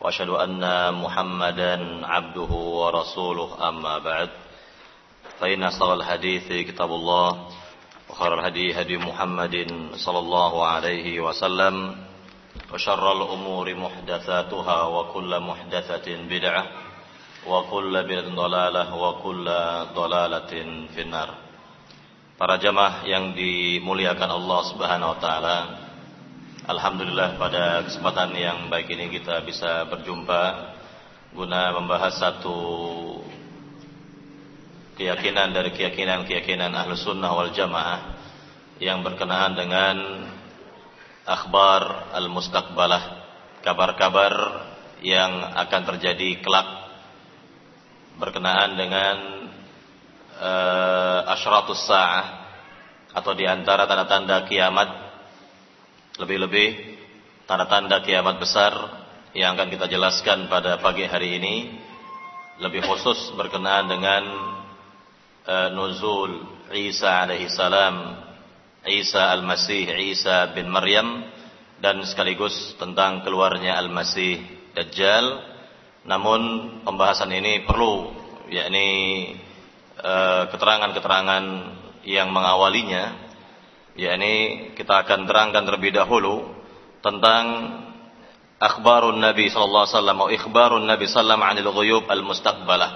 وأشهد أن محمدا عبده ورسوله أما بعد فإن أصدق الحديث كتاب الله وخير الهدي هدي محمد صلى الله عليه وسلم وشر الأمور محدثاتها وكل محدثة بدعة وكل بدعة ضلالة وكل ضلالة في النار Para jamaah yang dimuliakan Allah Subhanahu wa taala. Alhamdulillah pada kesempatan yang baik ini kita bisa berjumpa guna membahas satu keyakinan dari keyakinan-keyakinan ahlu sunnah wal jamaah yang berkenaan dengan akhbar al-mustaqbalah kabar-kabar yang akan terjadi kelak berkenaan dengan uh, asyratus sa'ah atau di antara tanda-tanda kiamat lebih-lebih tanda-tanda kiamat besar yang akan kita jelaskan pada pagi hari ini lebih khusus berkenaan dengan uh, nuzul Isa alaihi salam Isa al-Masih Isa bin Maryam dan sekaligus tentang keluarnya al-Masih Dajjal. Namun pembahasan ini perlu yakni eh, keterangan-keterangan yang mengawalinya yakni kita akan terangkan terlebih dahulu tentang akhbarun Nabi sallallahu alaihi wasallam atau ikhbarun Nabi sallallahu anil ghuyub al-mustaqbalah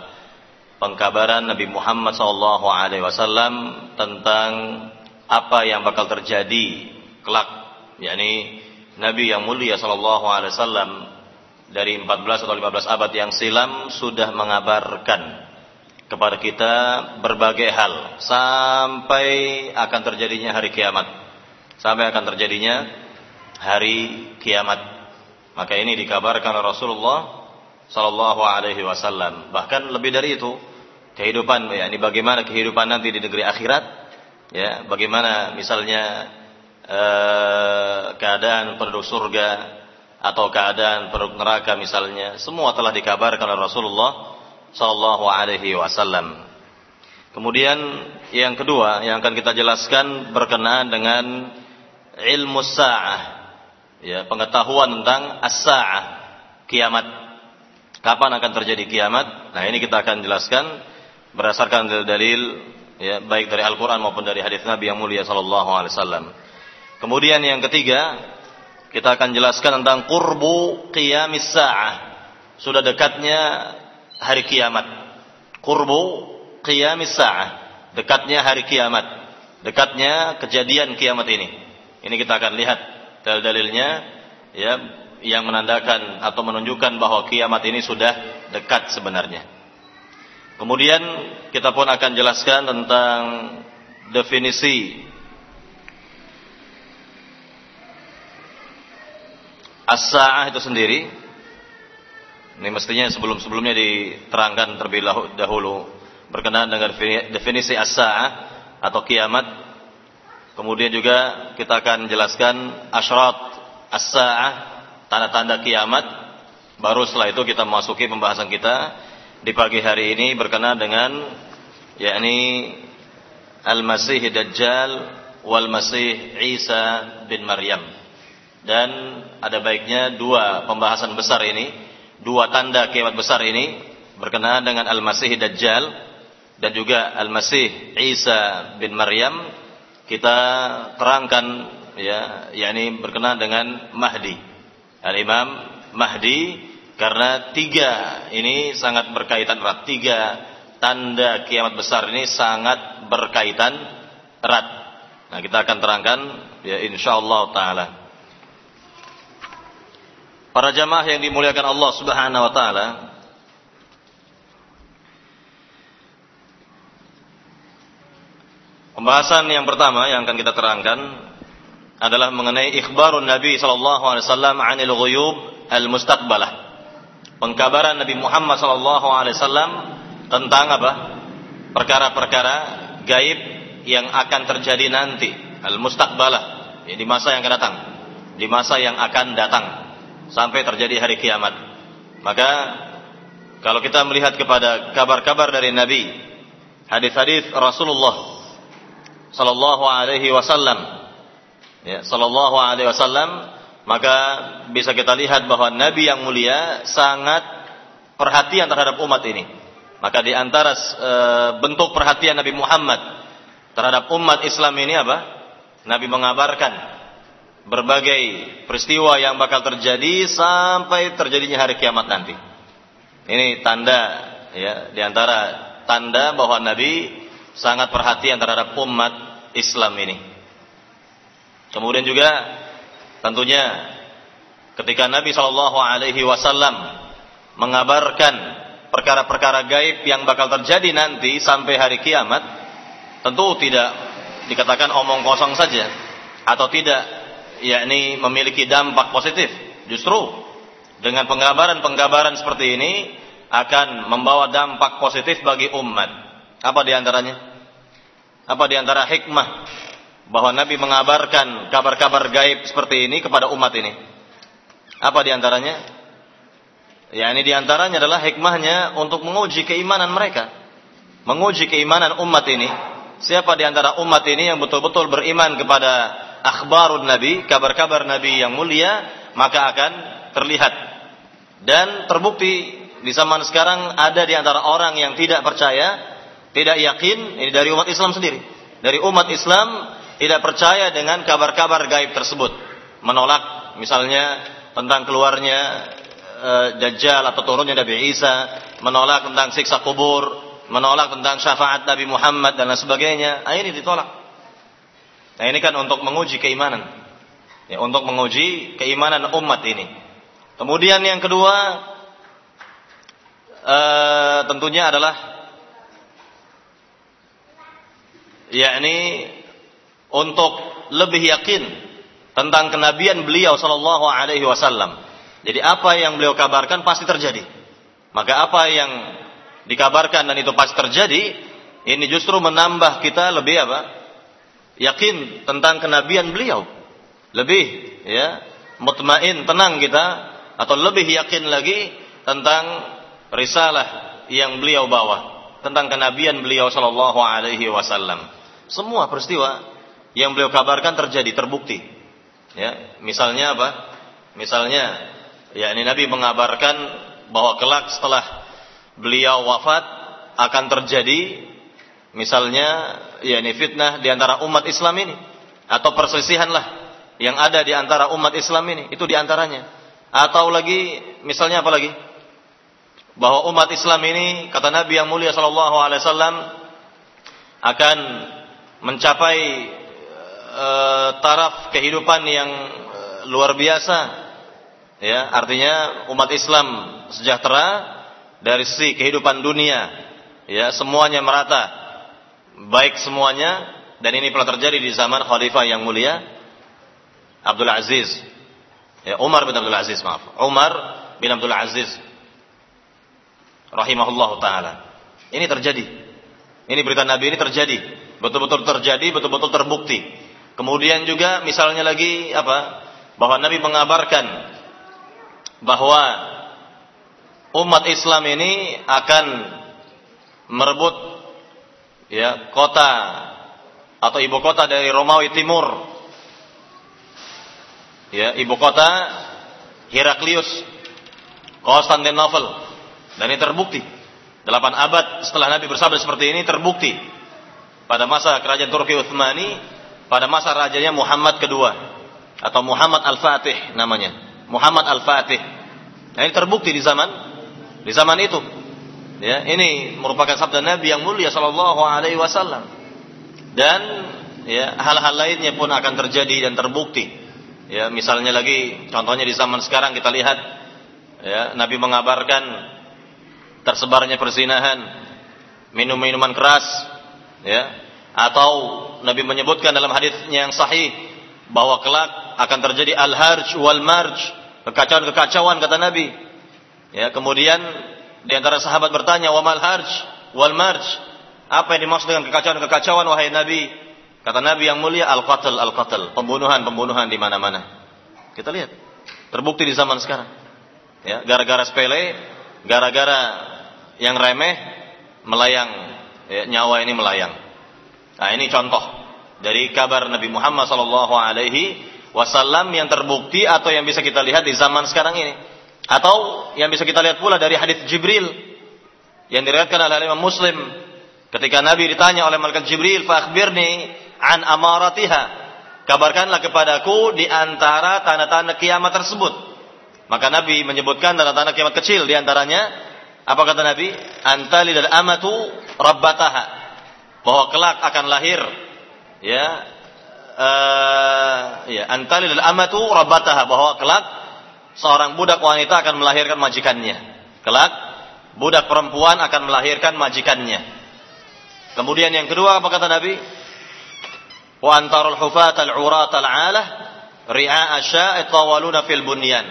pengkabaran Nabi Muhammad sallallahu alaihi wasallam tentang apa yang bakal terjadi kelak. Yakni Nabi yang mulia sallallahu alaihi wasallam dari 14 atau 15 abad yang silam sudah mengabarkan kepada kita berbagai hal sampai akan terjadinya hari kiamat. Sampai akan terjadinya hari kiamat. Maka ini dikabarkan Rasulullah sallallahu alaihi wasallam. Bahkan lebih dari itu kehidupan ya ini bagaimana kehidupan nanti di negeri akhirat ya bagaimana misalnya eh, keadaan penduduk surga atau keadaan penduduk neraka misalnya semua telah dikabarkan oleh Rasulullah sallallahu alaihi wasallam. Kemudian yang kedua yang akan kita jelaskan berkenaan dengan ilmu sa'ah ya pengetahuan tentang as-sa'ah kiamat. Kapan akan terjadi kiamat? Nah, ini kita akan jelaskan berdasarkan dalil ya baik dari Al-Qur'an maupun dari hadis Nabi yang mulia sallallahu alaihi wasallam. Kemudian yang ketiga, kita akan jelaskan tentang qurbu qiyamis saah. Sudah dekatnya hari kiamat. Qurbu qiyamis saah. Dekatnya hari kiamat. Dekatnya kejadian kiamat ini. Ini kita akan lihat dalil-dalilnya ya yang menandakan atau menunjukkan bahwa kiamat ini sudah dekat sebenarnya. Kemudian kita pun akan jelaskan tentang definisi as-sa'ah itu sendiri. Ini mestinya sebelum-sebelumnya diterangkan terlebih dahulu berkenaan dengan definisi as-sa'ah atau kiamat. Kemudian juga kita akan jelaskan asyrat as-sa'ah, tanda-tanda kiamat. Baru setelah itu kita memasuki pembahasan kita di pagi hari ini berkenaan dengan yakni Al-Masih Dajjal wal Masih Isa bin Maryam. Dan ada baiknya dua pembahasan besar ini, dua tanda kiamat besar ini berkenaan dengan Al-Masih Dajjal dan juga Al-Masih Isa bin Maryam kita terangkan ya yakni berkenaan dengan Mahdi. Al-Imam Mahdi karena tiga ini sangat berkaitan erat. Tiga tanda kiamat besar ini sangat berkaitan erat. Nah kita akan terangkan ya insyaallah taala. Para jamaah yang dimuliakan Allah Subhanahu wa taala, Pembahasan yang pertama yang akan kita terangkan adalah mengenai ikhbarun Nabi sallallahu alaihi wasallam 'anil ghuyub al-mustaqbalah. Pengkabaran Nabi Muhammad SAW tentang apa? Perkara-perkara gaib yang akan terjadi nanti, al-mustaqbalah, ya, di masa yang akan datang, di masa yang akan datang sampai terjadi hari kiamat. Maka kalau kita melihat kepada kabar-kabar dari Nabi, hadis-hadis Rasulullah sallallahu alaihi wasallam, ya, sallallahu alaihi wasallam, maka bisa kita lihat bahwa Nabi yang mulia sangat perhatian terhadap umat ini. Maka di antara e, bentuk perhatian Nabi Muhammad terhadap umat Islam ini apa? Nabi mengabarkan berbagai peristiwa yang bakal terjadi sampai terjadinya hari kiamat nanti. Ini tanda ya di antara tanda bahwa Nabi sangat perhatian terhadap umat Islam ini. Kemudian juga tentunya ketika Nabi Shallallahu Alaihi Wasallam mengabarkan perkara-perkara gaib yang bakal terjadi nanti sampai hari kiamat, tentu tidak dikatakan omong kosong saja atau tidak yakni memiliki dampak positif. Justru dengan penggambaran-penggambaran seperti ini akan membawa dampak positif bagi umat. Apa di antaranya? Apa di antara hikmah bahwa Nabi mengabarkan kabar-kabar gaib seperti ini kepada umat ini? Apa di antaranya? Ya ini di antaranya adalah hikmahnya untuk menguji keimanan mereka. Menguji keimanan umat ini Siapa di antara umat ini yang betul-betul beriman kepada akhbarun Nabi, kabar-kabar Nabi yang mulia, maka akan terlihat. Dan terbukti di zaman sekarang ada di antara orang yang tidak percaya, tidak yakin, ini dari umat Islam sendiri. Dari umat Islam tidak percaya dengan kabar-kabar gaib tersebut. Menolak misalnya tentang keluarnya e, Dajjal atau turunnya Nabi Isa, menolak tentang siksa kubur, menolak tentang syafaat Nabi Muhammad dan lain sebagainya, ini ditolak. Nah ini kan untuk menguji keimanan, ya, untuk menguji keimanan umat ini. Kemudian yang kedua, uh, tentunya adalah yakni untuk lebih yakin tentang kenabian beliau sallallahu alaihi wasallam. Jadi apa yang beliau kabarkan pasti terjadi. Maka apa yang dikabarkan dan itu pasti terjadi, ini justru menambah kita lebih apa? Yakin tentang kenabian beliau. Lebih ya, mutmain, tenang kita atau lebih yakin lagi tentang risalah yang beliau bawa, tentang kenabian beliau sallallahu alaihi wasallam. Semua peristiwa yang beliau kabarkan terjadi, terbukti. Ya, misalnya apa? Misalnya ya ini Nabi mengabarkan bahwa kelak setelah beliau wafat akan terjadi misalnya ya ini fitnah di antara umat Islam ini atau perselisihan lah yang ada di antara umat Islam ini itu di antaranya. Atau lagi misalnya apa lagi? Bahwa umat Islam ini kata Nabi yang mulia sallallahu alaihi wasallam akan mencapai e, taraf kehidupan yang e, luar biasa. Ya artinya umat Islam sejahtera dari sisi kehidupan dunia ya semuanya merata baik semuanya dan ini pernah terjadi di zaman khalifah yang mulia Abdul Aziz. Ya Umar bin Abdul Aziz maaf. Umar bin Abdul Aziz rahimahullah taala. Ini terjadi. Ini berita Nabi ini terjadi. Betul-betul terjadi betul-betul terbukti. Kemudian juga misalnya lagi apa bahwa Nabi mengabarkan bahwa umat Islam ini akan merebut ya kota atau ibu kota dari Romawi Timur. Ya, ibu kota Heraklius Konstantinopel. Dan ini terbukti. Delapan abad setelah Nabi bersabda seperti ini terbukti. Pada masa kerajaan Turki Utsmani, pada masa rajanya Muhammad kedua atau Muhammad Al-Fatih namanya. Muhammad Al-Fatih. Nah, ini terbukti di zaman di zaman itu. Ya, ini merupakan sabda Nabi yang mulia sallallahu alaihi wasallam. Dan ya, hal-hal lainnya pun akan terjadi dan terbukti. Ya, misalnya lagi contohnya di zaman sekarang kita lihat ya, Nabi mengabarkan tersebarnya persinahan, minum-minuman keras, ya, atau Nabi menyebutkan dalam hadisnya yang sahih bahwa kelak akan terjadi al-harj wal marj, kekacauan-kekacauan kata Nabi. Ya, kemudian di antara sahabat bertanya, "Wa mal harj?" wal marj. Apa yang dimaksud dengan kekacauan-kekacauan wahai Nabi? Kata Nabi yang mulia al-qatl al-qatl, pembunuhan-pembunuhan di mana-mana. Kita lihat. Terbukti di zaman sekarang. Ya, gara-gara sepele, gara-gara yang remeh melayang ya, nyawa ini melayang. Nah, ini contoh dari kabar Nabi Muhammad wasallam yang terbukti atau yang bisa kita lihat di zaman sekarang ini. Atau yang bisa kita lihat pula dari hadis Jibril yang diriwayatkan oleh Imam Muslim ketika Nabi ditanya oleh malaikat Jibril, "Fa akhbirni an amaratiha." Kabarkanlah kepadaku di antara tanda-tanda kiamat tersebut. Maka Nabi menyebutkan tanda-tanda kiamat kecil di antaranya apa kata Nabi? Antali dan amatu rabbataha. Bahwa kelak akan lahir ya uh, ya antali dan amatu rabbataha bahwa kelak seorang budak wanita akan melahirkan majikannya. Kelak budak perempuan akan melahirkan majikannya. Kemudian yang kedua apa kata Nabi? Wa antarul hufat al-urat al-alah ri'a fil bunyan.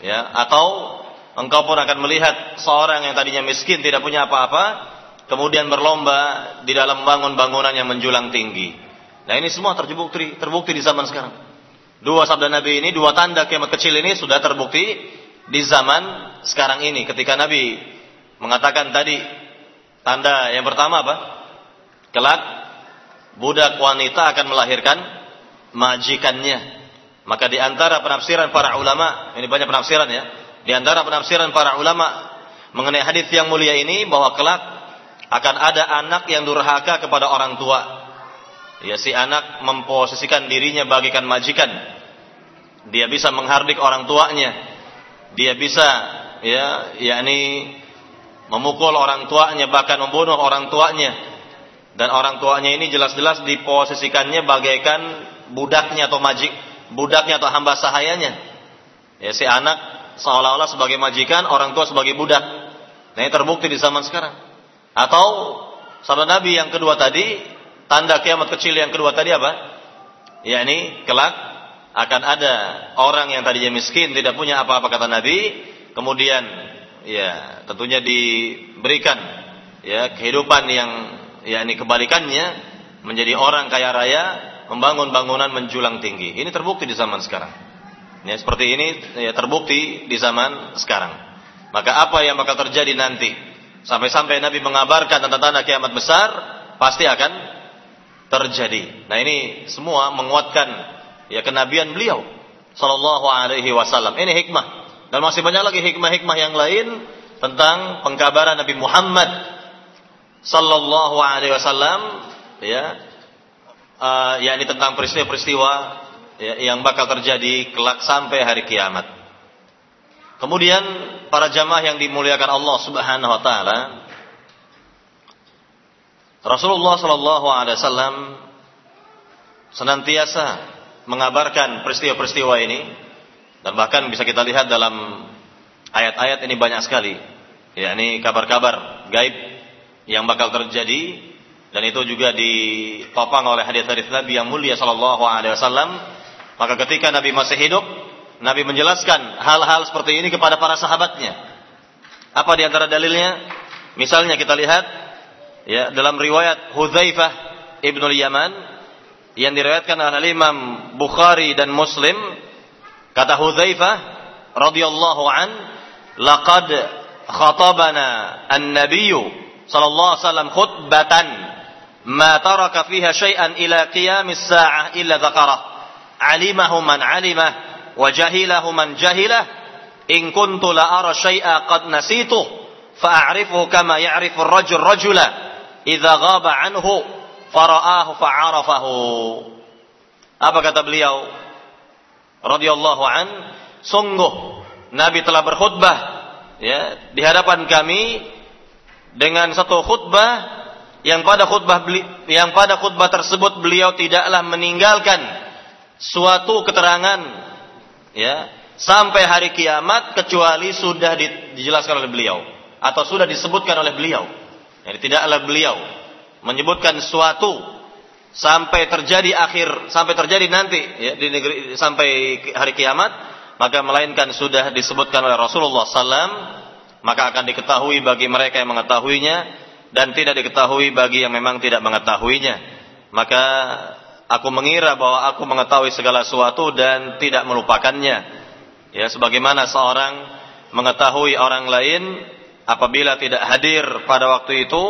Ya, atau engkau pun akan melihat seorang yang tadinya miskin tidak punya apa-apa kemudian berlomba di dalam bangun bangunan yang menjulang tinggi. Nah, ini semua terbukti terbukti di zaman sekarang. Dua sabda Nabi ini, dua tanda kiamat kecil ini sudah terbukti di zaman sekarang ini ketika Nabi mengatakan tadi tanda yang pertama apa? Kelak budak wanita akan melahirkan majikannya. Maka di antara penafsiran para ulama, ini banyak penafsiran ya. Di antara penafsiran para ulama mengenai hadis yang mulia ini bahwa kelak akan ada anak yang durhaka kepada orang tua. Ya si anak memposisikan dirinya bagikan majikan. Dia bisa menghardik orang tuanya. Dia bisa ya yakni memukul orang tuanya bahkan membunuh orang tuanya dan orang tuanya ini jelas-jelas diposisikannya bagaikan budaknya atau majik, budaknya atau hamba sahayanya. Ya si anak seolah-olah sebagai majikan, orang tua sebagai budak. Nah, ini terbukti di zaman sekarang. Atau sahabat Nabi yang kedua tadi, tanda kiamat kecil yang kedua tadi apa? Ya ini kelak akan ada orang yang tadinya miskin, tidak punya apa-apa kata Nabi, kemudian ya tentunya diberikan ya kehidupan yang yakni kebalikannya menjadi orang kaya raya membangun bangunan menjulang tinggi. Ini terbukti di zaman sekarang. Ya, seperti ini ya, terbukti di zaman sekarang. Maka apa yang bakal terjadi nanti? Sampai-sampai Nabi mengabarkan tanda-tanda kiamat besar pasti akan terjadi. Nah ini semua menguatkan ya kenabian beliau Sallallahu Alaihi Wasallam. Ini hikmah dan masih banyak lagi hikmah-hikmah yang lain tentang pengkabaran Nabi Muhammad sallallahu alaihi wasallam ya uh, yakni tentang peristiwa-peristiwa ya, yang bakal terjadi kelak sampai hari kiamat. Kemudian para jamaah yang dimuliakan Allah Subhanahu wa taala Rasulullah sallallahu alaihi wasallam senantiasa mengabarkan peristiwa-peristiwa ini dan bahkan bisa kita lihat dalam ayat-ayat ini banyak sekali yakni kabar-kabar gaib yang bakal terjadi dan itu juga ditopang oleh hadis-hadis Nabi yang mulia sallallahu alaihi wasallam. Maka ketika Nabi masih hidup, Nabi menjelaskan hal-hal seperti ini kepada para sahabatnya. Apa di antara dalilnya? Misalnya kita lihat ya dalam riwayat Hudzaifah Ibnu Yaman yang diriwayatkan oleh Imam Bukhari dan Muslim kata Hudzaifah radhiyallahu an laqad khatabana an-nabiyyu sallallahu alaihi wasallam khutbatan ma taraka fiha syai'an ila qiyamis sa'ah illa dzakarah alimahu man alimah wa jahilahu man jahilah in kuntu la ara syai'a qad nasitu fa'arifu kama ya'rifu ar-rajul rajula idza ghaba anhu fara'ahu fa'arafahu apa kata beliau radhiyallahu an sungguh Nabi telah berkhutbah ya di hadapan kami dengan satu khutbah yang pada khutbah yang pada khutbah tersebut beliau tidaklah meninggalkan suatu keterangan ya sampai hari kiamat kecuali sudah dijelaskan oleh beliau atau sudah disebutkan oleh beliau. Jadi tidaklah beliau menyebutkan suatu sampai terjadi akhir sampai terjadi nanti ya di negeri sampai hari kiamat maka melainkan sudah disebutkan oleh Rasulullah SAW maka akan diketahui bagi mereka yang mengetahuinya dan tidak diketahui bagi yang memang tidak mengetahuinya. Maka aku mengira bahwa aku mengetahui segala sesuatu dan tidak melupakannya. Ya, sebagaimana seorang mengetahui orang lain apabila tidak hadir pada waktu itu,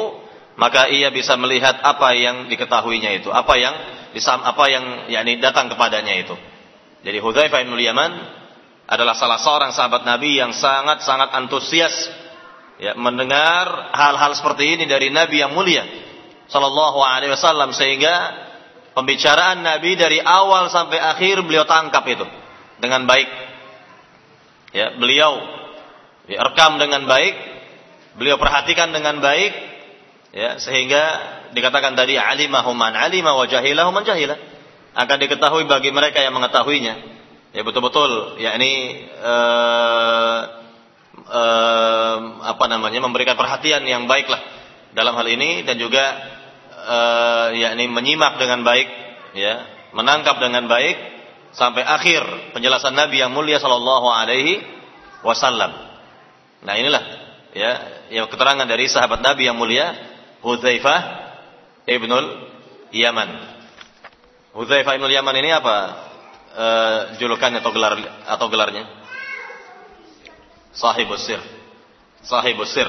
maka ia bisa melihat apa yang diketahuinya itu, apa yang apa yang yakni datang kepadanya itu. Jadi Hudzaifah bin Yaman adalah salah seorang sahabat Nabi yang sangat-sangat antusias ya, mendengar hal-hal seperti ini dari Nabi yang mulia sallallahu alaihi wasallam sehingga pembicaraan Nabi dari awal sampai akhir beliau tangkap itu dengan baik. Ya, beliau ya, rekam dengan baik, beliau perhatikan dengan baik ya sehingga dikatakan tadi alimahu man alima wa jahilahu man jahila. Akan diketahui bagi mereka yang mengetahuinya. Ya betul-betul. Yakni uh, uh, apa namanya memberikan perhatian yang baiklah dalam hal ini dan juga uh, yakni menyimak dengan baik ya menangkap dengan baik sampai akhir penjelasan Nabi yang mulia sallallahu alaihi wasallam. Nah inilah ya yang keterangan dari sahabat Nabi yang mulia Hudzaifah ibnul Yaman. Hudzaifah ibnul Yaman ini apa? E, julukannya atau gelar atau gelarnya? Sahibus Sir. Sahibus Sir.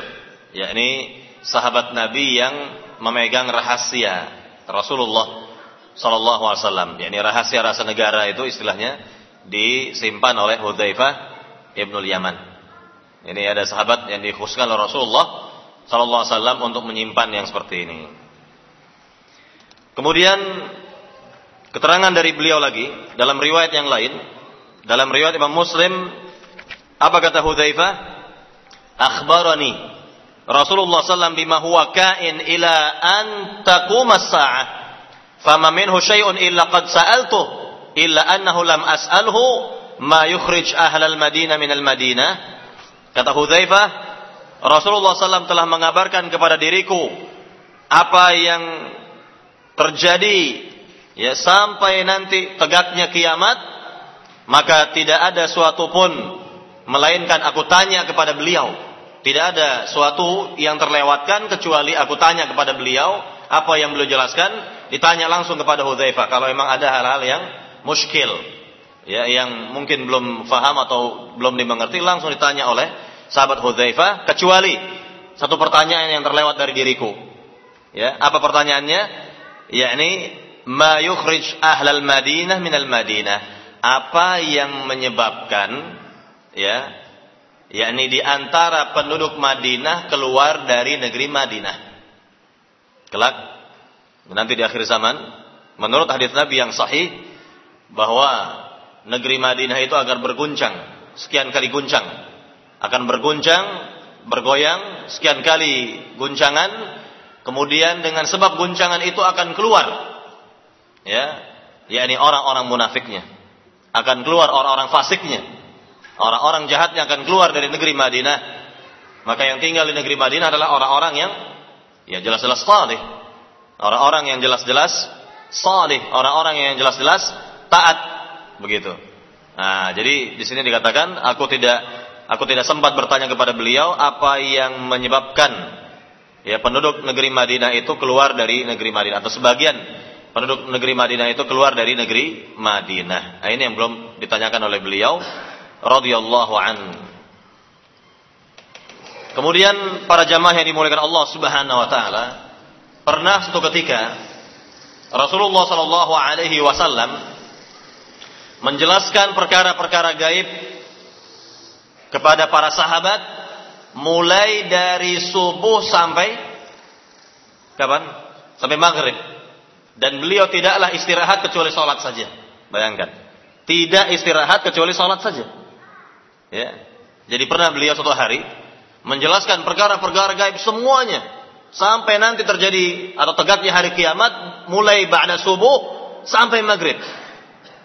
Yakni sahabat Nabi yang memegang rahasia Rasulullah Sallallahu Alaihi Wasallam. yakni rahasia rasa negara itu istilahnya disimpan oleh Hudzaifah ibnul Yaman. Ini ada sahabat yang dikhususkan oleh Rasulullah Sallallahu Alaihi Wasallam untuk menyimpan yang seperti ini. Kemudian keterangan dari beliau lagi dalam riwayat yang lain, dalam riwayat Imam Muslim, apa kata Hudzaifah? Akhbarani Rasulullah SAW bima huwa kain ila an taquma as-sa'ah. Fama minhu syai'un illa qad sa'altu illa annahu lam as'alhu ma yukhrij ahlal Madinah min al-Madinah. Kata Hudzaifah, Rasulullah SAW telah mengabarkan kepada diriku apa yang terjadi ya sampai nanti tegaknya kiamat maka tidak ada suatu pun melainkan aku tanya kepada beliau. Tidak ada suatu yang terlewatkan kecuali aku tanya kepada beliau apa yang beliau jelaskan, ditanya langsung kepada Hudzaifah kalau memang ada hal-hal yang muskil ya yang mungkin belum faham atau belum dimengerti langsung ditanya oleh sahabat Hudzaifah kecuali satu pertanyaan yang terlewat dari diriku. Ya, apa pertanyaannya? Yakni ma yukhrij ahlal Madinah minal Madinah. Apa yang menyebabkan ya yakni di antara penduduk Madinah keluar dari negeri Madinah. Kelak nanti di akhir zaman menurut hadis Nabi yang sahih bahwa negeri Madinah itu akan berguncang sekian kali guncang akan berguncang bergoyang sekian kali guncangan kemudian dengan sebab guncangan itu akan keluar ya yakni orang-orang munafiknya akan keluar orang-orang fasiknya Orang-orang jahatnya akan keluar dari negeri Madinah. Maka yang tinggal di negeri Madinah adalah orang-orang yang ya jelas-jelas salih. Orang-orang yang jelas-jelas salih, orang-orang yang jelas-jelas taat. Begitu. Nah, jadi di sini dikatakan aku tidak aku tidak sempat bertanya kepada beliau apa yang menyebabkan ya penduduk negeri Madinah itu keluar dari negeri Madinah atau sebagian penduduk negeri Madinah itu keluar dari negeri Madinah. Nah, ini yang belum ditanyakan oleh beliau radhiyallahu an. Kemudian para jamaah yang dimuliakan Allah Subhanahu wa taala, pernah suatu ketika Rasulullah sallallahu alaihi wasallam menjelaskan perkara-perkara gaib kepada para sahabat mulai dari subuh sampai kapan? Sampai maghrib. Dan beliau tidaklah istirahat kecuali sholat saja. Bayangkan. Tidak istirahat kecuali sholat saja. Ya. Jadi pernah beliau suatu hari menjelaskan perkara-perkara gaib semuanya sampai nanti terjadi atau tegaknya hari kiamat mulai ba'da subuh sampai maghrib.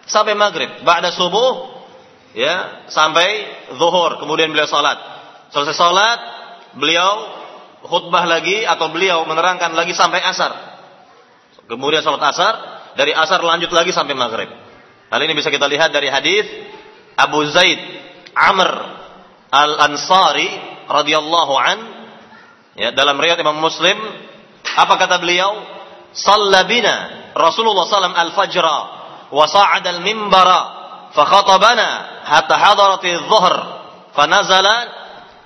Sampai maghrib, ba'da subuh ya sampai zuhur, kemudian beliau salat. Selesai salat, beliau khutbah lagi atau beliau menerangkan lagi sampai asar. Kemudian salat asar, dari asar lanjut lagi sampai maghrib. Hal ini bisa kita lihat dari hadis Abu Zaid Amr Al-Ansari radhiyallahu an ya dalam riwayat Imam Muslim apa kata beliau sallabina Rasulullah sallam al-fajra wa sa'ada al-mimbara fa khatabana hatta hadarati adh-dhuhr fa nazala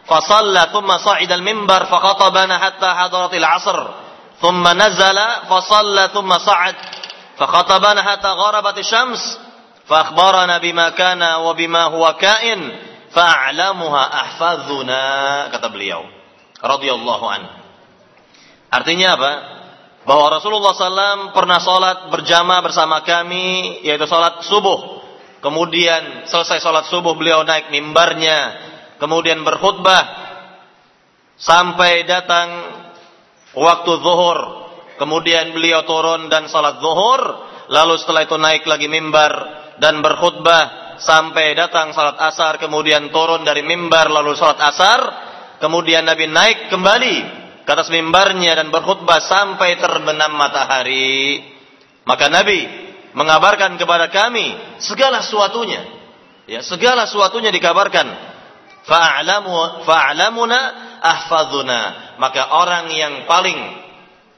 fa shalla thumma sa'ida al-mimbar fa khatabana hatta hadarati al-'asr thumma nazala fa shalla thumma sa'ad fa khatabana hatta gharabat asy-syams fa akhbarana bima kana wa bima huwa ka'in fa'lamuha ahfadzuna kata beliau. Radhiyallahu anhu. Artinya apa bahwa Rasulullah SAW pernah sholat berjamaah bersama kami yaitu sholat subuh. Kemudian selesai sholat subuh beliau naik mimbarnya kemudian berkhutbah. Sampai datang waktu zuhur kemudian beliau turun dan sholat zuhur. Lalu setelah itu naik lagi mimbar dan berkhutbah. Sampai datang salat asar, kemudian turun dari mimbar lalu salat asar, kemudian Nabi naik kembali ke atas mimbarnya dan berkhutbah sampai terbenam matahari. Maka Nabi mengabarkan kepada kami segala sesuatunya. Ya, segala sesuatunya dikabarkan. Fa'alamu fa'alamuna ahfadzuna. Maka orang yang paling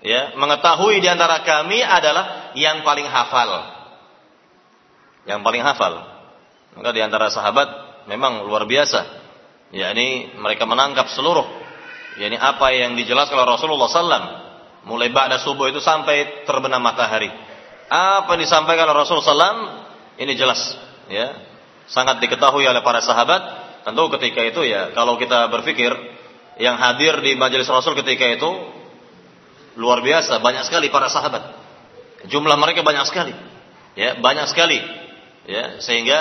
ya mengetahui di antara kami adalah yang paling hafal. Yang paling hafal. Maka di antara sahabat memang luar biasa. Ya ini mereka menangkap seluruh. Ya ini apa yang dijelaskan oleh Rasulullah SAW. Mulai ba'da subuh itu sampai terbenam matahari. Apa yang disampaikan oleh Rasulullah SAW ini jelas. Ya sangat diketahui oleh para sahabat. Tentu ketika itu ya kalau kita berpikir yang hadir di majelis Rasul ketika itu luar biasa banyak sekali para sahabat. Jumlah mereka banyak sekali. Ya, banyak sekali. Ya, sehingga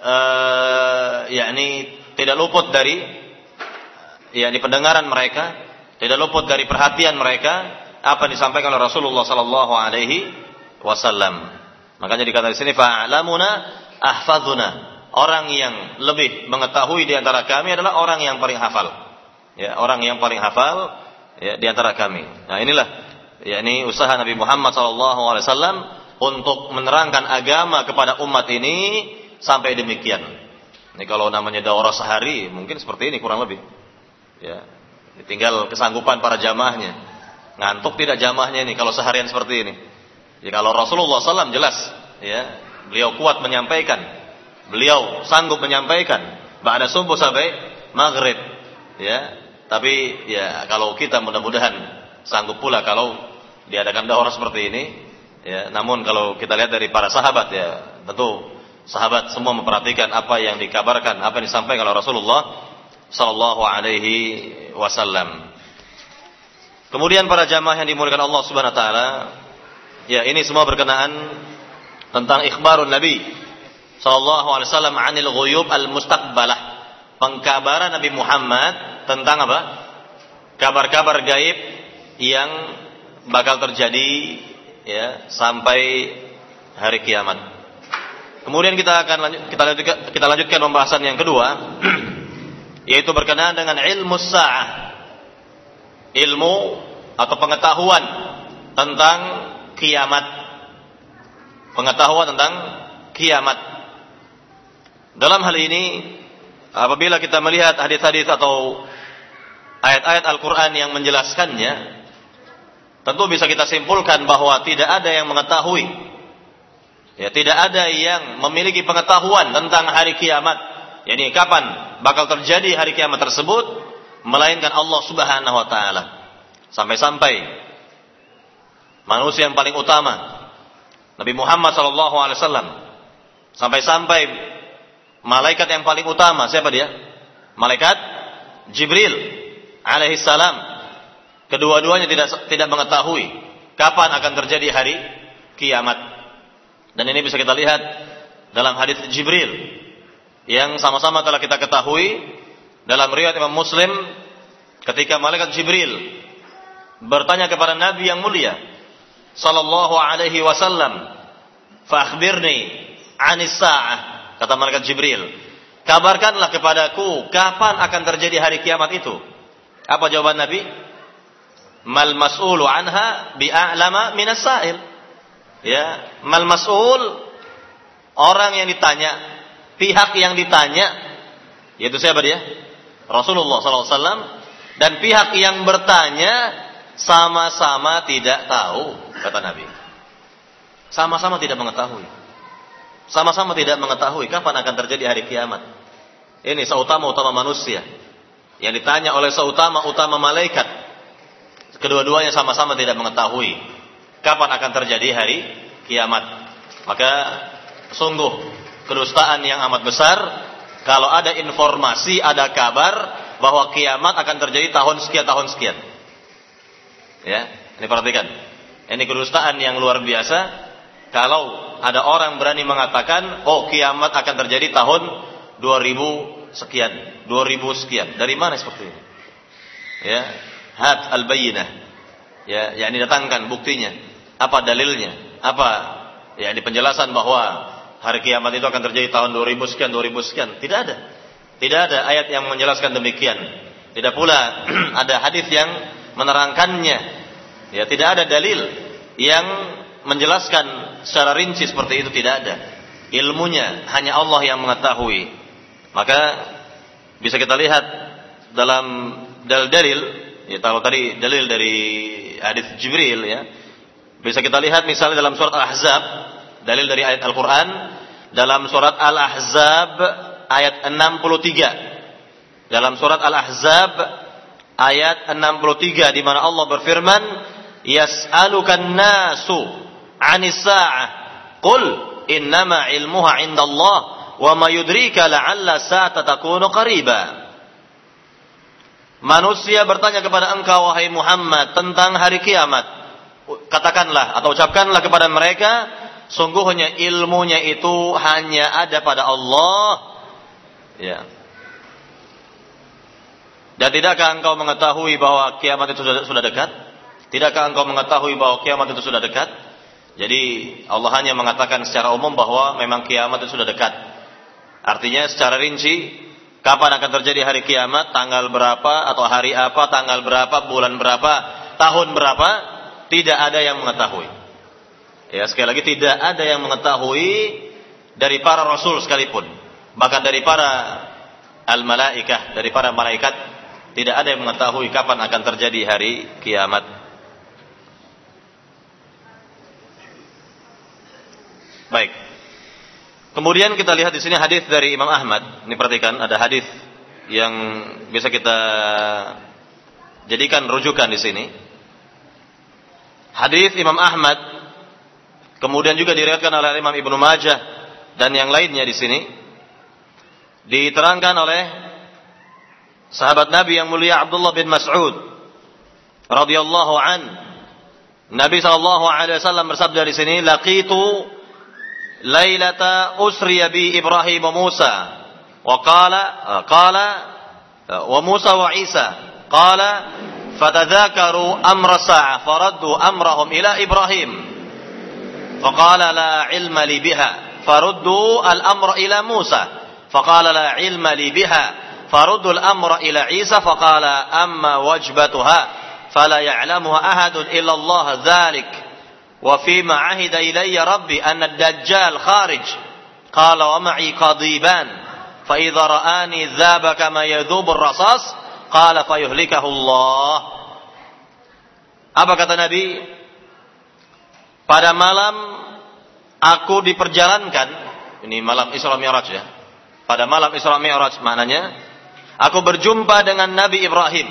uh, yakni tidak luput dari yakni pendengaran mereka, tidak luput dari perhatian mereka apa yang disampaikan oleh Rasulullah sallallahu alaihi wasallam. Makanya dikatakan di sini fa'lamuna ahfadzuna. Orang yang lebih mengetahui di antara kami adalah orang yang paling hafal. Ya, orang yang paling hafal ya di antara kami. Nah, inilah yakni usaha Nabi Muhammad sallallahu alaihi wasallam untuk menerangkan agama kepada umat ini sampai demikian. Ini kalau namanya daurah sehari mungkin seperti ini kurang lebih. Ya. Tinggal kesanggupan para jamaahnya. Ngantuk tidak jamaahnya ini kalau seharian seperti ini. Ya kalau Rasulullah SAW jelas ya, beliau kuat menyampaikan. Beliau sanggup menyampaikan ba'da subuh sampai maghrib. Ya. Tapi ya kalau kita mudah-mudahan sanggup pula kalau diadakan daurah seperti ini. Ya, namun kalau kita lihat dari para sahabat ya tentu sahabat semua memperhatikan apa yang dikabarkan, apa yang disampaikan oleh Rasulullah sallallahu alaihi wasallam. Kemudian para jamaah yang dimuliakan Allah Subhanahu wa taala, ya ini semua berkenaan tentang ikhbarun Nabi sallallahu alaihi wasallam anil ghuyub al mustaqbalah. Pengkabaran Nabi Muhammad tentang apa? Kabar-kabar gaib yang bakal terjadi ya sampai hari kiamat. Kemudian kita akan lanjut, kita lanjutkan, kita lanjutkan pembahasan yang kedua yaitu berkenaan dengan ilmu sa'ah. Ilmu atau pengetahuan tentang kiamat. Pengetahuan tentang kiamat. Dalam hal ini apabila kita melihat hadis-hadis atau ayat-ayat Al-Qur'an yang menjelaskannya tentu bisa kita simpulkan bahwa tidak ada yang mengetahui Ya, tidak ada yang memiliki pengetahuan tentang hari kiamat. Yani kapan bakal terjadi hari kiamat tersebut melainkan Allah Subhanahu wa taala. Sampai-sampai manusia yang paling utama Nabi Muhammad sallallahu alaihi wasallam sampai-sampai malaikat yang paling utama siapa dia? Malaikat Jibril alaihi salam. Kedua-duanya tidak tidak mengetahui kapan akan terjadi hari kiamat. Dan ini bisa kita lihat dalam hadis Jibril yang sama-sama telah kita ketahui dalam riwayat Imam Muslim ketika malaikat Jibril bertanya kepada Nabi yang mulia sallallahu alaihi wasallam, "Fa akhbirni 'anis sa'ah." Kata malaikat Jibril, "Kabarkanlah kepadaku kapan akan terjadi hari kiamat itu." Apa jawaban Nabi? Mal mas'ulu anha bi'a'lama minas sa'il ya mal mas'ul orang yang ditanya pihak yang ditanya yaitu siapa dia Rasulullah SAW dan pihak yang bertanya sama-sama tidak tahu kata Nabi. Sama-sama tidak mengetahui. Sama-sama tidak mengetahui kapan akan terjadi hari kiamat. Ini seutama-utama manusia. Yang ditanya oleh seutama-utama malaikat. Kedua-duanya sama-sama tidak mengetahui kapan akan terjadi hari kiamat. Maka sungguh kedustaan yang amat besar kalau ada informasi, ada kabar bahwa kiamat akan terjadi tahun sekian tahun sekian. Ya, ini perhatikan. Ini kedustaan yang luar biasa. Kalau ada orang berani mengatakan, oh kiamat akan terjadi tahun 2000 sekian, 2000 sekian. Dari mana seperti ini? Ya, had al-bayyinah. Ya, yang didatangkan buktinya. Apa dalilnya? Apa ya di penjelasan bahwa hari kiamat itu akan terjadi tahun 2000 sekian, 2000 sekian. Tidak ada. Tidak ada ayat yang menjelaskan demikian. Tidak pula ada hadis yang menerangkannya. Ya, tidak ada dalil yang menjelaskan secara rinci seperti itu tidak ada. Ilmunya hanya Allah yang mengetahui. Maka bisa kita lihat dalam dalil-dalil ya kalau tadi dalil dari hadis Jibril ya. Bisa kita lihat misalnya dalam surat Al-Ahzab dalil dari ayat Al-Quran dalam surat Al-Ahzab ayat 63. Dalam surat Al-Ahzab ayat 63 di mana Allah berfirman, "Yas'alukan nasu 'anis sa'ah." Qul innama 'ilmuha 'indallah wa ma yudrika la'alla sa'ata takunu qariba. Manusia bertanya kepada engkau wahai Muhammad tentang hari kiamat. Katakanlah atau ucapkanlah kepada mereka sungguhnya ilmunya itu hanya ada pada Allah. Ya. Dan tidakkah engkau mengetahui bahwa kiamat itu sudah, dekat? Tidakkah engkau mengetahui bahwa kiamat itu sudah dekat? Jadi Allah hanya mengatakan secara umum bahwa memang kiamat itu sudah dekat. Artinya secara rinci, kapan akan terjadi hari kiamat, tanggal berapa, atau hari apa, tanggal berapa, bulan berapa, tahun berapa, tidak ada yang mengetahui. Ya, sekali lagi tidak ada yang mengetahui dari para rasul sekalipun. Bahkan dari para al-malaikah, dari para malaikat tidak ada yang mengetahui kapan akan terjadi hari kiamat. Baik. Kemudian kita lihat di sini hadis dari Imam Ahmad. Ini perhatikan ada hadis yang bisa kita jadikan rujukan di sini. Hadis Imam Ahmad Kemudian juga diriwayatkan oleh Imam Ibnu Majah dan yang lainnya di sini. Diterangkan oleh sahabat Nabi yang mulia Abdullah bin Mas'ud radhiyallahu an. Nabi sallallahu alaihi wasallam bersabda di sini laqitu lailata usriya bi Ibrahim wa Musa. Wa qala qala wa Musa wa Isa. Qala fatadhakaru amra sa'ah faraddu amrahum ila Ibrahim فقال لا علم لي بها. فردوا الأمر إلى موسى. فقال لا علم لي بها. فردوا الأمر إلى عيسى. فقال أما وجبتها فلا يعلمها أحد إلا الله ذلك. وفيما عهد إلي ربي أن الدجال خارج. قال ومعي قضيبان. فإذا رآني ذاب كما يذوب الرصاص قال فيهلكه الله. Apa kata Nabi? Pada malam aku diperjalankan, ini malam Isra Mi'raj ya. Pada malam Isra Mi'raj maknanya aku berjumpa dengan Nabi Ibrahim,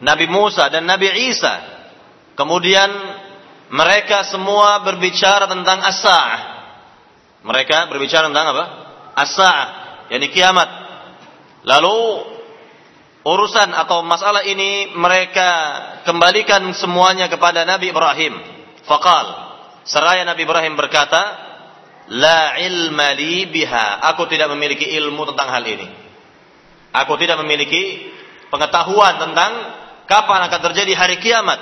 Nabi Musa dan Nabi Isa. Kemudian mereka semua berbicara tentang as-sa'ah. Mereka berbicara tentang apa? As-sa'ah, yakni kiamat. Lalu urusan atau masalah ini mereka kembalikan semuanya kepada Nabi Ibrahim. Faqal Seraya Nabi Ibrahim berkata, La ilma li biha. Aku tidak memiliki ilmu tentang hal ini. Aku tidak memiliki pengetahuan tentang kapan akan terjadi hari kiamat.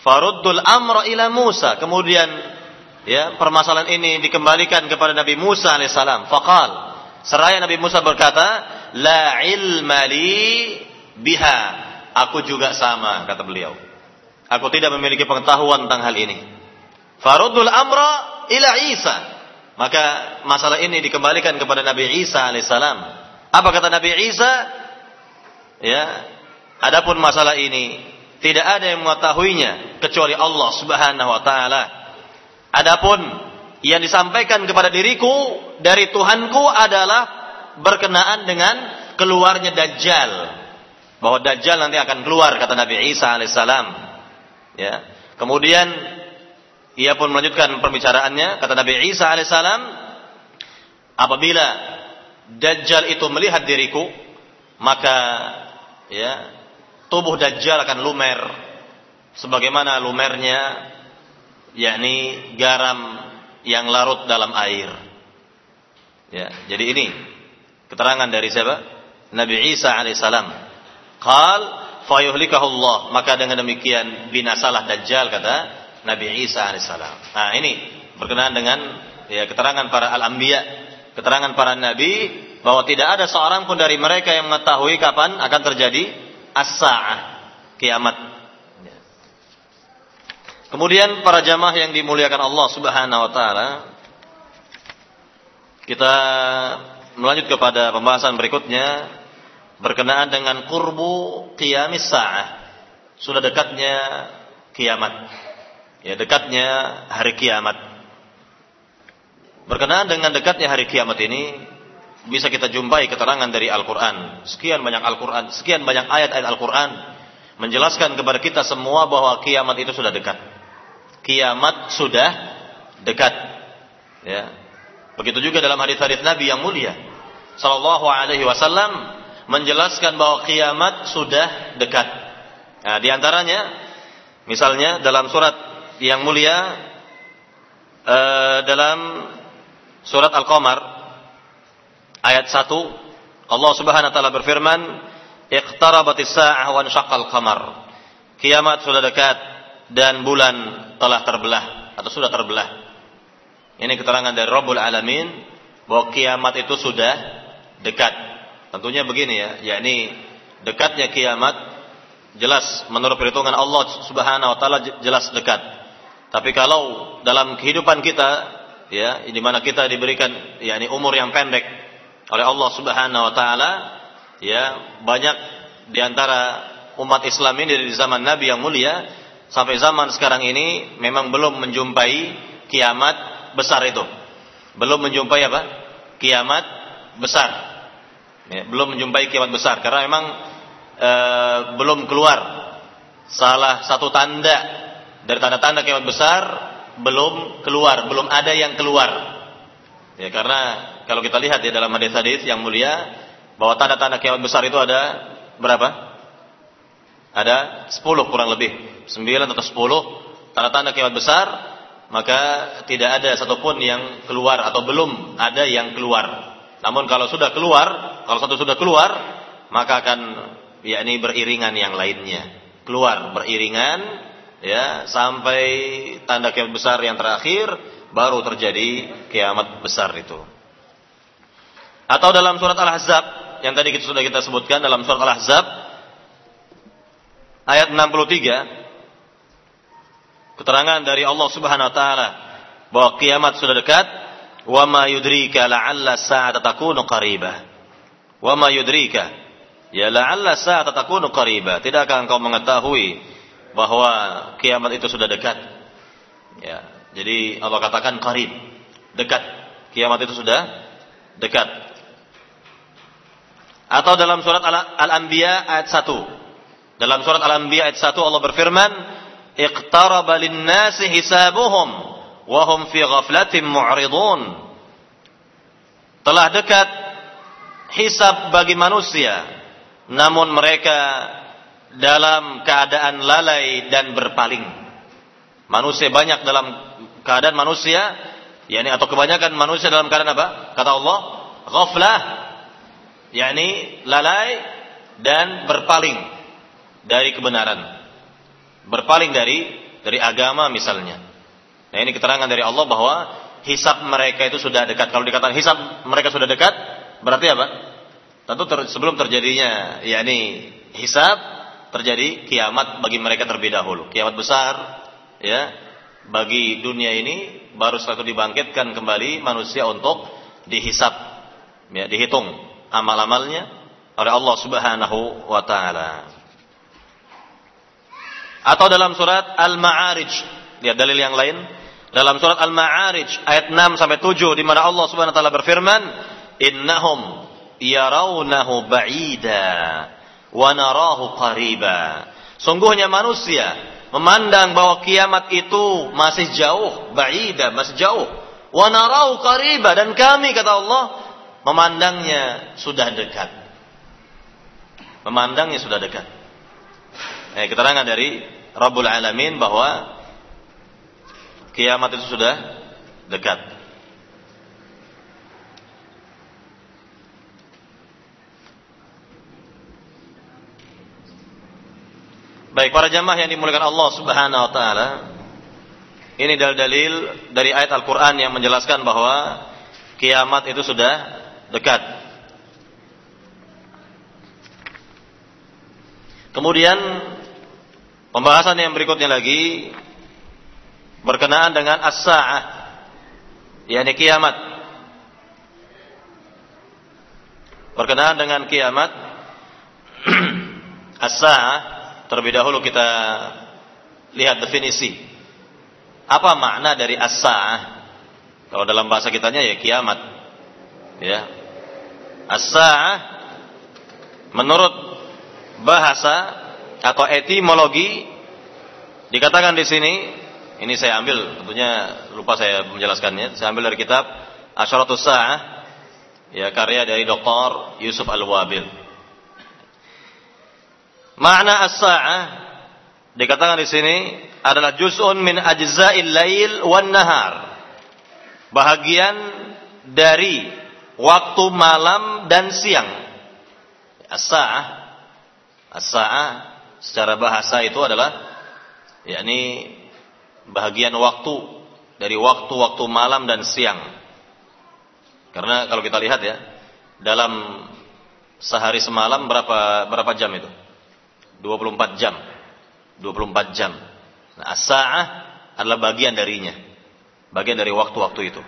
Faruddul amra ila Musa. Kemudian ya permasalahan ini dikembalikan kepada Nabi Musa alaihissalam. Faqal. Seraya Nabi Musa berkata, La ilma li biha. Aku juga sama, kata beliau. Aku tidak memiliki pengetahuan tentang hal ini. Farudul amra ila Isa. Maka masalah ini dikembalikan kepada Nabi Isa alaihissalam. Apa kata Nabi Isa? ya, adapun masalah ini tidak ada yang mengetahuinya kecuali Allah Subhanahu wa taala. Adapun yang disampaikan kepada diriku dari Tuhanku adalah berkenaan dengan keluarnya Dajjal. Bahwa Dajjal nanti akan keluar kata Nabi Isa alaihissalam. Ya. Kemudian ia pun melanjutkan pembicaraannya kata Nabi Isa alaihissalam, apabila Dajjal itu melihat diriku, maka ya tubuh Dajjal akan lumer sebagaimana lumernya yakni garam yang larut dalam air. Ya, jadi ini keterangan dari siapa? Nabi Isa alaihissalam. Qal fayuhlikahu Allah. Maka dengan demikian binasalah Dajjal kata Nabi Isa alaihissalam. Nah, ini berkenaan dengan ya keterangan para al-anbiya, keterangan para nabi bahwa tidak ada seorang pun dari mereka yang mengetahui kapan akan terjadi as-saah, kiamat. Kemudian para jamaah yang dimuliakan Allah Subhanahu wa taala kita melanjut kepada pembahasan berikutnya berkenaan dengan kurbu qiyamis sa'ah. Sudah dekatnya kiamat. Ya, dekatnya hari kiamat. Berkenaan dengan dekatnya hari kiamat ini bisa kita jumpai keterangan dari Al-Qur'an. Sekian banyak Al-Qur'an, sekian banyak ayat-ayat Al-Qur'an menjelaskan kepada kita semua bahwa kiamat itu sudah dekat. Kiamat sudah dekat. Ya. Begitu juga dalam hadis-hadis Nabi yang mulia sallallahu alaihi wasallam menjelaskan bahwa kiamat sudah dekat. Nah, di antaranya misalnya dalam surat yang mulia uh, dalam surat Al-Qamar ayat 1 Allah Subhanahu wa taala berfirman iqtarabatis saa'ah wa anshaqqal qamar. Kiamat sudah dekat dan bulan telah terbelah atau sudah terbelah. Ini keterangan dari Rabbul Alamin bahwa kiamat itu sudah dekat. Tentunya begini ya, yakni dekatnya kiamat jelas menurut perhitungan Allah Subhanahu wa taala jelas dekat. Tapi kalau dalam kehidupan kita ya, di mana kita diberikan yakni umur yang pendek oleh Allah Subhanahu wa taala, ya, banyak di antara umat Islam ini dari zaman Nabi yang mulia sampai zaman sekarang ini memang belum menjumpai kiamat besar itu. Belum menjumpai apa? Kiamat besar. Ya, belum menjumpai kiamat besar karena memang e, belum keluar salah satu tanda dari tanda-tanda kiamat besar belum keluar, belum ada yang keluar. Ya, karena kalau kita lihat di dalam hadis-hadis yang mulia bahwa tanda-tanda kiamat besar itu ada berapa? Ada 10 kurang lebih, 9 atau 10 tanda-tanda kiamat besar, maka tidak ada satupun yang keluar atau belum ada yang keluar. Namun kalau sudah keluar, kalau satu sudah keluar, maka akan yakni beriringan yang lainnya. Keluar beriringan ya sampai tanda kiamat besar yang terakhir baru terjadi kiamat besar itu. Atau dalam surat Al-Ahzab yang tadi kita sudah kita sebutkan dalam surat Al-Ahzab ayat 63 keterangan dari Allah Subhanahu wa taala bahwa kiamat sudah dekat Wa ma yudrika la'alla sa'ata takunu qaribah. Wa ma yudrika ya la'alla sa'ata takunu qaribah. Tidakkah engkau mengetahui bahwa kiamat itu sudah dekat? Ya, jadi Allah katakan qarib, dekat. Kiamat itu sudah dekat. Atau dalam surat Al-Anbiya ayat 1. Dalam surat Al-Anbiya ayat 1 Allah berfirman, "Iqtaraba lin-nasi hisabuhum." wahum fi ghaflatin mu'ridun. Telah dekat hisab bagi manusia, namun mereka dalam keadaan lalai dan berpaling. Manusia banyak dalam keadaan manusia, yakni atau kebanyakan manusia dalam keadaan apa? Kata Allah, ghaflah, yakni lalai dan berpaling dari kebenaran. Berpaling dari dari agama misalnya. Nah ini keterangan dari Allah bahwa hisab mereka itu sudah dekat. Kalau dikatakan hisab mereka sudah dekat, berarti apa? Tentu ter, sebelum terjadinya yakni hisab terjadi kiamat bagi mereka terlebih dahulu. Kiamat besar ya bagi dunia ini baru setelah dibangkitkan kembali manusia untuk dihisab ya dihitung amal-amalnya oleh Allah Subhanahu wa taala. Atau dalam surat Al-Ma'arij, lihat dalil yang lain. Dalam surat Al-Ma'arij ayat 6 sampai 7 di mana Allah Subhanahu wa taala berfirman, "Innahum yarawnahu ba'ida wa narahu qariba." Sungguhnya manusia memandang bahwa kiamat itu masih jauh, ba'ida, masih jauh. Wa narahu qariba dan kami kata Allah memandangnya sudah dekat. Memandangnya sudah dekat. Eh, keterangan dari Rabbul Alamin bahwa kiamat itu sudah dekat. Baik para jamaah yang dimuliakan Allah Subhanahu wa taala. Ini dalil-dalil dari ayat Al-Qur'an yang menjelaskan bahwa kiamat itu sudah dekat. Kemudian Pembahasan yang berikutnya lagi berkenaan dengan as-sa'ah yakni kiamat. Berkenaan dengan kiamat as-sa'ah terlebih dahulu kita lihat definisi. Apa makna dari as-sa'ah? Kalau dalam bahasa kitanya ya kiamat. Ya. As-sa'ah menurut bahasa atau etimologi dikatakan di sini ini saya ambil tentunya lupa saya menjelaskannya saya ambil dari kitab Asyaratus Sa'ah ya karya dari Dr. Yusuf Al-Wabil makna as-sa'ah dikatakan di sini adalah juz'un min ajza'il lail wan nahar bahagian dari waktu malam dan siang as-sa'ah as-sa'ah secara bahasa itu adalah yakni bahagian waktu dari waktu-waktu malam dan siang. Karena kalau kita lihat ya, dalam sehari semalam berapa berapa jam itu? 24 jam. 24 jam. Nah, as-sa'ah adalah bagian darinya. Bagian dari waktu-waktu itu.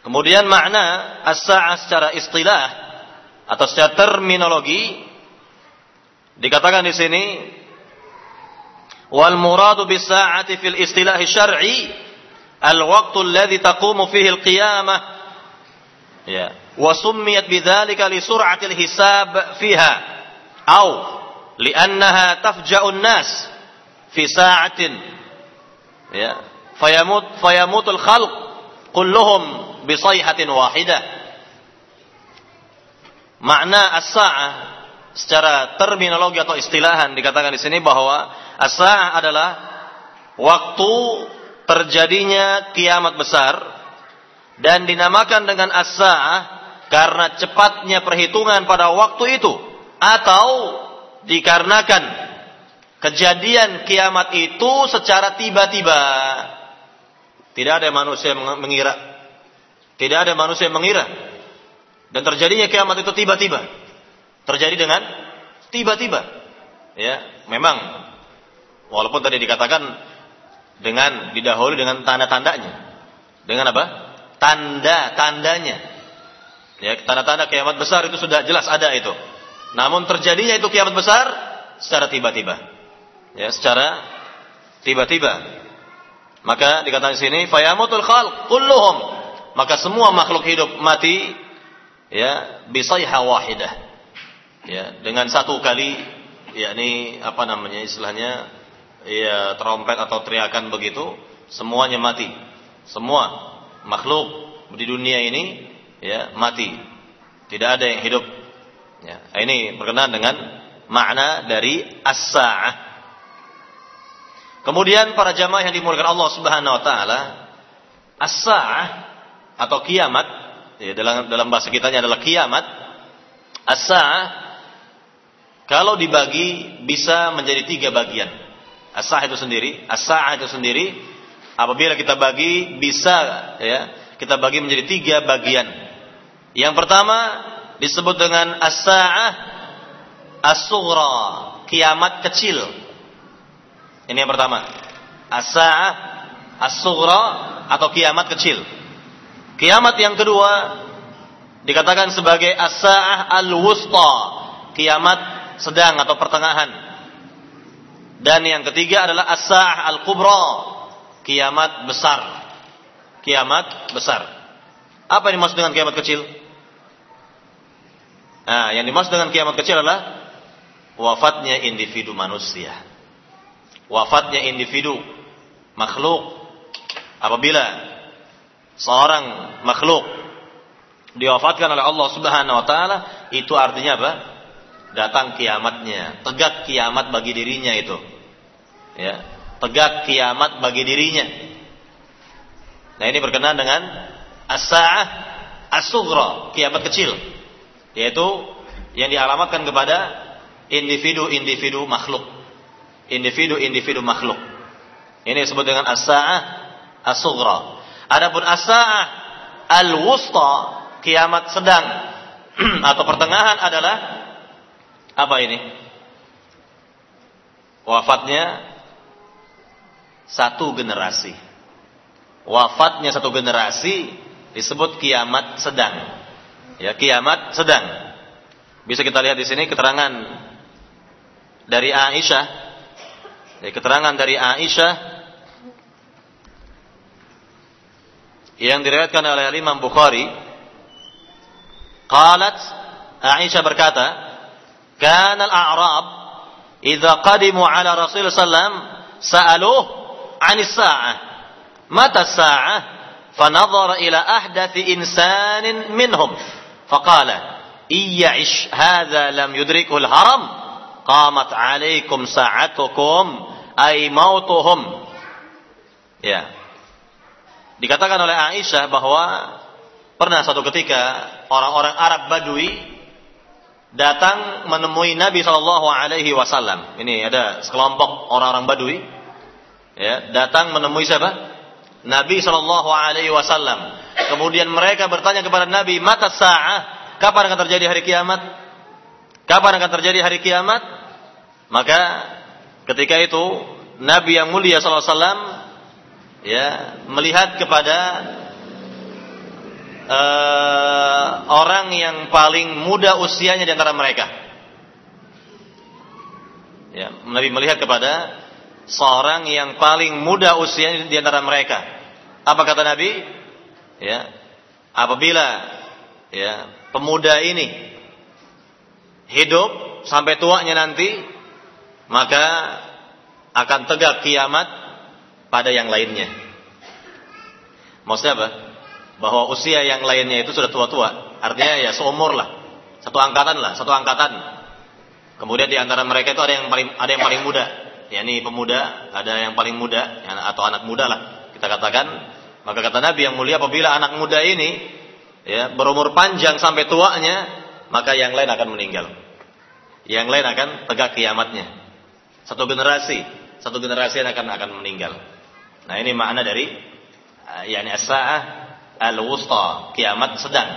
Kemudian makna as-sa'ah secara istilah atau secara terminologi Dikatakan di sini wal muradu bis sa'ati fil istilah syar'i al waqtu alladhi taqumu fihi al qiyamah ya wa summiyat bidzalika li sur'ati al hisab fiha au li'annaha tafja'u an-nas fi sa'atin. Ya. Fayamut fayamutul khalq kulluhum bi sayhatin wahidah. Makna as-sa'ah secara terminologi atau istilahan dikatakan di sini bahwa as-sa'ah adalah waktu terjadinya kiamat besar dan dinamakan dengan as-sa'ah karena cepatnya perhitungan pada waktu itu atau dikarenakan kejadian kiamat itu secara tiba-tiba. Tidak ada manusia yang mengira. Tidak ada manusia yang mengira. Dan terjadinya kiamat itu tiba-tiba terjadi dengan tiba-tiba. Ya, memang walaupun tadi dikatakan dengan didahului dengan tanda-tandanya. Dengan apa? Tanda-tandanya. Ya, tanda-tanda kiamat besar itu sudah jelas ada itu. Namun terjadinya itu kiamat besar secara tiba-tiba. Ya, secara tiba-tiba. Maka dikatakan di sini fayamutul khalq kulluhum. Maka semua makhluk hidup mati ya bisayha wahidah ya dengan satu kali yakni apa namanya istilahnya ya trompet atau teriakan begitu semuanya mati semua makhluk di dunia ini ya mati tidak ada yang hidup ya ini berkenaan dengan makna dari as-saah kemudian para jamaah yang dimuliakan Allah Subhanahu wa taala as-saah atau kiamat ya dalam dalam bahasa kitanya adalah kiamat as-saah kalau dibagi bisa menjadi tiga bagian. Asah itu sendiri, asah itu sendiri. Apabila kita bagi bisa ya kita bagi menjadi tiga bagian. Yang pertama disebut dengan as-sa'ah as-sughra, kiamat kecil. Ini yang pertama. As-sa'ah as-sughra atau kiamat kecil. Kiamat yang kedua dikatakan sebagai as-sa'ah al-wusta, kiamat sedang atau pertengahan. Dan yang ketiga adalah as-sa'ah al-kubra, kiamat besar. Kiamat besar. Apa yang dimaksud dengan kiamat kecil? Nah, yang dimaksud dengan kiamat kecil adalah wafatnya individu manusia. Wafatnya individu makhluk apabila seorang makhluk diwafatkan oleh Allah Subhanahu wa taala itu artinya apa? Datang kiamatnya, tegak kiamat bagi dirinya itu. Ya, tegak kiamat bagi dirinya. Nah, ini berkenaan dengan as-saah as-sughra, kiamat kecil. Yaitu yang dialamatkan kepada individu-individu makhluk. Individu-individu makhluk. Ini disebut dengan as-saah as-sughra. Adapun as-saah al-wusta, kiamat sedang atau pertengahan adalah apa ini? Wafatnya satu generasi. Wafatnya satu generasi disebut kiamat sedang. Ya, kiamat sedang. Bisa kita lihat di sini keterangan dari Aisyah. Ya, keterangan dari Aisyah yang diriwayatkan oleh Imam Bukhari qalat Aisyah berkata kana al-a'rab idza qadimu ala Rasul sallam sa'aluh 'an as-sa'ah mata as-sa'ah fanadhara ila ahdathi insanin minhum faqala iya'ish hadha lam yudrikhu al-haram qamat 'alaykum sa'atukum ay mautuhum ya Dikatakan oleh Aisyah bahwa pernah suatu ketika orang-orang Arab Badui datang menemui Nabi Shallallahu Alaihi Wasallam. Ini ada sekelompok orang-orang Badui, ya, datang menemui siapa? Nabi Shallallahu Alaihi Wasallam. Kemudian mereka bertanya kepada Nabi, mata sa'ah, kapan akan terjadi hari kiamat? Kapan akan terjadi hari kiamat? Maka ketika itu Nabi yang mulia Shallallahu Alaihi Wasallam ya melihat kepada uh, orang yang paling muda usianya di antara mereka. Ya, Nabi melihat kepada seorang yang paling muda usianya di antara mereka. Apa kata Nabi? Ya, apabila ya pemuda ini hidup sampai tuanya nanti, maka akan tegak kiamat pada yang lainnya. Maksudnya apa? Bahwa usia yang lainnya itu sudah tua-tua. Artinya ya seumur lah. Satu angkatan lah, satu angkatan. Kemudian di antara mereka itu ada yang paling ada yang paling muda. Ya ini pemuda, ada yang paling muda atau anak muda lah kita katakan. Maka kata Nabi yang mulia apabila anak muda ini ya berumur panjang sampai tuanya, maka yang lain akan meninggal. Yang lain akan tegak kiamatnya. Satu generasi, satu generasi yang akan akan meninggal. Nah ini makna dari uh, yakni as-sa'ah al-wusta, kiamat sedang.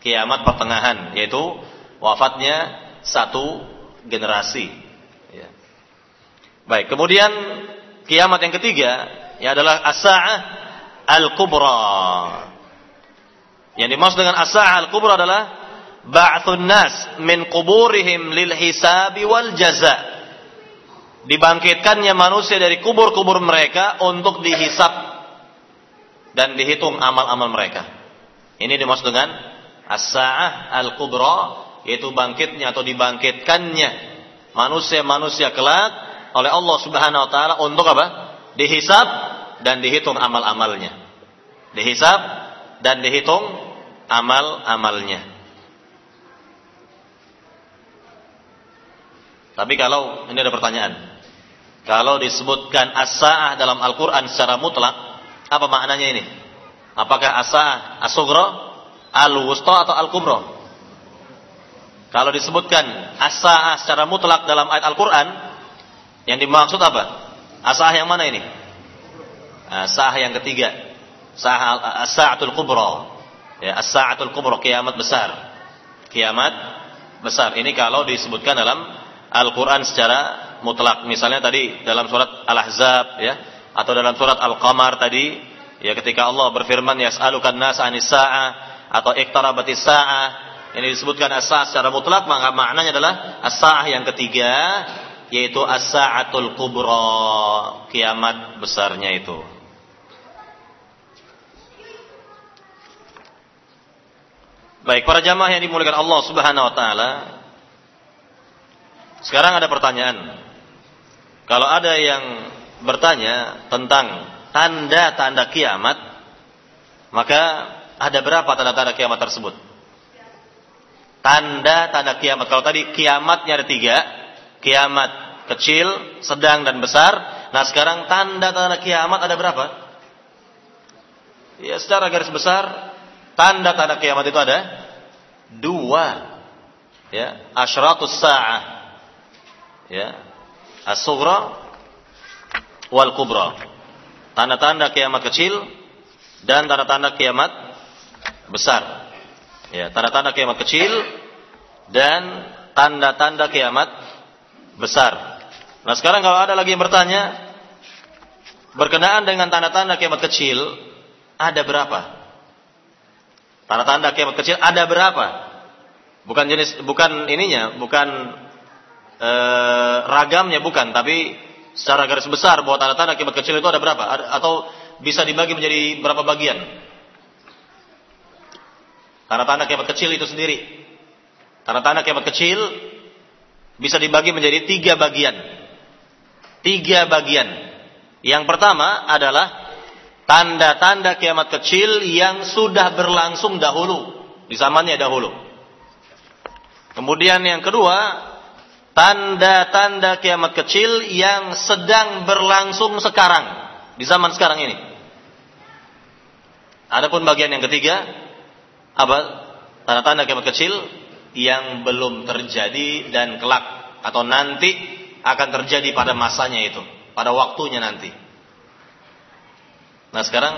Kiamat pertengahan yaitu wafatnya satu generasi. Baik, kemudian kiamat yang ketiga ya adalah as-sa'ah al-kubra. Yang dimaksud dengan as-sa'ah al-kubra adalah ba'thun nas min quburihim lil hisabi wal jaza' dibangkitkannya manusia dari kubur-kubur mereka untuk dihisap dan dihitung amal-amal mereka. Ini dimaksud dengan as-sa'ah al-kubra yaitu bangkitnya atau dibangkitkannya manusia-manusia kelak oleh Allah Subhanahu wa taala untuk apa? Dihisap dan dihitung amal-amalnya. Dihisap dan dihitung amal-amalnya. Tapi kalau ini ada pertanyaan, kalau disebutkan as-sa'ah dalam Al-Quran secara mutlak, apa maknanya ini? Apakah as-sa'ah as-sugra, al-wusta atau al-kubra? Kalau disebutkan as-sa'ah secara mutlak dalam ayat Al-Quran, yang dimaksud apa? As-sa'ah yang mana ini? As-sa'ah yang ketiga. As-sa'atul kubra. Ya, as-sa'atul kubra, kiamat besar. Kiamat besar. Ini kalau disebutkan dalam Al-Quran secara mutlak. Misalnya tadi dalam surat Al-Ahzab ya atau dalam surat Al-Qamar tadi ya ketika Allah berfirman yas'alukan nas anis atau iqtarabatis sa'ah ini disebutkan as-sa'ah secara mutlak maka maknanya adalah as-sa'ah yang ketiga yaitu as-sa'atul kubra, kiamat besarnya itu. Baik, para jamaah yang dimuliakan Allah Subhanahu wa taala. Sekarang ada pertanyaan. Kalau ada yang bertanya tentang tanda-tanda kiamat, maka ada berapa tanda-tanda kiamat tersebut? Tanda-tanda kiamat. Kalau tadi kiamatnya ada tiga, kiamat kecil, sedang dan besar. Nah sekarang tanda-tanda kiamat ada berapa? Ya secara garis besar tanda-tanda kiamat itu ada dua. Ya, asyratus sa'ah. Ya. As-sughra wal kubra. Tanda-tanda kiamat kecil dan tanda-tanda kiamat besar. Ya, tanda-tanda kiamat kecil dan tanda-tanda kiamat besar. Nah, sekarang kalau ada lagi yang bertanya berkenaan dengan tanda-tanda kiamat kecil, ada berapa? Tanda-tanda kiamat kecil ada berapa? Bukan jenis bukan ininya, bukan e, ragamnya bukan, tapi secara garis besar bahwa tanda-tanda kiamat kecil itu ada berapa? Atau bisa dibagi menjadi berapa bagian? Tanda-tanda kiamat kecil itu sendiri. Tanda-tanda kiamat kecil bisa dibagi menjadi tiga bagian. Tiga bagian. Yang pertama adalah tanda-tanda kiamat kecil yang sudah berlangsung dahulu. Di zamannya dahulu. Kemudian yang kedua, tanda-tanda kiamat kecil yang sedang berlangsung sekarang. Di zaman sekarang ini. Adapun bagian yang ketiga, apa tanda-tanda kiamat kecil yang belum terjadi dan kelak atau nanti akan terjadi pada masanya itu, pada waktunya nanti. Nah sekarang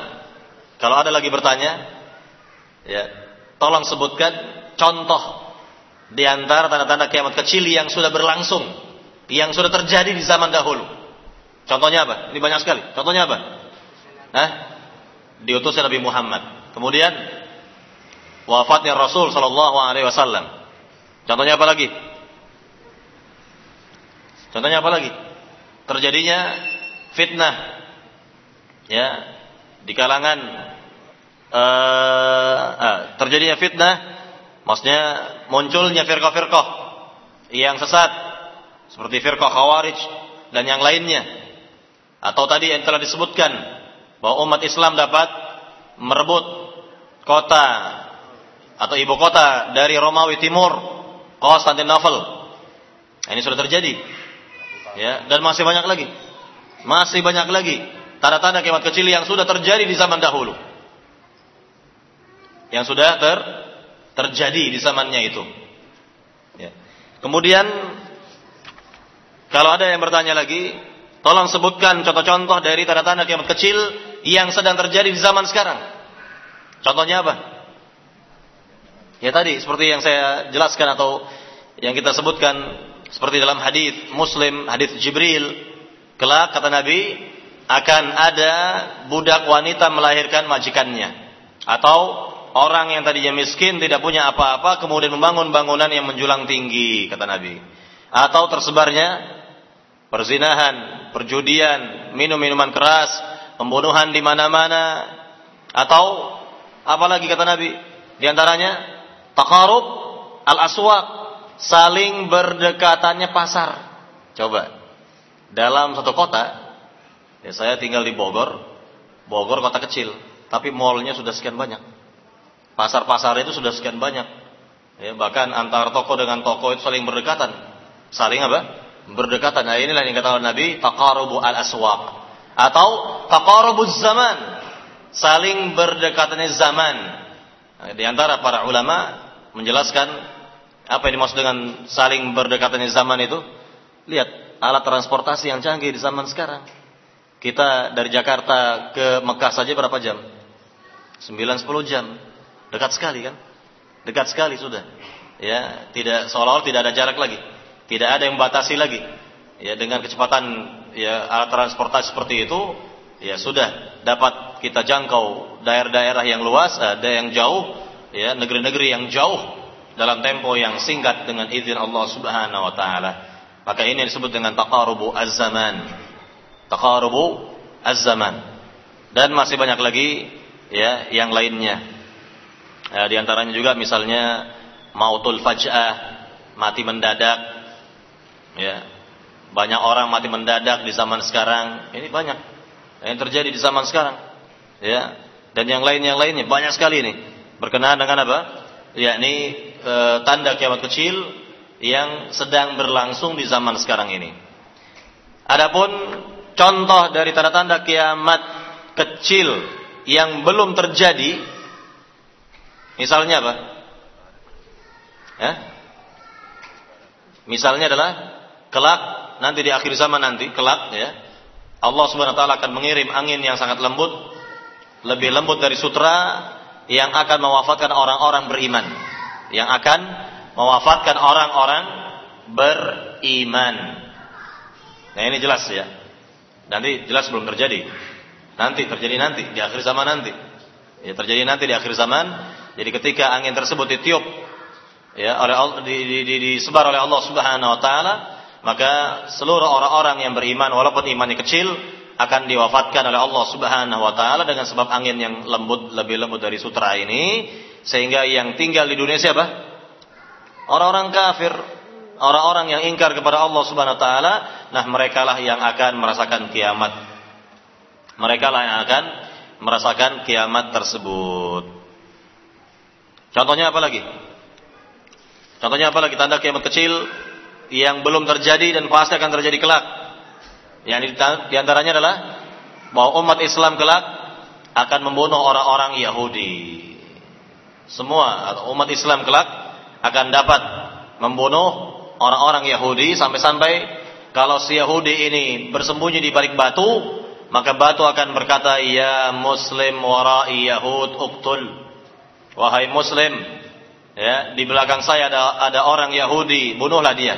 kalau ada lagi bertanya, ya tolong sebutkan contoh di antara tanda-tanda kiamat kecil yang sudah berlangsung, yang sudah terjadi di zaman dahulu. Contohnya apa? Ini banyak sekali. Contohnya apa? Hah? Diutusnya Nabi Muhammad. Kemudian wafatnya Rasul Shallallahu Alaihi Wasallam. Contohnya apa lagi? Contohnya apa lagi? Terjadinya fitnah, ya, di kalangan uh, uh, terjadinya fitnah, maksudnya munculnya firqah-firqah yang sesat seperti firqah khawarij dan yang lainnya. Atau tadi yang telah disebutkan bahwa umat Islam dapat merebut kota atau ibu kota dari Romawi Timur, Konstantinopel. Ini sudah terjadi. Ya, dan masih banyak lagi. Masih banyak lagi tanda-tanda kiamat kecil yang sudah terjadi di zaman dahulu. Yang sudah ter terjadi di zamannya itu. Ya. Kemudian kalau ada yang bertanya lagi, tolong sebutkan contoh-contoh dari tanda-tanda kiamat kecil yang sedang terjadi di zaman sekarang. Contohnya apa? Ya tadi seperti yang saya jelaskan atau yang kita sebutkan seperti dalam hadis Muslim, hadis Jibril, kelak kata Nabi akan ada budak wanita melahirkan majikannya. Atau orang yang tadinya miskin tidak punya apa-apa kemudian membangun bangunan yang menjulang tinggi kata Nabi. Atau tersebarnya perzinahan, perjudian, minum minuman keras, pembunuhan di mana-mana. Atau apalagi kata Nabi di antaranya Takarub al-aswaq, saling berdekatannya pasar. Coba. Dalam satu kota, ya saya tinggal di Bogor, Bogor kota kecil, tapi mallnya sudah sekian banyak. Pasar-pasar itu sudah sekian banyak. Ya, bahkan antar toko dengan toko itu saling berdekatan. Saling apa? Berdekatan. Nah inilah yang kata Nabi, taqarubu al-aswaq. Atau taqarubu zaman. Saling berdekatannya zaman. Di antara para ulama menjelaskan apa yang dimaksud dengan saling berdekatannya zaman itu, lihat alat transportasi yang canggih di zaman sekarang. Kita dari Jakarta ke Mekah saja berapa jam? 9-10 jam. Dekat sekali kan? Dekat sekali sudah. Ya, tidak seolah-olah tidak ada jarak lagi. Tidak ada yang membatasi lagi. Ya, dengan kecepatan ya alat transportasi seperti itu, ya sudah dapat kita jangkau daerah-daerah yang luas, ada yang jauh ya negeri-negeri yang jauh dalam tempo yang singkat dengan izin Allah Subhanahu wa taala. Maka ini disebut dengan taqarubu az-zaman. Taqarubu az-zaman. Dan masih banyak lagi ya yang lainnya. Ya, di antaranya juga misalnya mautul faj'ah, mati mendadak. Ya. Banyak orang mati mendadak di zaman sekarang. Ini banyak yang terjadi di zaman sekarang. Ya. Dan yang lain yang lainnya banyak sekali ini. Berkenaan dengan apa? Yakni e, tanda kiamat kecil yang sedang berlangsung di zaman sekarang ini. Adapun contoh dari tanda-tanda kiamat kecil yang belum terjadi misalnya apa? Ya? Misalnya adalah kelak nanti di akhir zaman nanti kelak ya Allah Subhanahu wa taala akan mengirim angin yang sangat lembut lebih lembut dari sutra yang akan mewafatkan orang-orang beriman. Yang akan mewafatkan orang-orang beriman. Nah ini jelas ya. Nanti jelas belum terjadi. Nanti terjadi nanti di akhir zaman nanti. Ya terjadi nanti di akhir zaman. Jadi ketika angin tersebut ditiup ya oleh di, di, di, disebar oleh Allah Subhanahu wa taala maka seluruh orang-orang yang beriman walaupun imannya kecil akan diwafatkan oleh Allah Subhanahu wa taala dengan sebab angin yang lembut lebih lembut dari sutra ini sehingga yang tinggal di dunia siapa? Orang-orang kafir, orang-orang yang ingkar kepada Allah Subhanahu wa taala, nah merekalah yang akan merasakan kiamat. Mereka lah yang akan merasakan kiamat tersebut. Contohnya apa lagi? Contohnya apa lagi tanda kiamat kecil yang belum terjadi dan pasti akan terjadi kelak. Yang di antaranya adalah bahwa umat Islam kelak akan membunuh orang-orang Yahudi. Semua umat Islam kelak akan dapat membunuh orang-orang Yahudi sampai-sampai kalau si Yahudi ini bersembunyi di balik batu, maka batu akan berkata, "Ya Muslim warai Yahud uktul." Wahai Muslim, ya, di belakang saya ada ada orang Yahudi, bunuhlah dia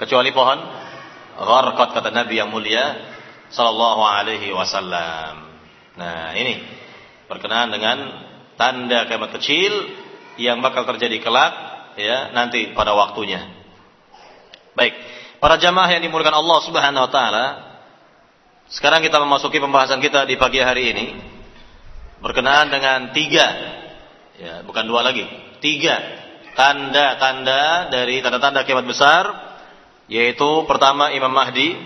kecuali pohon gharqat kata Nabi yang mulia sallallahu alaihi wasallam. Nah, ini berkenaan dengan tanda kiamat kecil yang bakal terjadi kelak ya nanti pada waktunya. Baik, para jamaah yang dimuliakan Allah Subhanahu wa taala, sekarang kita memasuki pembahasan kita di pagi hari ini berkenaan dengan tiga ya, bukan dua lagi, tiga tanda-tanda dari tanda-tanda kiamat besar yaitu pertama Imam Mahdi,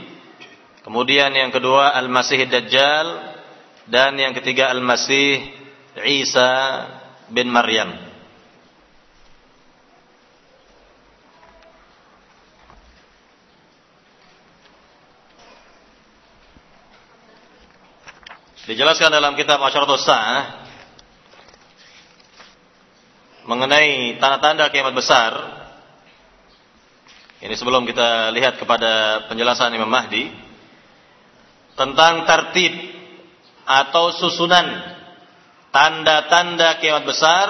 kemudian yang kedua Al-Masih Dajjal dan yang ketiga Al-Masih Isa bin Maryam. Dijelaskan dalam kitab Asyaratus Sa'ah mengenai tanda-tanda kiamat besar ini sebelum kita lihat kepada penjelasan Imam Mahdi tentang tertib atau susunan tanda-tanda kiamat besar.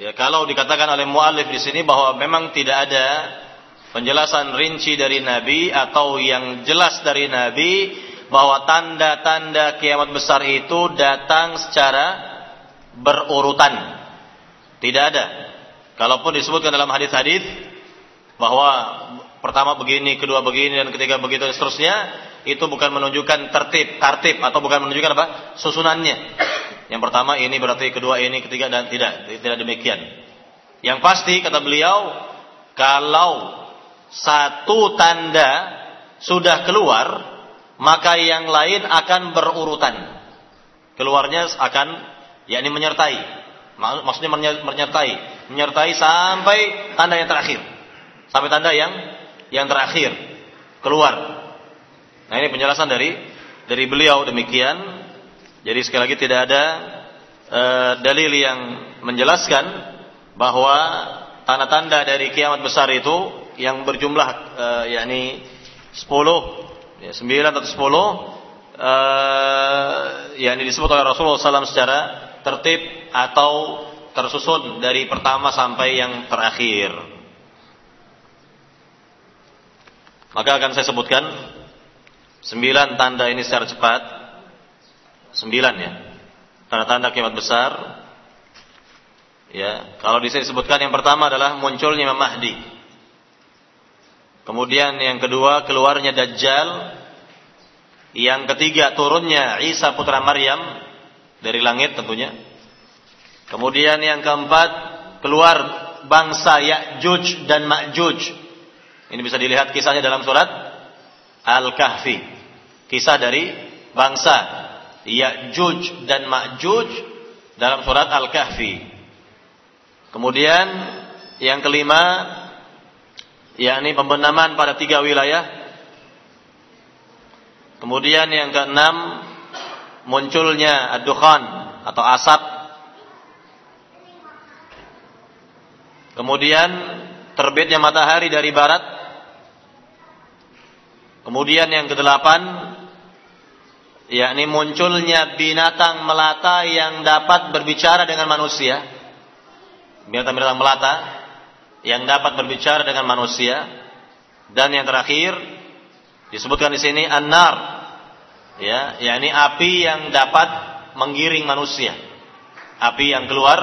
Ya, kalau dikatakan oleh muallif di sini bahwa memang tidak ada penjelasan rinci dari Nabi atau yang jelas dari Nabi bahwa tanda-tanda kiamat besar itu datang secara berurutan. Tidak ada. Kalaupun disebutkan dalam hadis-hadis bahwa pertama begini, kedua begini dan ketiga begitu dan seterusnya itu bukan menunjukkan tertib, tertib atau bukan menunjukkan apa? susunannya. Yang pertama ini berarti kedua ini, ketiga dan tidak, tidak demikian. Yang pasti kata beliau kalau satu tanda sudah keluar, maka yang lain akan berurutan. Keluarnya akan yakni menyertai. Maksudnya menyertai, menyertai sampai tanda yang terakhir sampai tanda yang yang terakhir keluar. Nah ini penjelasan dari dari beliau demikian. Jadi sekali lagi tidak ada e, dalil yang menjelaskan bahwa tanda-tanda dari kiamat besar itu yang berjumlah e, yakni 10 ya, 9 atau 10 e, yakni disebut oleh Rasulullah SAW secara tertib atau tersusun dari pertama sampai yang terakhir. Maka akan saya sebutkan sembilan tanda ini secara cepat. Sembilan ya. Tanda-tanda kiamat besar. Ya, kalau di disebutkan yang pertama adalah munculnya Imam Mahdi. Kemudian yang kedua keluarnya Dajjal. Yang ketiga turunnya Isa putra Maryam dari langit tentunya. Kemudian yang keempat keluar bangsa Ya'juj dan Ma'juj. Ini bisa dilihat kisahnya dalam surat Al-Kahfi. Kisah dari bangsa Ya'juj dan Ma'juj dalam surat Al-Kahfi. Kemudian yang kelima yakni pembenaman pada tiga wilayah. Kemudian yang keenam munculnya ad-dukhan atau asap. Kemudian terbitnya matahari dari barat. Kemudian yang kedelapan yakni munculnya binatang melata yang dapat berbicara dengan manusia. Binatang-binatang melata yang dapat berbicara dengan manusia. Dan yang terakhir disebutkan di sini an-nar ya yakni api yang dapat menggiring manusia. Api yang keluar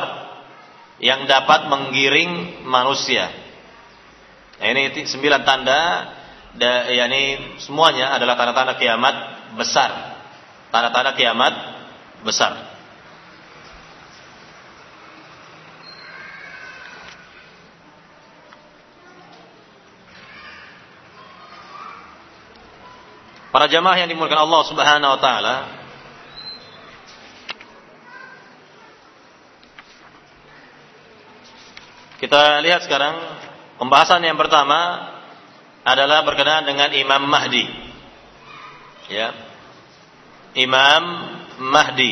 yang dapat menggiring manusia. Nah, ini sembilan tanda da, yakni semuanya adalah tanda-tanda kiamat besar. Tanda-tanda kiamat besar. Para jamaah yang dimulakan Allah Subhanahu wa taala Kita lihat sekarang pembahasan yang pertama adalah berkenaan dengan Imam Mahdi. Ya. Imam Mahdi.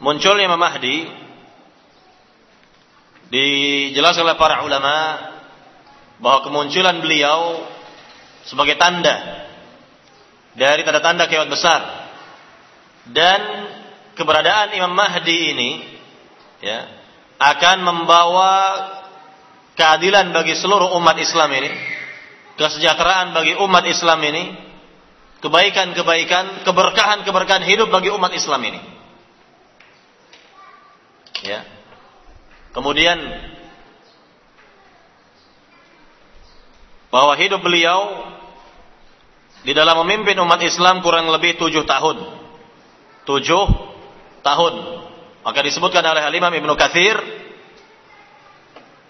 Muncul Imam Mahdi dijelaskan oleh para ulama bahwa kemunculan beliau sebagai tanda dari tanda-tanda kiamat besar dan keberadaan Imam Mahdi ini ya akan membawa keadilan bagi seluruh umat Islam ini kesejahteraan bagi umat Islam ini kebaikan-kebaikan keberkahan-keberkahan hidup bagi umat Islam ini ya kemudian bahwa hidup beliau di dalam memimpin umat Islam kurang lebih tujuh tahun. Tujuh tahun. Maka disebutkan oleh Imam Ibnu Katsir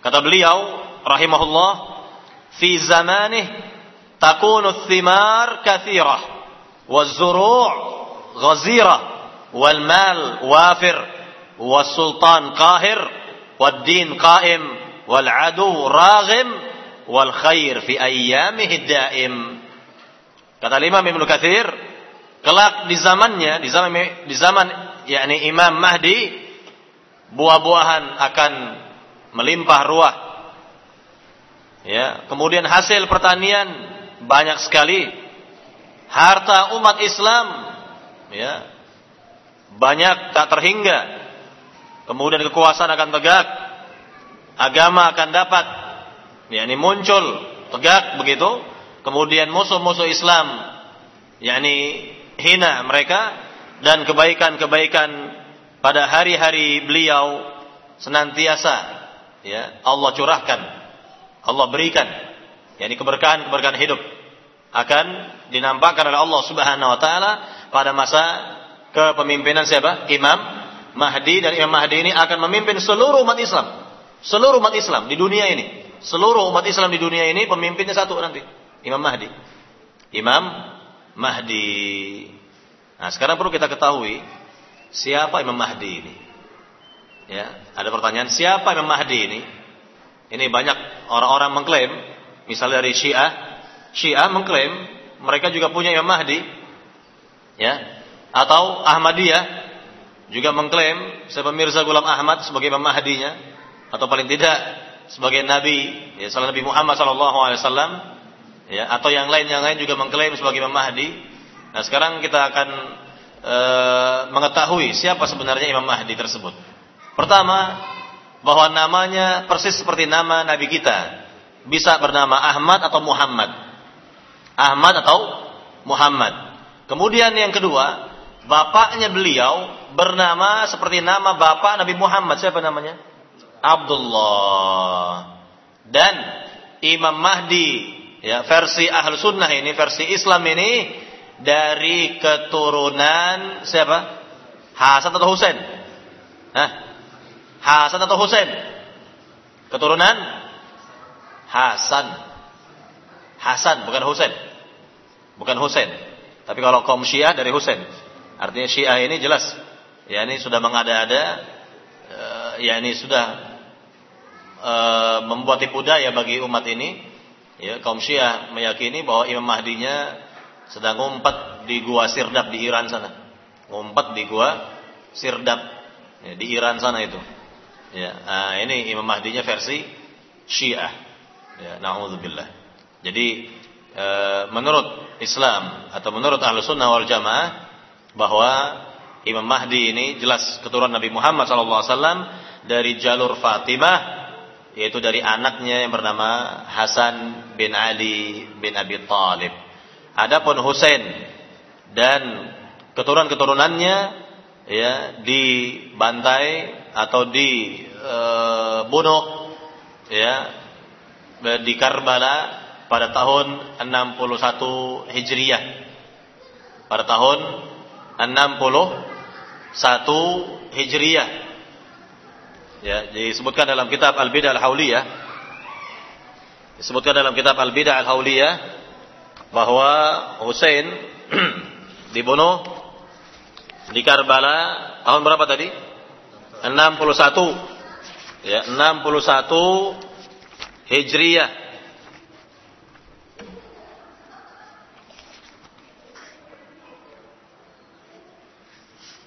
kata beliau rahimahullah fi zamanih takunu thimar kathirah waz-zuru' ghazirah wal mal wafir was sultan qahir wad din qaim wal adu raghim wal khair fi ayyamihi daim. Kata Imam Ibnu Katsir, kelak di zamannya, di zaman di zaman yakni Imam Mahdi buah-buahan akan melimpah ruah. Ya, kemudian hasil pertanian banyak sekali. Harta umat Islam ya banyak tak terhingga. Kemudian kekuasaan akan tegak, agama akan dapat yakni muncul tegak begitu kemudian musuh-musuh Islam yakni hina mereka dan kebaikan-kebaikan pada hari-hari beliau senantiasa ya Allah curahkan Allah berikan yakni keberkahan-keberkahan hidup akan dinampakkan oleh Allah Subhanahu wa taala pada masa kepemimpinan siapa? Imam Mahdi dan Imam Mahdi ini akan memimpin seluruh umat Islam. Seluruh umat Islam di dunia ini seluruh umat Islam di dunia ini pemimpinnya satu nanti, Imam Mahdi. Imam Mahdi. Nah, sekarang perlu kita ketahui siapa Imam Mahdi ini. Ya, ada pertanyaan siapa Imam Mahdi ini? Ini banyak orang-orang mengklaim, misalnya dari Syiah, Syiah mengklaim mereka juga punya Imam Mahdi. Ya, atau Ahmadiyah juga mengklaim siapa Mirza Ghulam Ahmad sebagai Imam Mahdinya atau paling tidak sebagai nabi ya salah Nabi Muhammad sallallahu alaihi wasallam ya atau yang lain yang lain juga mengklaim sebagai Imam Mahdi. Nah, sekarang kita akan e, mengetahui siapa sebenarnya Imam Mahdi tersebut. Pertama, bahwa namanya persis seperti nama nabi kita. Bisa bernama Ahmad atau Muhammad. Ahmad atau Muhammad. Kemudian yang kedua, bapaknya beliau bernama seperti nama bapak Nabi Muhammad. Siapa namanya? Abdullah. Dan Imam Mahdi, ya versi Ahl Sunnah ini, versi Islam ini dari keturunan siapa? Hasan atau Husain? Hah? Hasan atau Husain? Keturunan Hasan. Hasan bukan Husain. Bukan Husain. Tapi kalau kaum Syiah dari Husain. Artinya Syiah ini jelas ya ini sudah mengada-ada uh, ya ini sudah uh, membuat tipu daya bagi umat ini ya kaum Syiah meyakini bahwa Imam Mahdinya sedang ngumpet di gua Sirdap di Iran sana ngumpet di gua Sirdap ya, di Iran sana itu ya nah, ini Imam Mahdinya versi Syiah ya naudzubillah jadi e, menurut Islam atau menurut Ahlus Sunnah wal Jamaah bahwa Imam Mahdi ini jelas keturunan Nabi Muhammad SAW dari jalur Fatimah yaitu dari anaknya yang bernama Hasan bin Ali bin Abi Talib. Adapun Husain dan keturunan-keturunannya ya dibantai atau dibunuh e, ya di Karbala pada tahun 61 Hijriah. Pada tahun 61 Hijriyah. Ya, disebutkan dalam kitab Al-Bidah Al-Hauliyah. Disebutkan dalam kitab Al-Bidah Al-Hauliyah bahwa Hussein dibunuh di Karbala tahun berapa tadi? 61. Ya, 61 Hijriyah.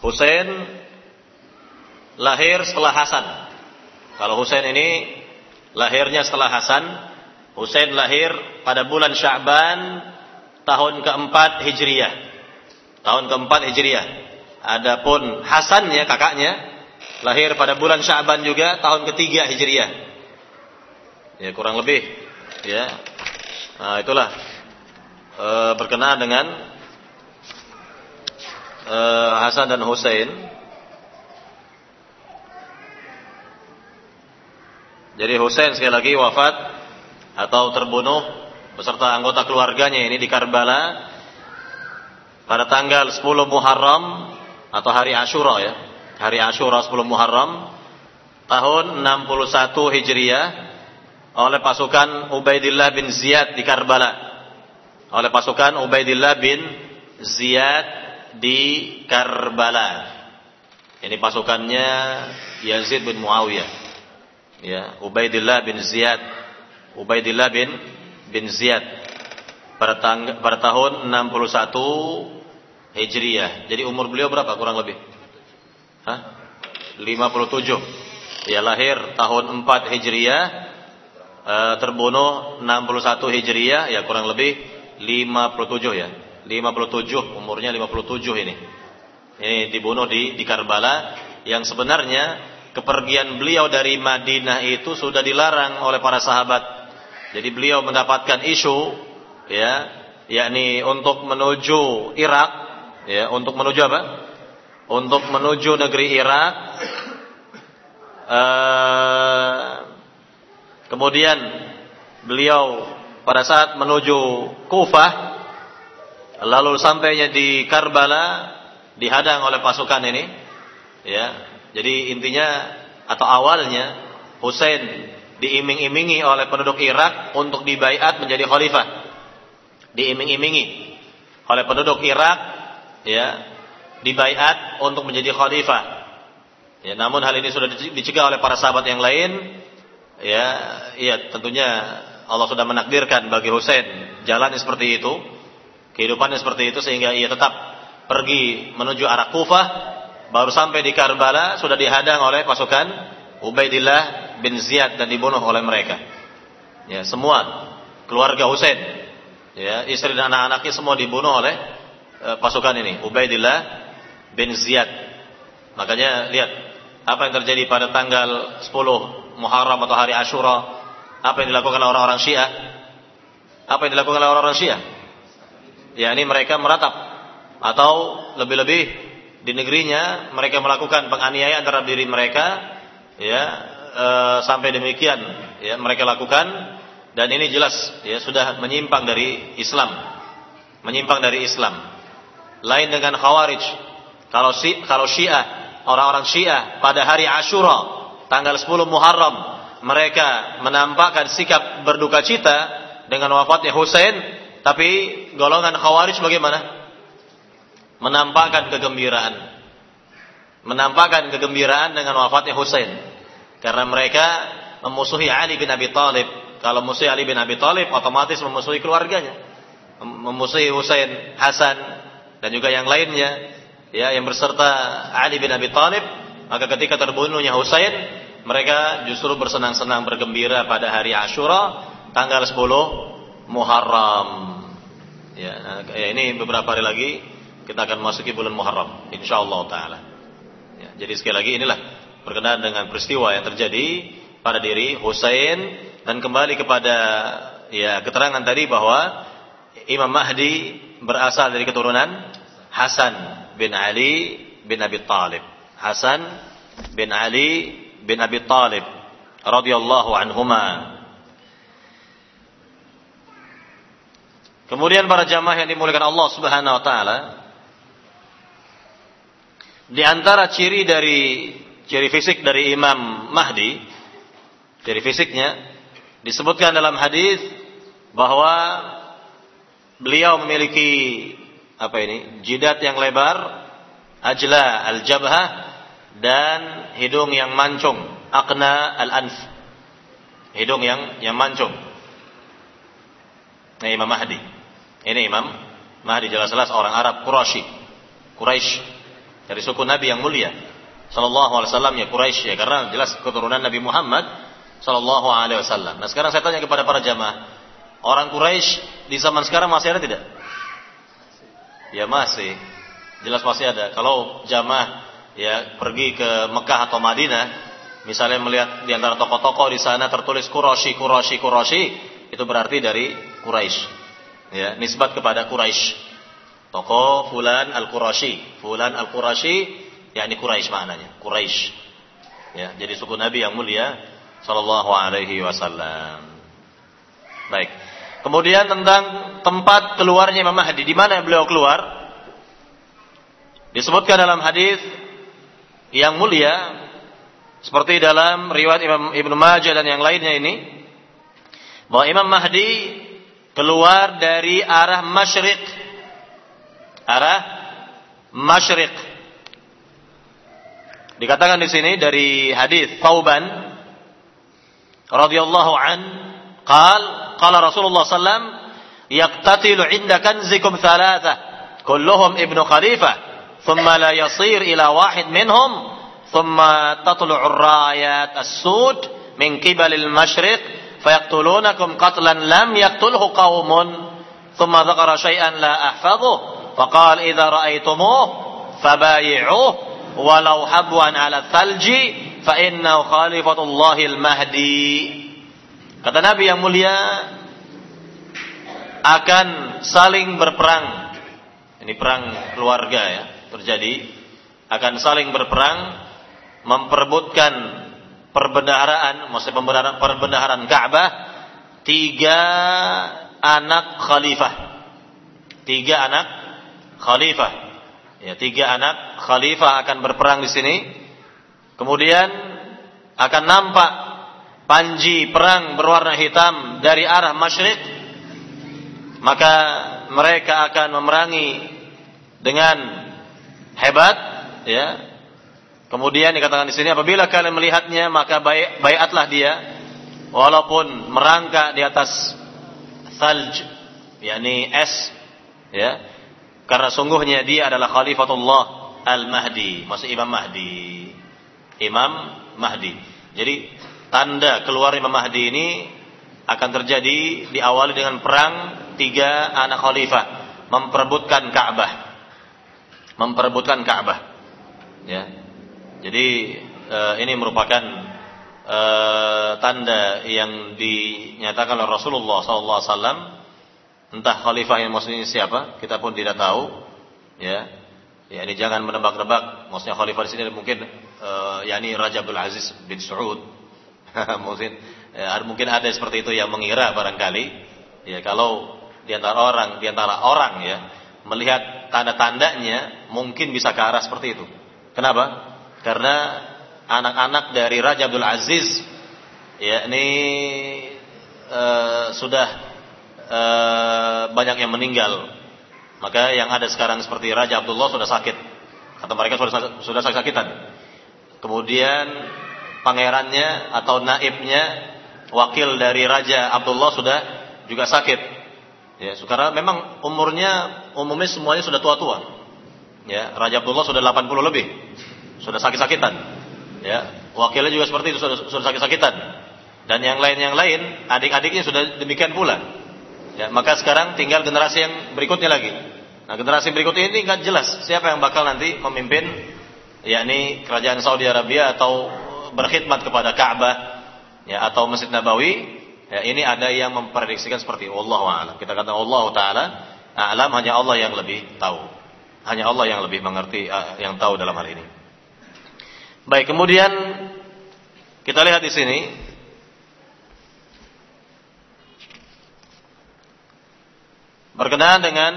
Husain lahir setelah Hasan. Kalau Husain ini lahirnya setelah Hasan, Husain lahir pada bulan Sya'ban tahun keempat Hijriyah. Tahun keempat Hijriyah. Adapun Hasan ya kakaknya lahir pada bulan Sya'ban juga tahun ketiga Hijriyah. Ya kurang lebih ya. Nah, itulah e, berkenaan dengan uh, Hasan dan Hussein. Jadi Hussein sekali lagi wafat atau terbunuh beserta anggota keluarganya ini di Karbala pada tanggal 10 Muharram atau hari Ashura ya. Hari Ashura 10 Muharram tahun 61 Hijriah oleh pasukan Ubaidillah bin Ziyad di Karbala. Oleh pasukan Ubaidillah bin Ziyad di Karbala. Ini pasukannya Yazid bin Muawiyah. Ya, Ubaidillah bin Ziyad. Ubaidillah bin bin Ziyad pada, tang, pada tahun 61 Hijriyah. Jadi umur beliau berapa kurang lebih? Hah? 57. Ya lahir tahun 4 Hijriyah, e, terbunuh 61 Hijriyah, ya kurang lebih 57 ya. 57 umurnya 57 ini. Ini dibunuh di di Karbala yang sebenarnya kepergian beliau dari Madinah itu sudah dilarang oleh para sahabat. Jadi beliau mendapatkan isu ya, yakni untuk menuju Irak ya, untuk menuju apa? Untuk menuju negeri Irak uh, kemudian beliau pada saat menuju Kufah Lalu sampainya di Karbala dihadang oleh pasukan ini. Ya. Jadi intinya atau awalnya Hussein diiming-imingi oleh penduduk Irak untuk dibaiat menjadi khalifah. Diiming-imingi oleh penduduk Irak ya, dibaiat untuk menjadi khalifah. Ya, namun hal ini sudah dicegah oleh para sahabat yang lain. Ya, iya tentunya Allah sudah menakdirkan bagi Hussein jalan seperti itu kehidupannya seperti itu sehingga ia tetap pergi menuju arah Kufah baru sampai di Karbala sudah dihadang oleh pasukan Ubaidillah bin Ziyad dan dibunuh oleh mereka ya semua keluarga Husain ya istri dan anak-anaknya semua dibunuh oleh e, pasukan ini Ubaidillah bin Ziyad. Makanya lihat apa yang terjadi pada tanggal 10 Muharram atau hari Ashura apa yang dilakukan oleh orang-orang Syiah? Apa yang dilakukan oleh orang-orang Syiah? Yakni mereka meratap. Atau lebih-lebih di negerinya mereka melakukan penganiayaan terhadap diri mereka ya e, sampai demikian ya mereka lakukan. Dan ini jelas ya sudah menyimpang dari Islam. Menyimpang dari Islam. Lain dengan khawarij kalau si, kalau Syiah orang-orang Syiah pada hari Ashura tanggal 10 Muharram mereka menampakkan sikap berduka cita dengan wafatnya Husain tapi golongan Khawarij bagaimana? Menampakkan kegembiraan. Menampakkan kegembiraan dengan wafatnya Husain. Karena mereka memusuhi Ali bin Abi Thalib. Kalau musuhi Ali bin Abi Thalib otomatis memusuhi keluarganya. Memusuhi Husain Hasan dan juga yang lainnya ya yang berserta Ali bin Abi Thalib maka ketika terbunuhnya Husain mereka justru bersenang-senang bergembira pada hari Ashura tanggal 10 Muharram ya, ya ini beberapa hari lagi kita akan masuki bulan Muharram insyaallah taala. Ya, jadi sekali lagi inilah berkenaan dengan peristiwa yang terjadi pada diri Husain dan kembali kepada ya keterangan tadi bahwa Imam Mahdi berasal dari keturunan Hasan bin Ali bin Abi Talib. Hasan bin Ali bin Abi Talib radhiyallahu anhuma. Kemudian para jamaah yang dimuliakan Allah Subhanahu wa taala, di antara ciri dari ciri fisik dari Imam Mahdi, ciri fisiknya disebutkan dalam hadis bahwa beliau memiliki apa ini? jidat yang lebar, ajla al-jabhah dan hidung yang mancung, akna al-anf. Hidung yang yang mancung. Ini Imam Mahdi. Ini Imam Mahdi jelas-jelas orang Arab Quraisy. Quraisy dari suku Nabi yang mulia sallallahu alaihi wasallam ya Quraisy ya karena jelas keturunan Nabi Muhammad sallallahu alaihi wasallam. Nah, sekarang saya tanya kepada para jamaah, orang Quraisy di zaman sekarang masih ada tidak? Ya masih. Jelas masih ada. Kalau jamaah ya pergi ke Mekah atau Madinah, misalnya melihat di antara toko-toko di sana tertulis Quraisy, Quraisy, Quraisy, itu berarti dari Quraisy. Ya, nisbat kepada Quraisy. Toko Fulan Al-Qurashi. Fulan Al-Qurashi, yakni Quraisy maknanya. Quraisy. Ya, jadi suku Nabi yang mulia sallallahu alaihi wasallam. Baik. Kemudian tentang tempat keluarnya Imam Mahdi, di mana beliau keluar? Disebutkan dalam hadis yang mulia seperti dalam riwayat Imam Ibnu Majah dan yang lainnya ini bahwa Imam Mahdi keluar dari arah masyriq arah masyriq. Dikatakan di sini dari hadis Tauban radhiyallahu an qal qala Rasulullah sallam yaqtatilu 'inda kanzikum thalatha kulluhum ibnu khalifah thumma la yasir ila wahid minhum thumma tatlu'u ar-rayat as-sud min qibal al-masyriq fayaqtulunakum qatlan lam yaqtulhu qaumun thumma dhakara shay'an la ahfadhuhu Faqal idza ra'aitumuh fabayi'uh walau habwan 'ala thalji fa innahu khalifatullahil mahdi. Kata Nabi yang mulia akan saling berperang. Ini perang keluarga ya, terjadi akan saling berperang memperebutkan perbendaharaan, maksudnya perbendaharaan, perbendaharaan Ka'bah tiga anak khalifah. Tiga anak khalifah. Ya, tiga anak khalifah akan berperang di sini. Kemudian akan nampak panji perang berwarna hitam dari arah masyrik. Maka mereka akan memerangi dengan hebat, ya. Kemudian dikatakan di sini apabila kalian melihatnya maka baik bayatlah dia walaupun merangkak di atas salj yakni es ya karena sungguhnya dia adalah khalifatullah al-mahdi. Maksud Imam Mahdi. Imam Mahdi. Jadi tanda keluar Imam Mahdi ini akan terjadi diawali dengan perang tiga anak khalifah memperebutkan Ka'bah. Memperebutkan Ka'bah. Ya. Jadi e, ini merupakan e, tanda yang dinyatakan oleh Rasulullah SAW Entah khalifah yang maksudnya siapa, kita pun tidak tahu. Ya. Ya ini jangan menebak-nebak maksudnya khalifah di sini mungkin uh, yakni Raja Abdul Aziz bin Saud. mungkin ya, mungkin ada seperti itu yang mengira barangkali. Ya kalau di antara orang, di antara orang ya melihat tanda-tandanya mungkin bisa ke arah seperti itu. Kenapa? Karena anak-anak dari Raja Abdul Aziz yakni uh, sudah uh, banyak yang meninggal. Maka yang ada sekarang seperti Raja Abdullah sudah sakit. Kata mereka sudah sudah sakit-sakitan. Kemudian pangerannya atau naibnya wakil dari Raja Abdullah sudah juga sakit. Ya, karena memang umurnya umumnya semuanya sudah tua-tua. Ya, Raja Abdullah sudah 80 lebih. Sudah sakit-sakitan. Ya, wakilnya juga seperti itu sudah, sudah sakit-sakitan. Dan yang lain yang lain, adik-adiknya sudah demikian pula. Ya, maka sekarang tinggal generasi yang berikutnya lagi. Nah, generasi berikutnya ini nggak jelas siapa yang bakal nanti memimpin yakni kerajaan Saudi Arabia atau berkhidmat kepada Ka'bah ya atau Masjid Nabawi. Ya, ini ada yang memprediksikan seperti Allah a'lam. Kita kata Allah taala a'lam hanya Allah yang lebih tahu. Hanya Allah yang lebih mengerti yang tahu dalam hal ini. Baik, kemudian kita lihat di sini berkenaan dengan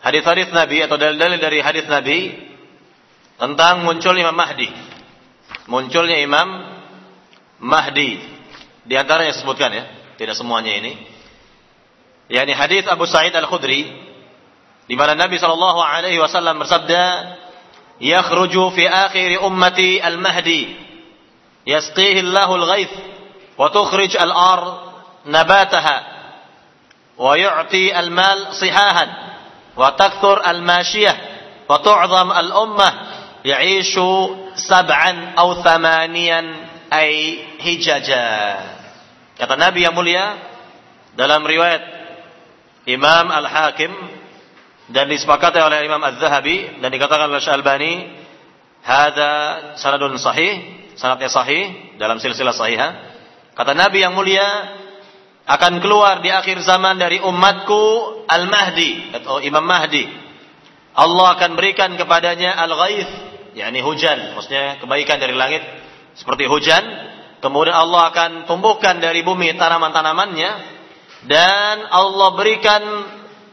hadis-hadis Nabi atau dalil-dalil dari hadis Nabi tentang munculnya Imam Mahdi. Munculnya Imam Mahdi. Di antaranya disebutkan ya, tidak semuanya ini. yakni hadis Abu Sa'id Al-Khudri di mana Nabi sallallahu alaihi wasallam bersabda, "Yakhruju fi akhir ummati al-Mahdi, yasqihi Allahu al-ghaith wa tukhrij al-ard nabataha." ويعطي المال صحاحا وتكثر الماشية وتعظم الأمة ya'ishu sab'an au thamanian ay hijaja. Kata Nabi yang mulia dalam riwayat Imam Al-Hakim dan disepakati oleh Imam Az-Zahabi dan dikatakan oleh Syalbani hadza sanadun sahih, sanadnya sahih dalam silsilah sahiha. Kata Nabi yang mulia akan keluar di akhir zaman dari umatku Al-Mahdi atau Imam Mahdi. Allah akan berikan kepadanya Al-Ghaith yakni hujan, maksudnya kebaikan dari langit seperti hujan. Kemudian Allah akan tumbuhkan dari bumi tanaman-tanamannya dan Allah berikan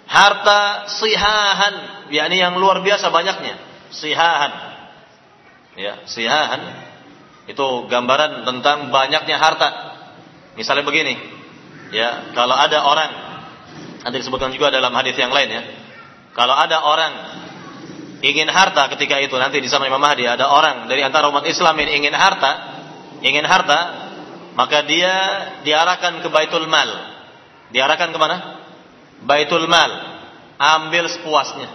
harta sihahan, yakni yang luar biasa banyaknya. Sihahan. Ya, sihahan itu gambaran tentang banyaknya harta. Misalnya begini, Ya, kalau ada orang nanti disebutkan juga dalam hadis yang lain ya. Kalau ada orang ingin harta ketika itu nanti di zaman Imam Mahdi ada orang dari antara umat Islam yang ingin harta, ingin harta, maka dia diarahkan ke Baitul Mal. Diarahkan ke mana? Baitul Mal. Ambil sepuasnya.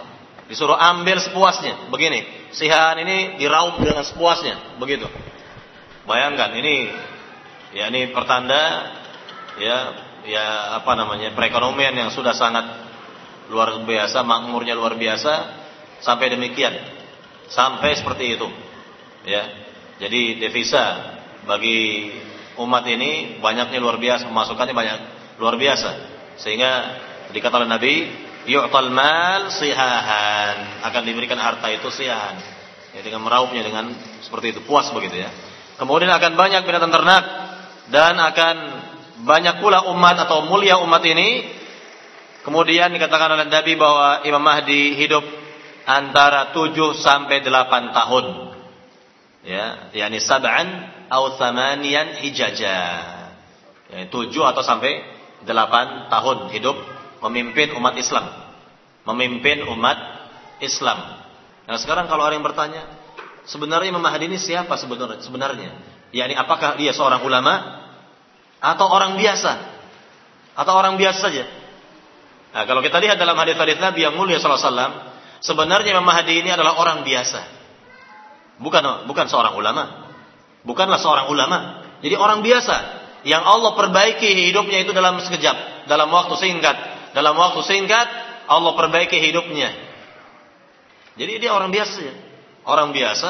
Disuruh ambil sepuasnya. Begini, sihan ini diraup dengan sepuasnya, begitu. Bayangkan ini ya ini pertanda ya ya apa namanya perekonomian yang sudah sangat luar biasa makmurnya luar biasa sampai demikian. Sampai seperti itu. Ya. Jadi devisa bagi umat ini banyaknya luar biasa pemasukannya banyak luar biasa. Sehingga dikatakan Nabi yu'tal mal sihahan. Akan diberikan harta itu sihahan. Ya, dengan meraupnya dengan seperti itu. Puas begitu ya. Kemudian akan banyak binatang ternak. Dan akan banyak pula umat atau mulia umat ini. Kemudian dikatakan oleh Nabi bahwa Imam Mahdi hidup antara 7 sampai 8 tahun. Ya, yakni sab'an atau thamanian hijaja. Ya, 7 atau sampai 8 tahun hidup memimpin umat Islam. Memimpin umat Islam. Nah, sekarang kalau orang yang bertanya, sebenarnya Imam Mahdi ini siapa sebenarnya? Sebenarnya, yakni apakah dia seorang ulama atau orang biasa atau orang biasa saja. Nah, kalau kita lihat dalam hadis-hadis Nabi yang mulia sallallahu alaihi wasallam, sebenarnya Imam Mahdi ini adalah orang biasa. Bukan bukan seorang ulama. Bukanlah seorang ulama. Jadi orang biasa yang Allah perbaiki hidupnya itu dalam sekejap, dalam waktu singkat. Dalam waktu singkat Allah perbaiki hidupnya. Jadi dia orang biasa ya. Orang biasa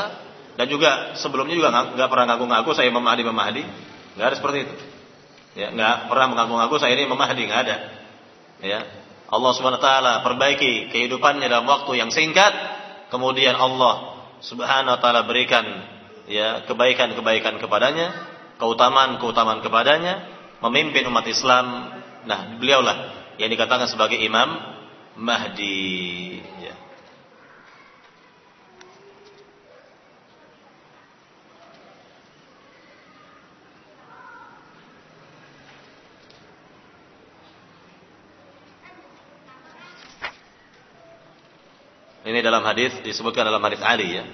dan juga sebelumnya juga nggak pernah ngaku-ngaku saya Imam Mahdi Imam Mahdi. Nggak ada seperti itu. Ya, nggak pernah mengaku-ngaku saya ini Imam Mahdi, nggak ada. Ya. Allah Subhanahu wa taala perbaiki kehidupannya dalam waktu yang singkat, kemudian Allah Subhanahu wa taala berikan ya kebaikan-kebaikan kepadanya, keutamaan-keutamaan kepadanya, memimpin umat Islam. Nah, beliaulah yang dikatakan sebagai Imam Mahdi. Ya. Ini dalam hadis disebutkan dalam hadis Ali ya.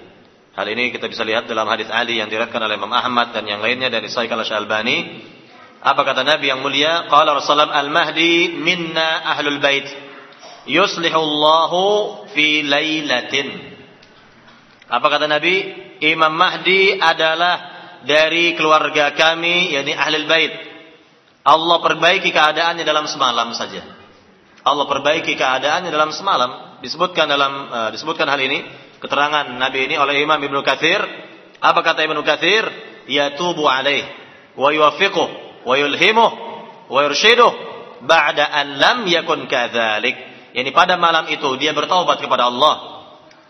Hal ini kita bisa lihat dalam hadis Ali yang diriwayatkan oleh Imam Ahmad dan yang lainnya dari Sahih Al-Albani. Apa kata Nabi yang mulia? Qala Rasulullah Al-Mahdi minna ahlul bait. Yuslihullahu fi lailatin. Apa kata Nabi? Imam Mahdi adalah dari keluarga kami, yakni ahlul bait. Allah perbaiki keadaannya dalam semalam saja. Allah perbaiki keadaannya dalam semalam. Disebutkan dalam uh, disebutkan hal ini keterangan Nabi ini oleh Imam Ibnu Katsir. Apa kata Ibnu Katsir? Yatubu alaih wa yuwaffiquh wa yulhimuh wa yurshiduh ba'da an lam yakun kadzalik. Yani pada malam itu dia bertaubat kepada Allah.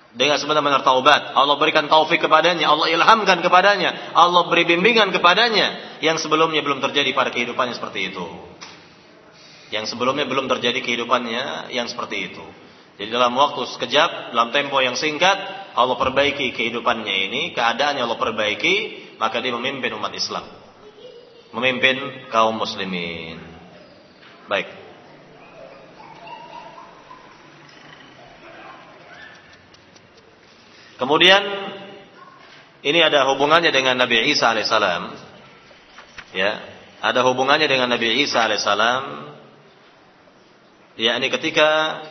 Dengan sebenar-benar taubat. Allah berikan taufik kepadanya Allah ilhamkan kepadanya Allah beri bimbingan kepadanya yang sebelumnya belum terjadi pada kehidupannya seperti itu yang sebelumnya belum terjadi kehidupannya yang seperti itu jadi dalam waktu sekejap, dalam tempo yang singkat, Allah perbaiki kehidupannya ini, keadaannya Allah perbaiki, maka dia memimpin umat Islam. Memimpin kaum muslimin. Baik. Kemudian ini ada hubungannya dengan Nabi Isa alaihissalam. Ya, ada hubungannya dengan Nabi Isa alaihissalam. Ya, ini ketika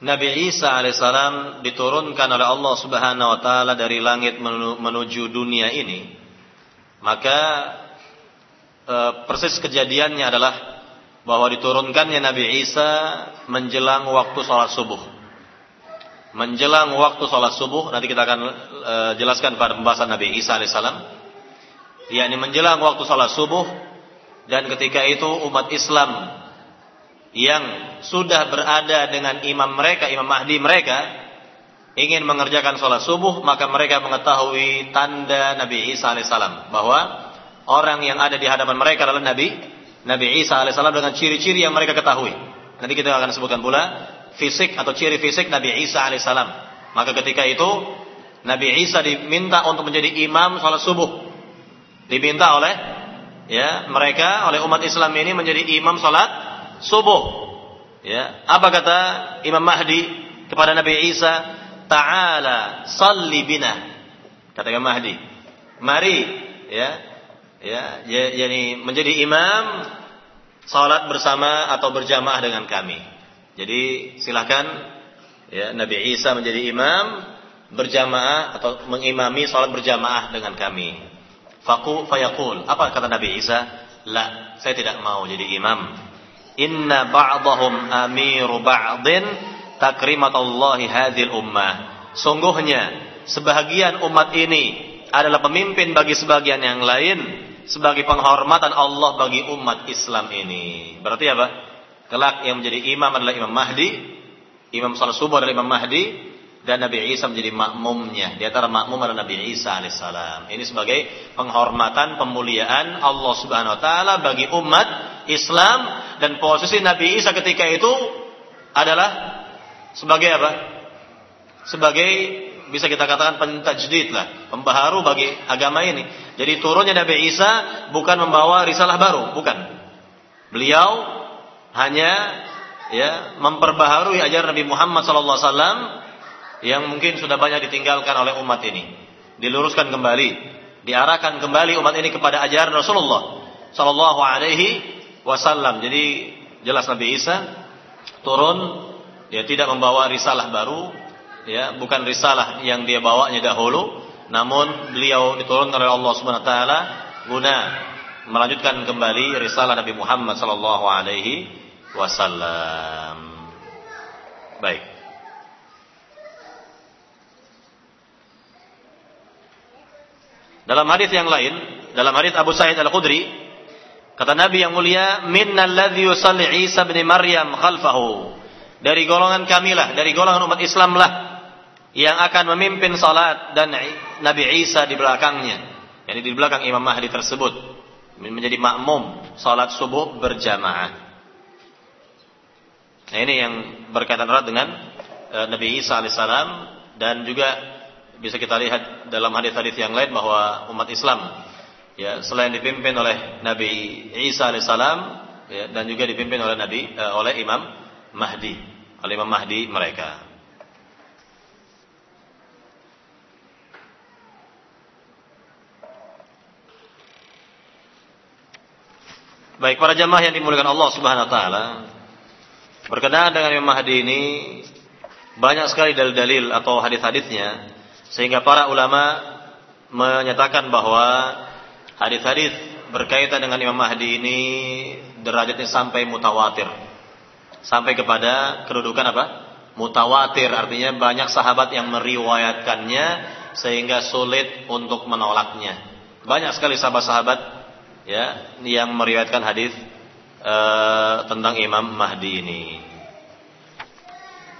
Nabi Isa alaihissalam diturunkan oleh Allah Subhanahu wa taala dari langit menuju dunia ini, maka e, persis kejadiannya adalah bahwa diturunkannya Nabi Isa menjelang waktu sholat subuh. Menjelang waktu sholat subuh, nanti kita akan e, jelaskan pada pembahasan Nabi Isa alaihissalam. yakni menjelang waktu sholat subuh dan ketika itu umat Islam yang sudah berada dengan imam mereka, imam mahdi mereka, ingin mengerjakan sholat subuh, maka mereka mengetahui tanda Nabi Isa alaihissalam bahwa orang yang ada di hadapan mereka adalah Nabi Nabi Isa alaihissalam dengan ciri-ciri yang mereka ketahui. Nanti kita akan sebutkan pula fisik atau ciri fisik Nabi Isa alaihissalam. Maka ketika itu Nabi Isa diminta untuk menjadi imam sholat subuh. Diminta oleh ya mereka oleh umat Islam ini menjadi imam sholat subuh. Ya, apa kata Imam Mahdi kepada Nabi Isa? Ta'ala salli bina. Kata Imam Mahdi, mari ya, ya, jadi menjadi imam salat bersama atau berjamaah dengan kami. Jadi silakan ya Nabi Isa menjadi imam berjamaah atau mengimami salat berjamaah dengan kami. Faku fayaqul. Apa kata Nabi Isa? La, saya tidak mau jadi imam inna ba'dahum amiru ba'din takrimatullahi hadhil ummah. Sungguhnya sebahagian umat ini adalah pemimpin bagi sebagian yang lain sebagai penghormatan Allah bagi umat Islam ini. Berarti apa? Kelak yang menjadi imam adalah Imam Mahdi, imam salat subuh adalah Imam Mahdi, dan Nabi Isa menjadi makmumnya. Di antara makmum adalah Nabi Isa alaihissalam. Ini sebagai penghormatan, pemuliaan Allah Subhanahu wa taala bagi umat Islam dan posisi Nabi Isa ketika itu adalah sebagai apa? Sebagai bisa kita katakan pentajdid lah, pembaharu bagi agama ini. Jadi turunnya Nabi Isa bukan membawa risalah baru, bukan. Beliau hanya ya memperbaharui ajaran Nabi Muhammad sallallahu alaihi wasallam yang mungkin sudah banyak ditinggalkan oleh umat ini. Diluruskan kembali, diarahkan kembali umat ini kepada ajaran Rasulullah sallallahu alaihi wasallam. Jadi jelas Nabi Isa turun dia tidak membawa risalah baru ya, bukan risalah yang dia bawanya dahulu, namun beliau diturunkan oleh Allah Subhanahu wa taala guna melanjutkan kembali risalah Nabi Muhammad sallallahu alaihi wasallam. Baik. Dalam hadis yang lain, dalam hadis Abu Sa'id Al-Khudri Kata Nabi yang mulia, "Minnal ladzi yusalli Isa bin Maryam khalfahu." Dari golongan kamilah, dari golongan umat Islam lah yang akan memimpin salat dan Nabi Isa di belakangnya. Yani di belakang Imam Mahdi tersebut menjadi makmum salat subuh berjamaah. Nah, ini yang berkaitan erat dengan uh, Nabi Isa alaihissalam dan juga bisa kita lihat dalam hadis-hadis yang lain bahwa umat Islam ya selain dipimpin oleh Nabi Isa alaihissalam ya, dan juga dipimpin oleh Nabi uh, oleh Imam Mahdi oleh Imam Mahdi mereka. Baik para jamaah yang dimuliakan Allah Subhanahu wa taala. Berkenaan dengan Imam Mahdi ini banyak sekali dalil-dalil atau hadis-hadisnya sehingga para ulama menyatakan bahwa hadis-hadis berkaitan dengan Imam Mahdi ini derajatnya sampai mutawatir. Sampai kepada kedudukan apa? Mutawatir artinya banyak sahabat yang meriwayatkannya sehingga sulit untuk menolaknya. Banyak sekali sahabat-sahabat ya yang meriwayatkan hadis uh, tentang Imam Mahdi ini.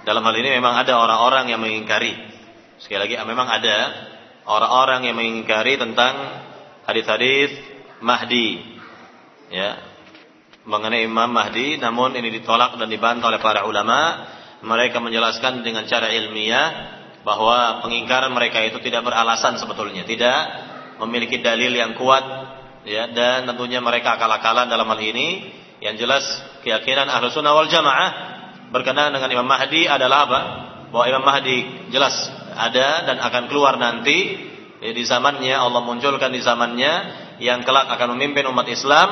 Dalam hal ini memang ada orang-orang yang mengingkari. Sekali lagi memang ada orang-orang yang mengingkari tentang hadis-hadis Mahdi. Ya. Mengenai Imam Mahdi namun ini ditolak dan dibantah oleh para ulama. Mereka menjelaskan dengan cara ilmiah bahwa pengingkaran mereka itu tidak beralasan sebetulnya. Tidak memiliki dalil yang kuat ya. Dan tentunya mereka akal-akalan dalam hal ini. Yang jelas keyakinan ahlu sunnah wal jamaah berkenaan dengan Imam Mahdi adalah apa? Bahwa Imam Mahdi jelas ada dan akan keluar nanti ya, di zamannya Allah munculkan di zamannya yang kelak akan memimpin umat Islam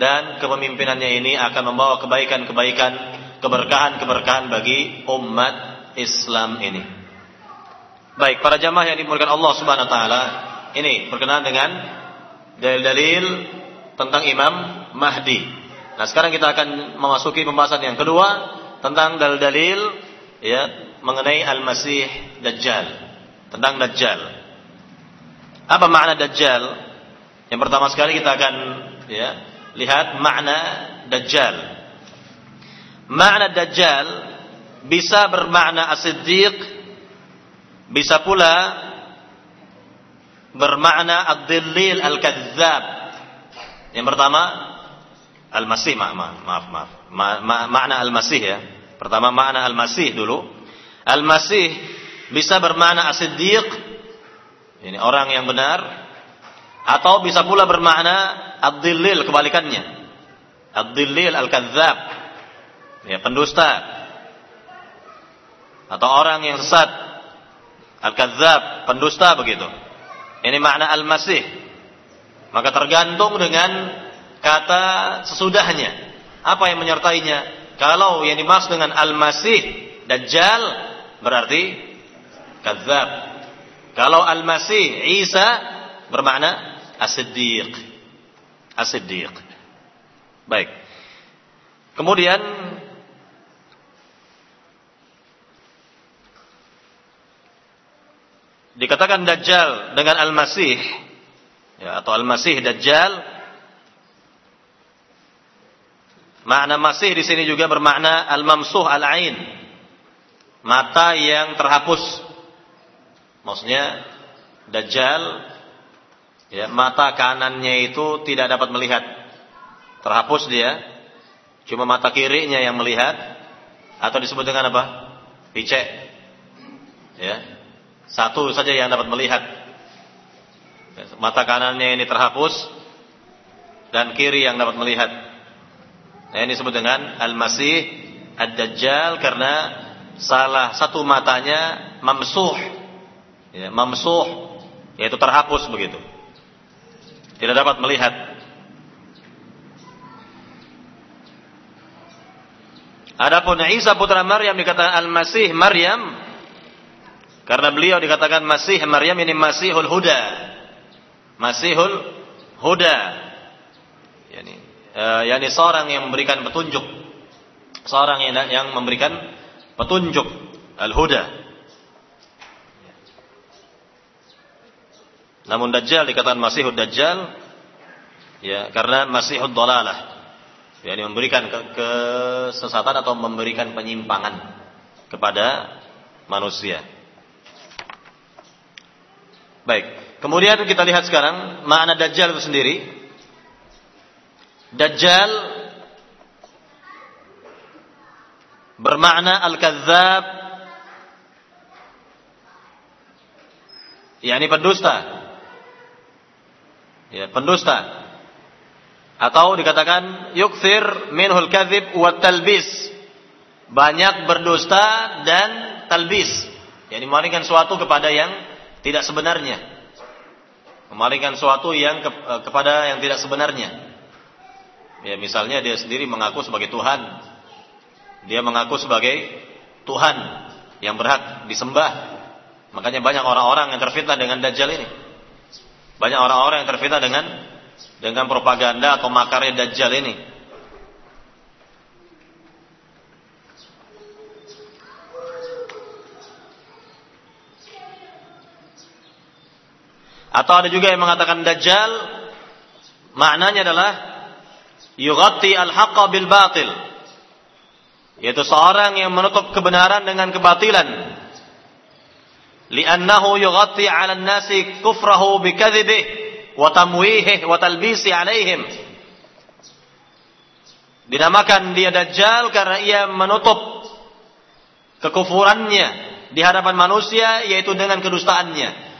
dan kepemimpinannya ini akan membawa kebaikan-kebaikan, keberkahan-keberkahan bagi umat Islam ini. Baik, para jamaah yang dimuliakan Allah Subhanahu wa taala, ini berkenaan dengan dalil-dalil tentang Imam Mahdi. Nah, sekarang kita akan memasuki pembahasan yang kedua tentang dalil-dalil ya mengenai Al-Masih Dajjal. Tentang Dajjal. Apa makna dajjal? Yang pertama sekali kita akan ya, lihat makna dajjal. Makna dajjal bisa bermakna as-siddiq, bisa pula bermakna ad-dillil al-kadzdzab. Yang pertama al-masih maaf maaf maaf. Ma, ma, makna al-masih ya. Pertama makna al-masih dulu. Al-masih bisa bermakna as-siddiq ini orang yang benar atau bisa pula bermakna ad-dillil kebalikannya. Ad-dillil al-kadzdzab. Ya, pendusta. Atau orang yang sesat. Al-kadzdzab, pendusta begitu. Ini makna al-masih. Maka tergantung dengan kata sesudahnya. Apa yang menyertainya? Kalau yang dimaksud dengan al-masih dajjal berarti kadzdzab kalau Al-Masih Isa bermakna. As-Siddiq. Baik. Kemudian dikatakan Dajjal dengan Al-Masih ya, atau Al-Masih Dajjal Makna masih di sini juga bermakna al-mamsuh al-ain. Mata yang terhapus Maksudnya Dajjal ya, mata kanannya itu tidak dapat melihat. Terhapus dia. Cuma mata kirinya yang melihat atau disebut dengan apa? Picek. Ya. Satu saja yang dapat melihat. Mata kanannya ini terhapus dan kiri yang dapat melihat. Nah, ini disebut dengan Al-Masih Ad-Dajjal karena salah satu matanya mamsuh ya, mamsuh yaitu terhapus begitu tidak dapat melihat Adapun Isa putra Maryam dikatakan Al-Masih Maryam karena beliau dikatakan Masih Maryam ini Masihul Huda. Masihul Huda. Yani uh, yani seorang yang memberikan petunjuk. Seorang yang yang memberikan petunjuk Al-Huda. Namun Dajjal dikatakan Masihud Dajjal Ya, karena masihud dalalah. Yani memberikan ke kesesatan atau memberikan penyimpangan kepada manusia. Baik. Kemudian kita lihat sekarang makna dajjal itu sendiri. Dajjal bermakna al-kadzdzab yakni pendusta. Ya, pendusta. Atau dikatakan yukthir minhul kadzib wa talbis. Banyak berdusta dan talbis. Yani memalingkan suatu kepada yang tidak sebenarnya. Memalingkan suatu yang ke, eh, kepada yang tidak sebenarnya. Ya, misalnya dia sendiri mengaku sebagai Tuhan. Dia mengaku sebagai Tuhan yang berhak disembah. Makanya banyak orang-orang yang terfitnah dengan dajjal ini. Banyak orang-orang yang terfitnah dengan dengan propaganda atau makarnya Dajjal ini. Atau ada juga yang mengatakan Dajjal maknanya adalah yughatti al-haqqa bil batil. Yaitu seorang yang menutup kebenaran dengan kebatilan. Li'annahu yughatti 'ala an-nasi kufrahu bi wa tamwihih wa talbisi alaihim. Dinamakan dia Dajjal karena ia menutup kekufurannya di hadapan manusia yaitu dengan kedustaannya.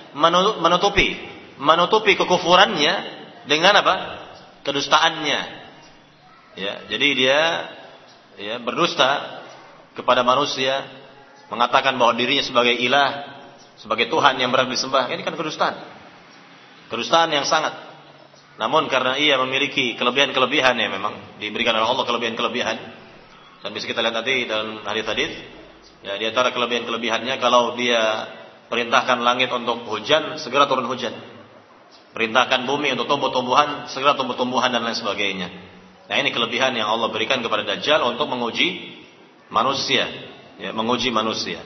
Menutupi menutupi kekufurannya dengan apa? Kedustaannya. Ya, jadi dia ya berdusta kepada manusia mengatakan bahwa dirinya sebagai ilah, sebagai Tuhan yang berhak disembah. Ini kan kedustaan. Kedustaan yang sangat. Namun karena ia memiliki kelebihan-kelebihan ya memang diberikan oleh Allah kelebihan-kelebihan. Dan bisa kita lihat nanti dalam hadis-hadis ya di antara kelebihan-kelebihannya kalau dia perintahkan langit untuk hujan segera turun hujan. Perintahkan bumi untuk tumbuh-tumbuhan segera tumbuh-tumbuhan dan lain sebagainya. Nah ini kelebihan yang Allah berikan kepada Dajjal untuk menguji manusia, ya, menguji manusia.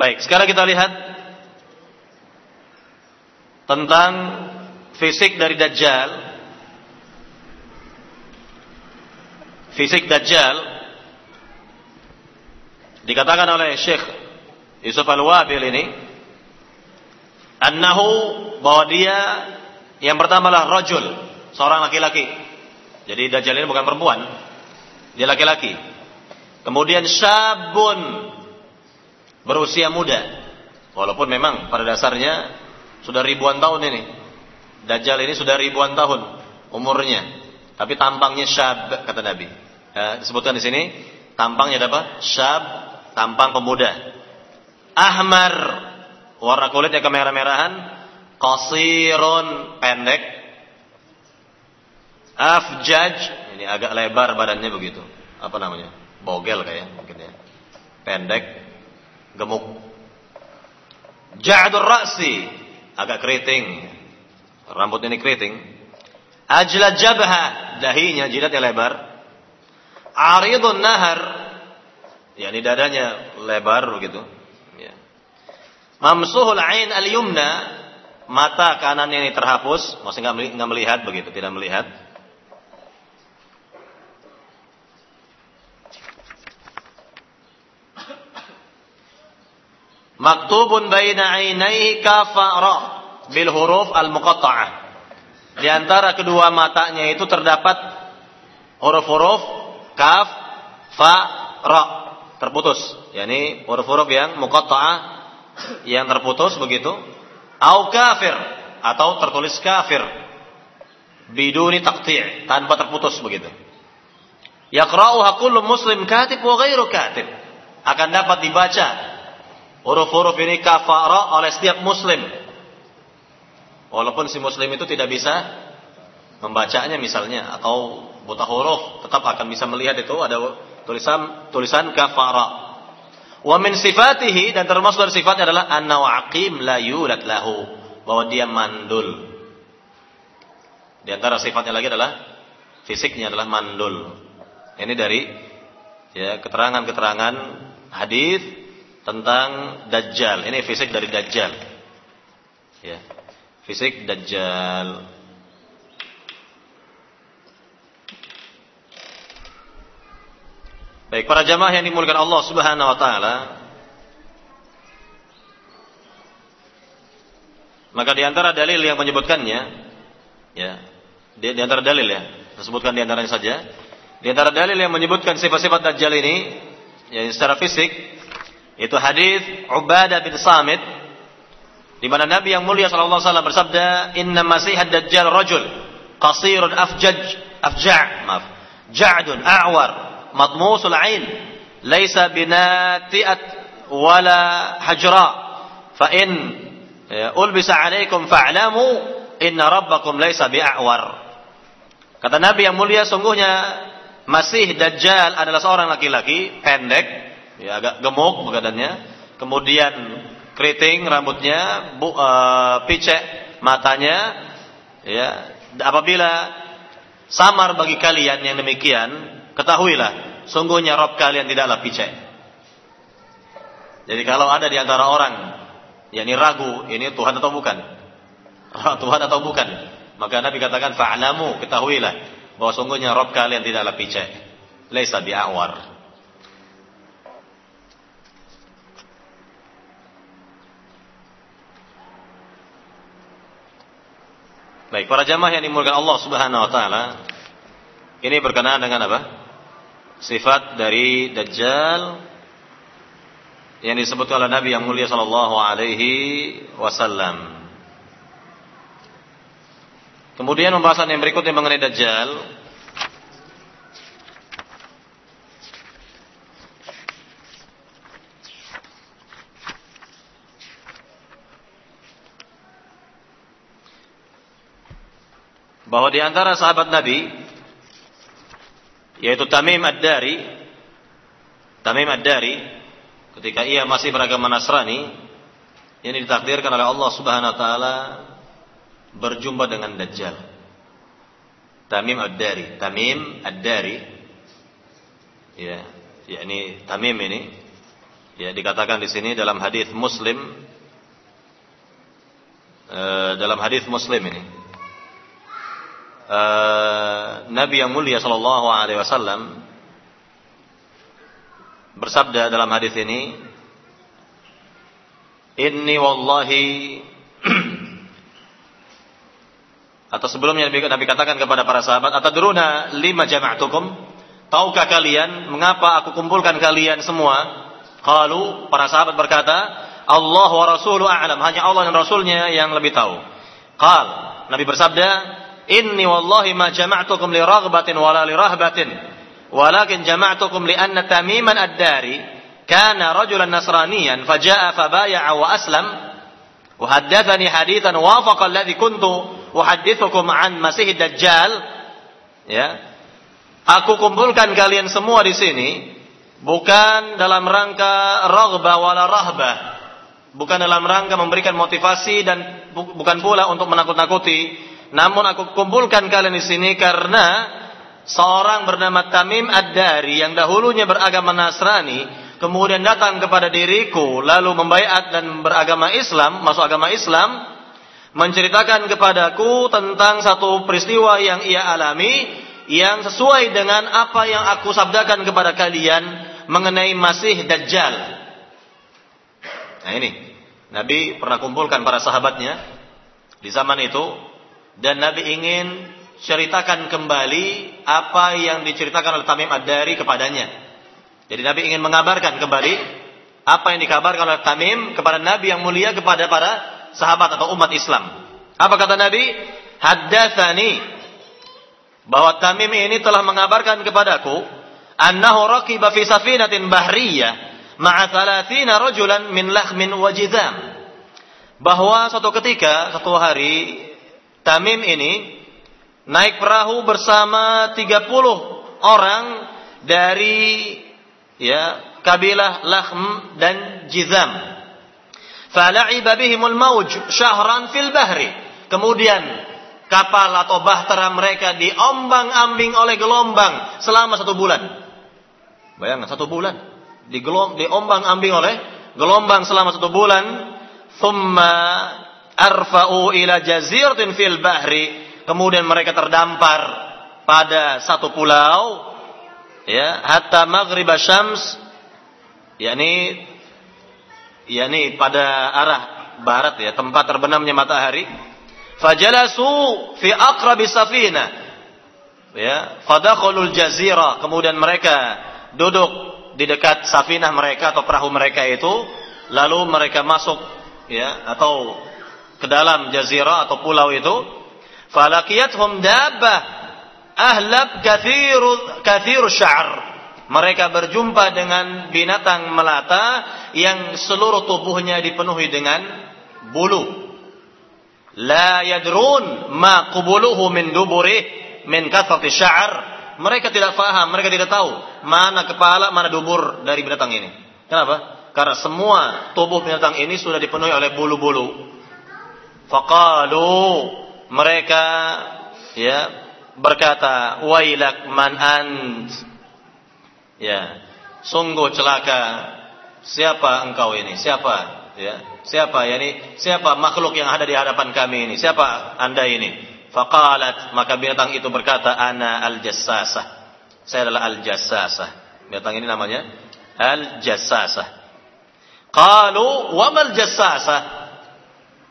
Baik, sekarang kita lihat tentang fisik dari Dajjal. Fisik Dajjal dikatakan oleh Syekh Yusuf Al-Wabil ini annahu bahwa dia yang pertama adalah rajul, seorang laki-laki. Jadi Dajjal ini bukan perempuan, dia laki-laki. Kemudian syabun berusia muda. Walaupun memang pada dasarnya sudah ribuan tahun ini. Dajjal ini sudah ribuan tahun umurnya. Tapi tampangnya syab kata Nabi. Ya, disebutkan di sini tampangnya apa? Syab, tampang pemuda. Ahmar, warna kulitnya kemerah-merahan. Qasirun, pendek. Afjaj, ini agak lebar badannya begitu. Apa namanya? Bogel kayak mungkin ya. Pendek, gemuk. Ja'dur ra'si, agak keriting. Rambut ini keriting. Ajla jabha, dahinya jidatnya lebar. Aridun nahar, ya ini dadanya lebar begitu. Ya. Mamsuhul ain al-yumna, mata kanan ini terhapus, maksudnya nggak melihat begitu, tidak melihat. Maktubun baina ainaihi kafara bil huruf al muqatta'ah. Di antara kedua matanya itu terdapat huruf-huruf kaf, fa, ra terputus. yakni huruf-huruf yang muqatta'ah yang terputus begitu. Au kafir atau tertulis kafir biduni taqti' tanpa terputus begitu. Yaqra'uha kullu muslim katib wa ghairu katib. Akan dapat dibaca Huruf-huruf ini kafara oleh setiap muslim. Walaupun si muslim itu tidak bisa membacanya misalnya atau buta huruf tetap akan bisa melihat itu ada tulisan tulisan kafara. Wa min sifatihi dan termasuk dari sifatnya adalah anna aqim la yulad lahu bahwa dia mandul. Di antara sifatnya lagi adalah fisiknya adalah mandul. Ini dari ya keterangan-keterangan hadis tentang Dajjal. Ini fisik dari Dajjal. Ya. Fisik Dajjal. Baik, para jamaah yang dimuliakan Allah Subhanahu wa taala. Maka di antara dalil yang menyebutkannya ya, di, di antara dalil ya, sebutkan di antaranya saja. Di antara dalil yang menyebutkan sifat-sifat dajjal ini ya secara fisik itu hadis Ubadah bin Samit di mana Nabi yang mulia sallallahu alaihi wasallam bersabda, "Inna Masihad Dajjal rajul qasirun afjaj afja' maaf, ja'dun a'war matmusul ain laisa binati'at wala hajra. Fa in ya, ulbisa alaikum fa'lamu inna rabbakum laisa bi'awar. Kata Nabi yang mulia sungguhnya Masih Dajjal adalah seorang laki-laki pendek ya agak gemuk badannya kemudian keriting rambutnya bu, uh, picek matanya ya apabila samar bagi kalian yang demikian Ketahuilah, sungguhnya Rob kalian tidaklah picek. Jadi kalau ada di antara orang yang ragu ini Tuhan atau bukan, Tuhan atau bukan, maka Nabi katakan fa'lamu, ketahuilah bahwa sungguhnya Rob kalian tidaklah picek. Laisa bi'awar. Baik, para jamaah yang dimulakan Allah Subhanahu wa taala, ini berkenaan dengan apa? sifat dari Dajjal yang disebutkan oleh Nabi yang mulia sallallahu alaihi wasallam. Kemudian pembahasan yang berikutnya mengenai Dajjal bahwa di antara sahabat Nabi yaitu Tamim Ad-Dari Tamim Ad-Dari ketika ia masih beragama Nasrani yang ditakdirkan oleh Allah Subhanahu wa taala berjumpa dengan Dajjal. Tamim Ad-Dari, Tamim Ad-Dari ya, yakni Tamim ini ya dikatakan di sini dalam hadis Muslim uh, dalam hadis Muslim ini uh, Nabi yang mulia sallallahu alaihi wasallam bersabda dalam hadis ini Inni wallahi atau sebelumnya Nabi, Nabi katakan kepada para sahabat atadruna lima jama'tukum? Tahukah kalian mengapa aku kumpulkan kalian semua? Kalau para sahabat berkata Allah wa rasulu a'lam. Hanya Allah dan rasulnya yang lebih tahu. Qal Nabi bersabda Inni wallahi ma jama'tukum li raghbatin wala li rahbatin. Walakin jama'tukum li anna tamiman ad-dari kana rajulan nasraniyan faja'a fabaya'a wa aslam. Wahaddathani hadithan wafaqa alladhi kuntu uhaddithukum an masih dajjal. Ya. Aku kumpulkan kalian semua di sini bukan dalam rangka raghbah wala rahbah bukan dalam rangka memberikan motivasi dan bukan pula untuk menakut-nakuti namun aku kumpulkan kalian di sini karena seorang bernama Tamim Ad-Dari yang dahulunya beragama Nasrani, kemudian datang kepada diriku lalu membaiat dan beragama Islam, masuk agama Islam, menceritakan kepadaku tentang satu peristiwa yang ia alami yang sesuai dengan apa yang aku sabdakan kepada kalian mengenai Masih Dajjal. Nah ini, Nabi pernah kumpulkan para sahabatnya di zaman itu dan Nabi ingin ceritakan kembali apa yang diceritakan oleh Tamim Ad-Dari kepadanya. Jadi Nabi ingin mengabarkan kembali apa yang dikabarkan oleh Tamim kepada Nabi yang mulia kepada para sahabat atau umat Islam. Apa kata Nabi? Haddatsani bahwa Tamim ini telah mengabarkan kepadaku annahu raqiba fi safinatin bahriyah ma'a 30 rajulan min lahmin wa Bahwa suatu ketika, satu hari Tamim ini naik perahu bersama 30 orang dari ya kabilah Lahm dan Jizam. Fala'iba bihimul mauj syahran fil bahri. Kemudian kapal atau bahtera mereka diombang-ambing oleh gelombang selama satu bulan. Bayangkan satu bulan diombang-ambing oleh gelombang selama satu bulan. Thumma arfa'u ila jaziratin fil bahri. Kemudian mereka terdampar pada satu pulau ya hatta maghrib syams yakni yakni pada arah barat ya tempat terbenamnya matahari. Fajalasu fi aqrabi safina. Ya fadakhalul jazira. Kemudian mereka duduk di dekat safinah mereka atau perahu mereka itu. Lalu mereka masuk ya atau ke dalam jazirah atau pulau itu falaqiyatuhum dabbah ahlab kathiru kathiru sya'r. Mereka berjumpa dengan binatang melata yang seluruh tubuhnya dipenuhi dengan bulu. La yadrun ma qubuluhu min duburi min kathrati sya'r. Mereka tidak faham mereka tidak tahu mana kepala mana dubur dari binatang ini. Kenapa? Karena semua tubuh binatang ini sudah dipenuhi oleh bulu-bulu Faqalu mereka ya berkata wailak man ant? Ya sungguh celaka. Siapa engkau ini? Siapa? Ya siapa? Yani siapa makhluk yang ada di hadapan kami ini? Siapa anda ini? Faqalat maka binatang itu berkata ana al jassasah saya adalah al jassasah binatang ini namanya al jassasah qalu wa mal jassasah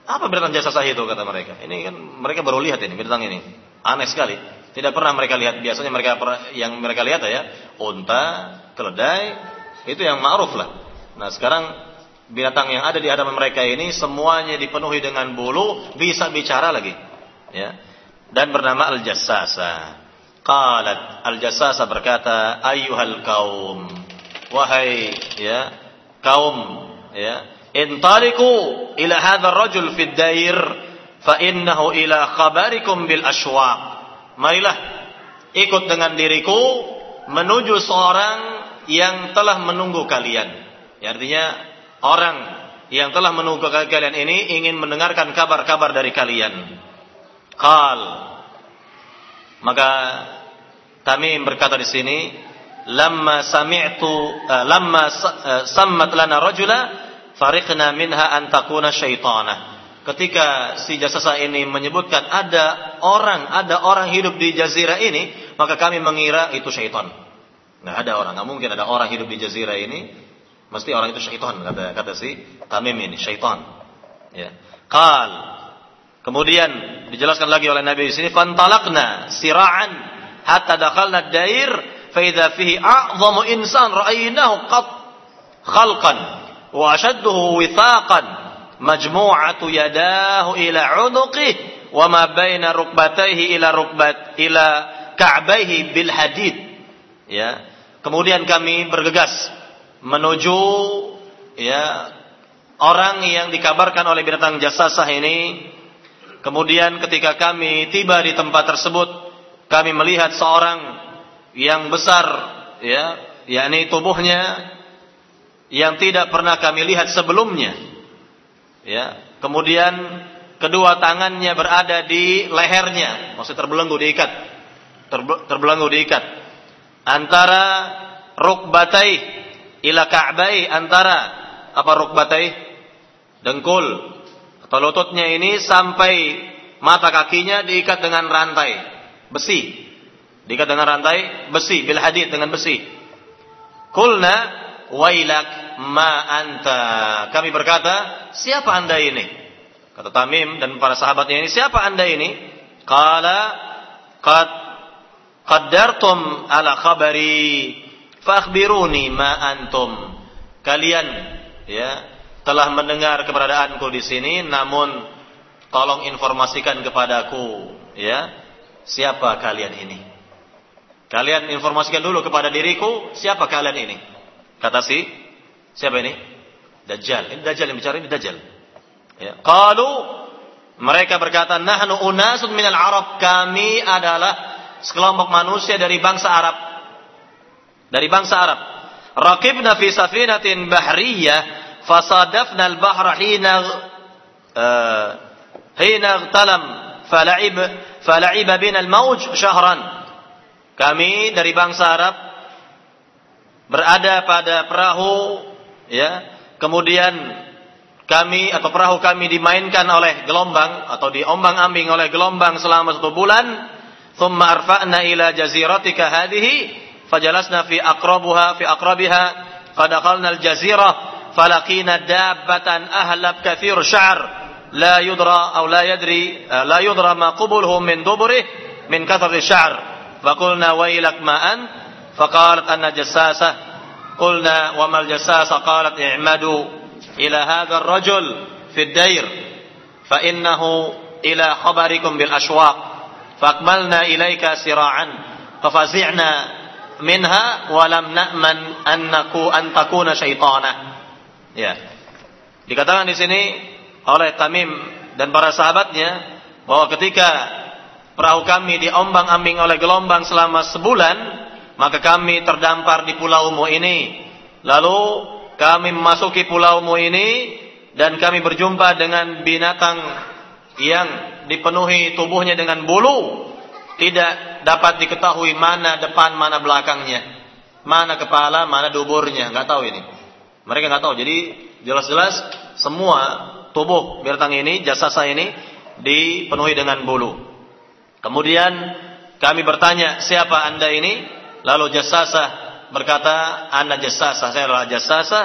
apa binatang jasa sah itu kata mereka? Ini kan mereka baru lihat ini binatang ini. Aneh sekali. Tidak pernah mereka lihat. Biasanya mereka yang mereka lihat ya unta, keledai, itu yang ma'ruf lah. Nah sekarang binatang yang ada di hadapan mereka ini semuanya dipenuhi dengan bulu, bisa bicara lagi. Ya. Dan bernama Al-Jassasa. Qalat Al-Jassasa berkata, "Ayyuhal kaum." Wahai ya, kaum ya, intariku ila hadzal rajul fid dair fa innahu ila khabarikum bil ashwaq. Marilah ikut dengan diriku menuju seorang yang telah menunggu kalian. Ya, artinya orang yang telah menunggu kalian ini ingin mendengarkan kabar-kabar dari kalian. Qal. Maka Tamim berkata di sini lamma sami'tu uh, lamma uh, sammat lana rajula Fariqna minha antakuna syaitana. Ketika si jasasa ini menyebutkan ada orang, ada orang hidup di jazirah ini, maka kami mengira itu syaitan. Nggak ada orang, nggak mungkin ada orang hidup di jazirah ini. Mesti orang itu syaitan kata kata si Tamim ini, syaitan. Ya. Qal. Kemudian dijelaskan lagi oleh Nabi di sini, fantalaqna sira'an hatta dakhalna dair fa idza fihi a'zamu insan ra'aynahu qat khalqan majmu'atu yadahu ila 'unuqih wa ma baina rukbatayhi ila rukbat ila ka'baihi bil hadid. Ya kemudian kami bergegas menuju ya orang yang dikabarkan oleh binatang jasasah ini. Kemudian ketika kami tiba di tempat tersebut kami melihat seorang yang besar ya yakni tubuhnya yang tidak pernah kami lihat sebelumnya. Ya, kemudian kedua tangannya berada di lehernya, maksud terbelenggu diikat. terbelenggu diikat. Antara rukbatai ila ka'bai antara apa rukbatai dengkul atau lututnya ini sampai mata kakinya diikat dengan rantai besi. Diikat dengan rantai besi bil hadid dengan besi. Kulna wailak ma anta. Kami berkata, siapa anda ini? Kata Tamim dan para sahabatnya ini, siapa anda ini? Kala, qad qaddartum ala khabari fakhbiruni ma antum. Kalian ya telah mendengar keberadaanku di sini namun tolong informasikan kepadaku ya siapa kalian ini. Kalian informasikan dulu kepada diriku siapa kalian ini. Kata si siapa ini? Dajjal. Ini Dajjal yang bicara ini Dajjal. Ya. Qalu mereka berkata, "Nahnu unasun minal Arab." Kami adalah sekelompok manusia dari bangsa Arab. Dari bangsa Arab. Raqibna fi safinatin bahriyah fasadafna al-bahra hina uh, hina talam fala'ib fala'iba bina al-mawj syahran. Kami dari bangsa Arab berada pada perahu ya. Kemudian kami atau perahu kami dimainkan oleh gelombang atau diombang-ambing oleh gelombang selama satu bulan thumma arfa'na ila jaziratika hadhihi fajalasna fi aqrabuha fi aqrabiha fadakhalna al-jazirah falaqina dabbatan ahlab kathir sya'r la yudra aw la yadri la yudra ma qubuluhu min duburih min kathar sya'r. Faqulna wailak ma'an faqalat anna jassasah qulna wa mal jassasa qalat i'madu ila hadha ar-rajul fi ad-dair fa innahu ila khabarikum bil ashwaq faqbalna ilayka sira'an fafazi'na minha walam na'man annaku antakuna syaitana. Ya. Dikatakan di sini oleh Tamim dan para sahabatnya bahwa ketika perahu kami diombang-ambing oleh gelombang selama sebulan, maka kami terdampar di pulaumu ini. Lalu kami memasuki pulaumu ini dan kami berjumpa dengan binatang yang dipenuhi tubuhnya dengan bulu tidak dapat diketahui mana depan, mana belakangnya. Mana kepala, mana duburnya. Nggak tahu ini. Mereka nggak tahu. Jadi jelas-jelas semua tubuh binatang ini, jasa saya ini dipenuhi dengan bulu. Kemudian kami bertanya, siapa anda ini? Lalu jasasa berkata, anda jasasa, saya adalah jasasa.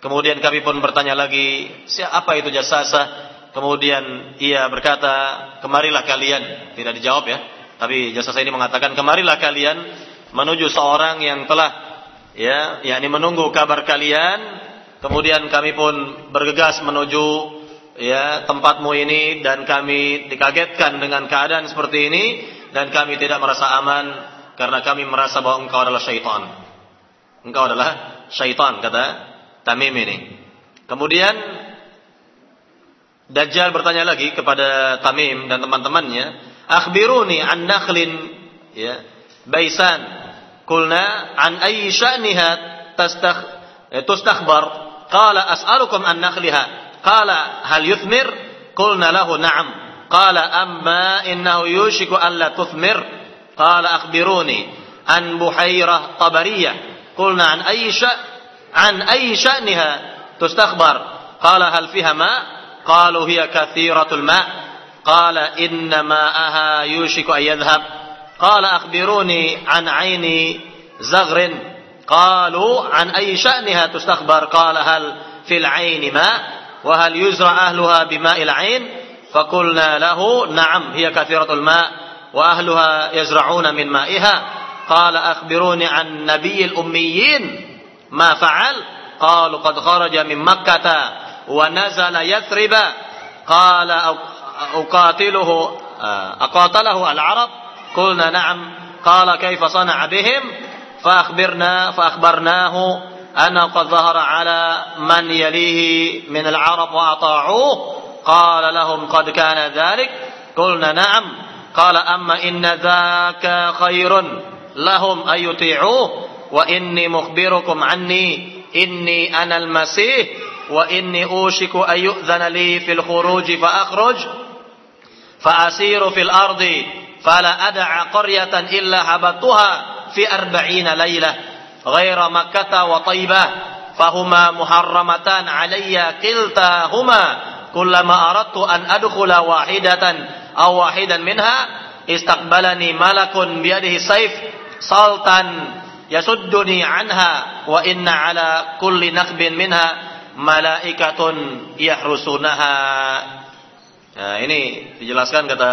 Kemudian kami pun bertanya lagi, siapa itu jasasa? Kemudian ia berkata, kemarilah kalian. Tidak dijawab ya. Tapi jasa saya ini mengatakan kemarilah kalian menuju seorang yang telah ya yakni menunggu kabar kalian. Kemudian kami pun bergegas menuju ya tempatmu ini dan kami dikagetkan dengan keadaan seperti ini dan kami tidak merasa aman karena kami merasa bahwa engkau adalah syaitan. Engkau adalah syaitan kata Tamim ini. Kemudian Dajjal bertanya lagi kepada Tamim dan teman-temannya, akhbiruni an nakhlin ya baisan? Qulna an ayyi sya'niha tastakh tustakhbar qala as'alukum an nakhliha. Qala hal yuthmir? Qulna lahu na'am. Qala amma innahu yushiku an la tuthmir qala akhbiruni an buhairah tabariyah qulna an ayyi sya' an ayyi sya'niha tustakhbar qala hal fiha ma qalu hiya kathiratul ma' قال إن ماءها يوشك أن يذهب. قال أخبروني عن عين زغر. قالوا عن أي شأنها تستخبر؟ قال هل في العين ماء؟ وهل يزرع أهلها بماء العين؟ فقلنا له نعم هي كثيرة الماء. وأهلها يزرعون من مائها. قال أخبروني عن نبي الأميين. ما فعل؟ قالوا قد خرج من مكة ونزل يثرب. قال أقاتله أقاتله العرب. قلنا نعم. قال كيف صنع بهم؟ فأخبرنا فأخبرناه أنه قد ظهر على من يليه من العرب وأطاعوه. قال لهم قد كان ذلك. قلنا نعم. قال أما إن ذاك خير لهم أن يطيعوه وإني مخبركم عني إني أنا المسيح وإني أوشك أن يؤذن لي في الخروج فأخرج فأسير في الأرض فلا أدع قرية إلا هبطتها في أربعين ليلة غير مكة وطيبة فهما محرمتان علي كلتاهما كلما أردت أن أدخل aw wahidan minha istaqbalani malakun biadihi saif saltan yasudduni anha wa inna ala kulli naqbin minha malaikatun yahrusunaha. Nah ini dijelaskan kata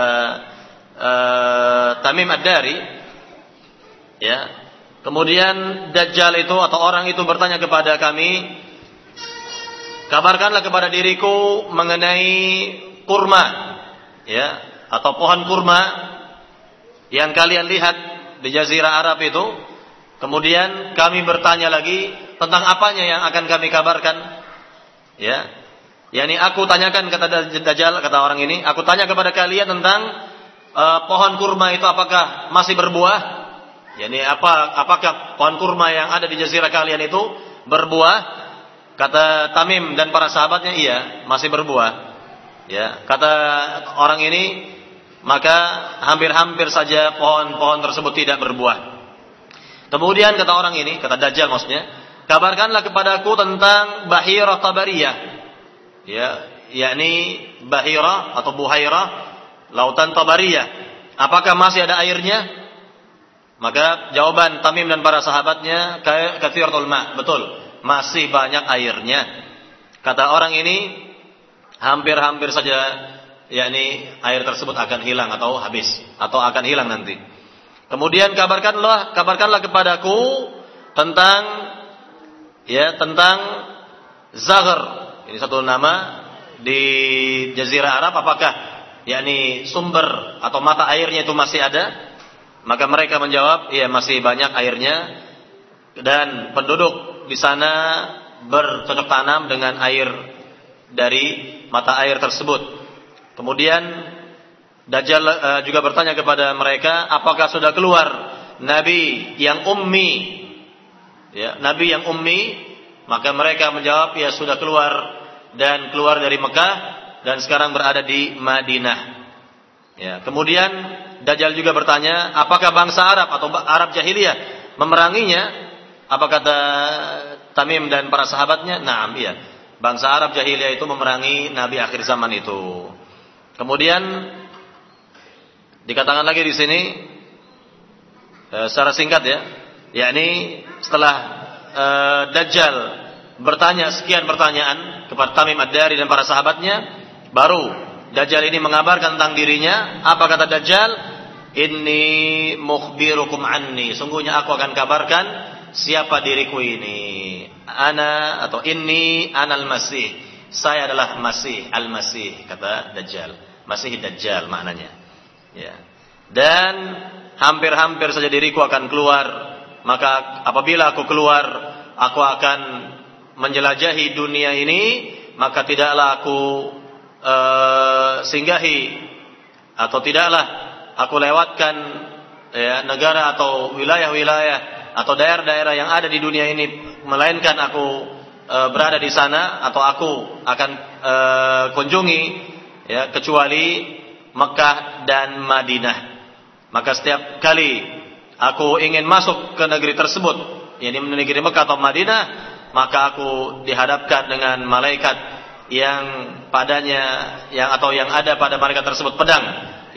uh, Tamim Ad-Dari ya. Kemudian dajjal itu atau orang itu bertanya kepada kami kabarkanlah kepada diriku mengenai kurma ya atau pohon kurma yang kalian lihat di jazirah Arab itu. Kemudian kami bertanya lagi tentang apanya yang akan kami kabarkan. Ya, Yani aku tanyakan kata Dajjal kata orang ini, aku tanya kepada kalian tentang uh, pohon kurma itu apakah masih berbuah? Yani apa apakah pohon kurma yang ada di jazirah kalian itu berbuah? Kata Tamim dan para sahabatnya iya, masih berbuah. Ya, kata orang ini maka hampir-hampir saja pohon-pohon tersebut tidak berbuah. Kemudian kata orang ini, kata Dajjal maksudnya, kabarkanlah kepadaku tentang Bahira Tabariyah ya yakni Bahira atau Buhaira lautan Tabariyah apakah masih ada airnya Maka jawaban Tamim dan para sahabatnya kathiratul ma, betul, masih banyak airnya. Kata orang ini hampir-hampir saja yakni air tersebut akan hilang atau habis atau akan hilang nanti. Kemudian kabarkanlah kabarkanlah kepadaku tentang ya tentang Zaghar. Ini satu nama di jazirah Arab apakah yakni sumber atau mata airnya itu masih ada? Maka mereka menjawab, iya masih banyak airnya dan penduduk di sana bercocok tanam dengan air dari mata air tersebut. Kemudian Dajjal uh, juga bertanya kepada mereka, apakah sudah keluar nabi yang ummi? Ya, nabi yang ummi, maka mereka menjawab, ya sudah keluar dan keluar dari Mekah dan sekarang berada di Madinah. Ya, kemudian Dajjal juga bertanya, apakah bangsa Arab atau Arab jahiliyah memeranginya? Apa kata Tamim dan para sahabatnya? Nah, iya. Bangsa Arab jahiliyah itu memerangi Nabi akhir zaman itu. Kemudian dikatakan lagi di sini e, secara singkat ya, yakni setelah e, Dajjal bertanya sekian pertanyaan kepada Tamim Ad-Dari dan para sahabatnya, baru Dajjal ini mengabarkan tentang dirinya. Apa kata Dajjal? Inni mukhbirukum anni. Sungguhnya aku akan kabarkan siapa diriku ini. Ana atau inni anal masih. Saya adalah masih al-masih kata Dajjal. Masih Dajjal maknanya. Ya. Dan hampir-hampir saja diriku akan keluar. Maka apabila aku keluar, aku akan menjelajahi dunia ini, maka tidaklah aku uh, singgahi atau tidaklah aku lewatkan ya, negara atau wilayah-wilayah atau daerah-daerah yang ada di dunia ini melainkan aku e, berada di sana atau aku akan e, kunjungi ya kecuali Mekah dan Madinah. Maka setiap kali aku ingin masuk ke negeri tersebut, yakni negeri Mekah atau Madinah, maka aku dihadapkan dengan malaikat yang padanya yang atau yang ada pada mereka tersebut pedang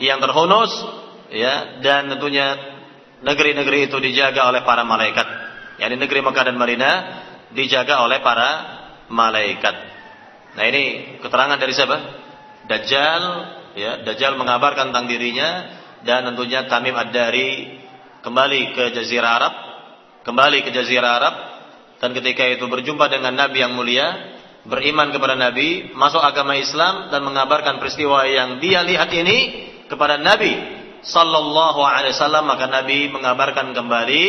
yang terhunus ya dan tentunya negeri-negeri itu dijaga oleh para malaikat. Yakni negeri Mekah dan Madinah dijaga oleh para malaikat. Nah ini keterangan dari siapa? Dajjal ya Dajjal mengabarkan tentang dirinya dan tentunya Tamim Ad-Dari kembali ke Jazirah Arab kembali ke Jazirah Arab. Dan ketika itu berjumpa dengan Nabi yang mulia beriman kepada Nabi, masuk agama Islam dan mengabarkan peristiwa yang dia lihat ini kepada Nabi sallallahu alaihi wasallam maka Nabi mengabarkan kembali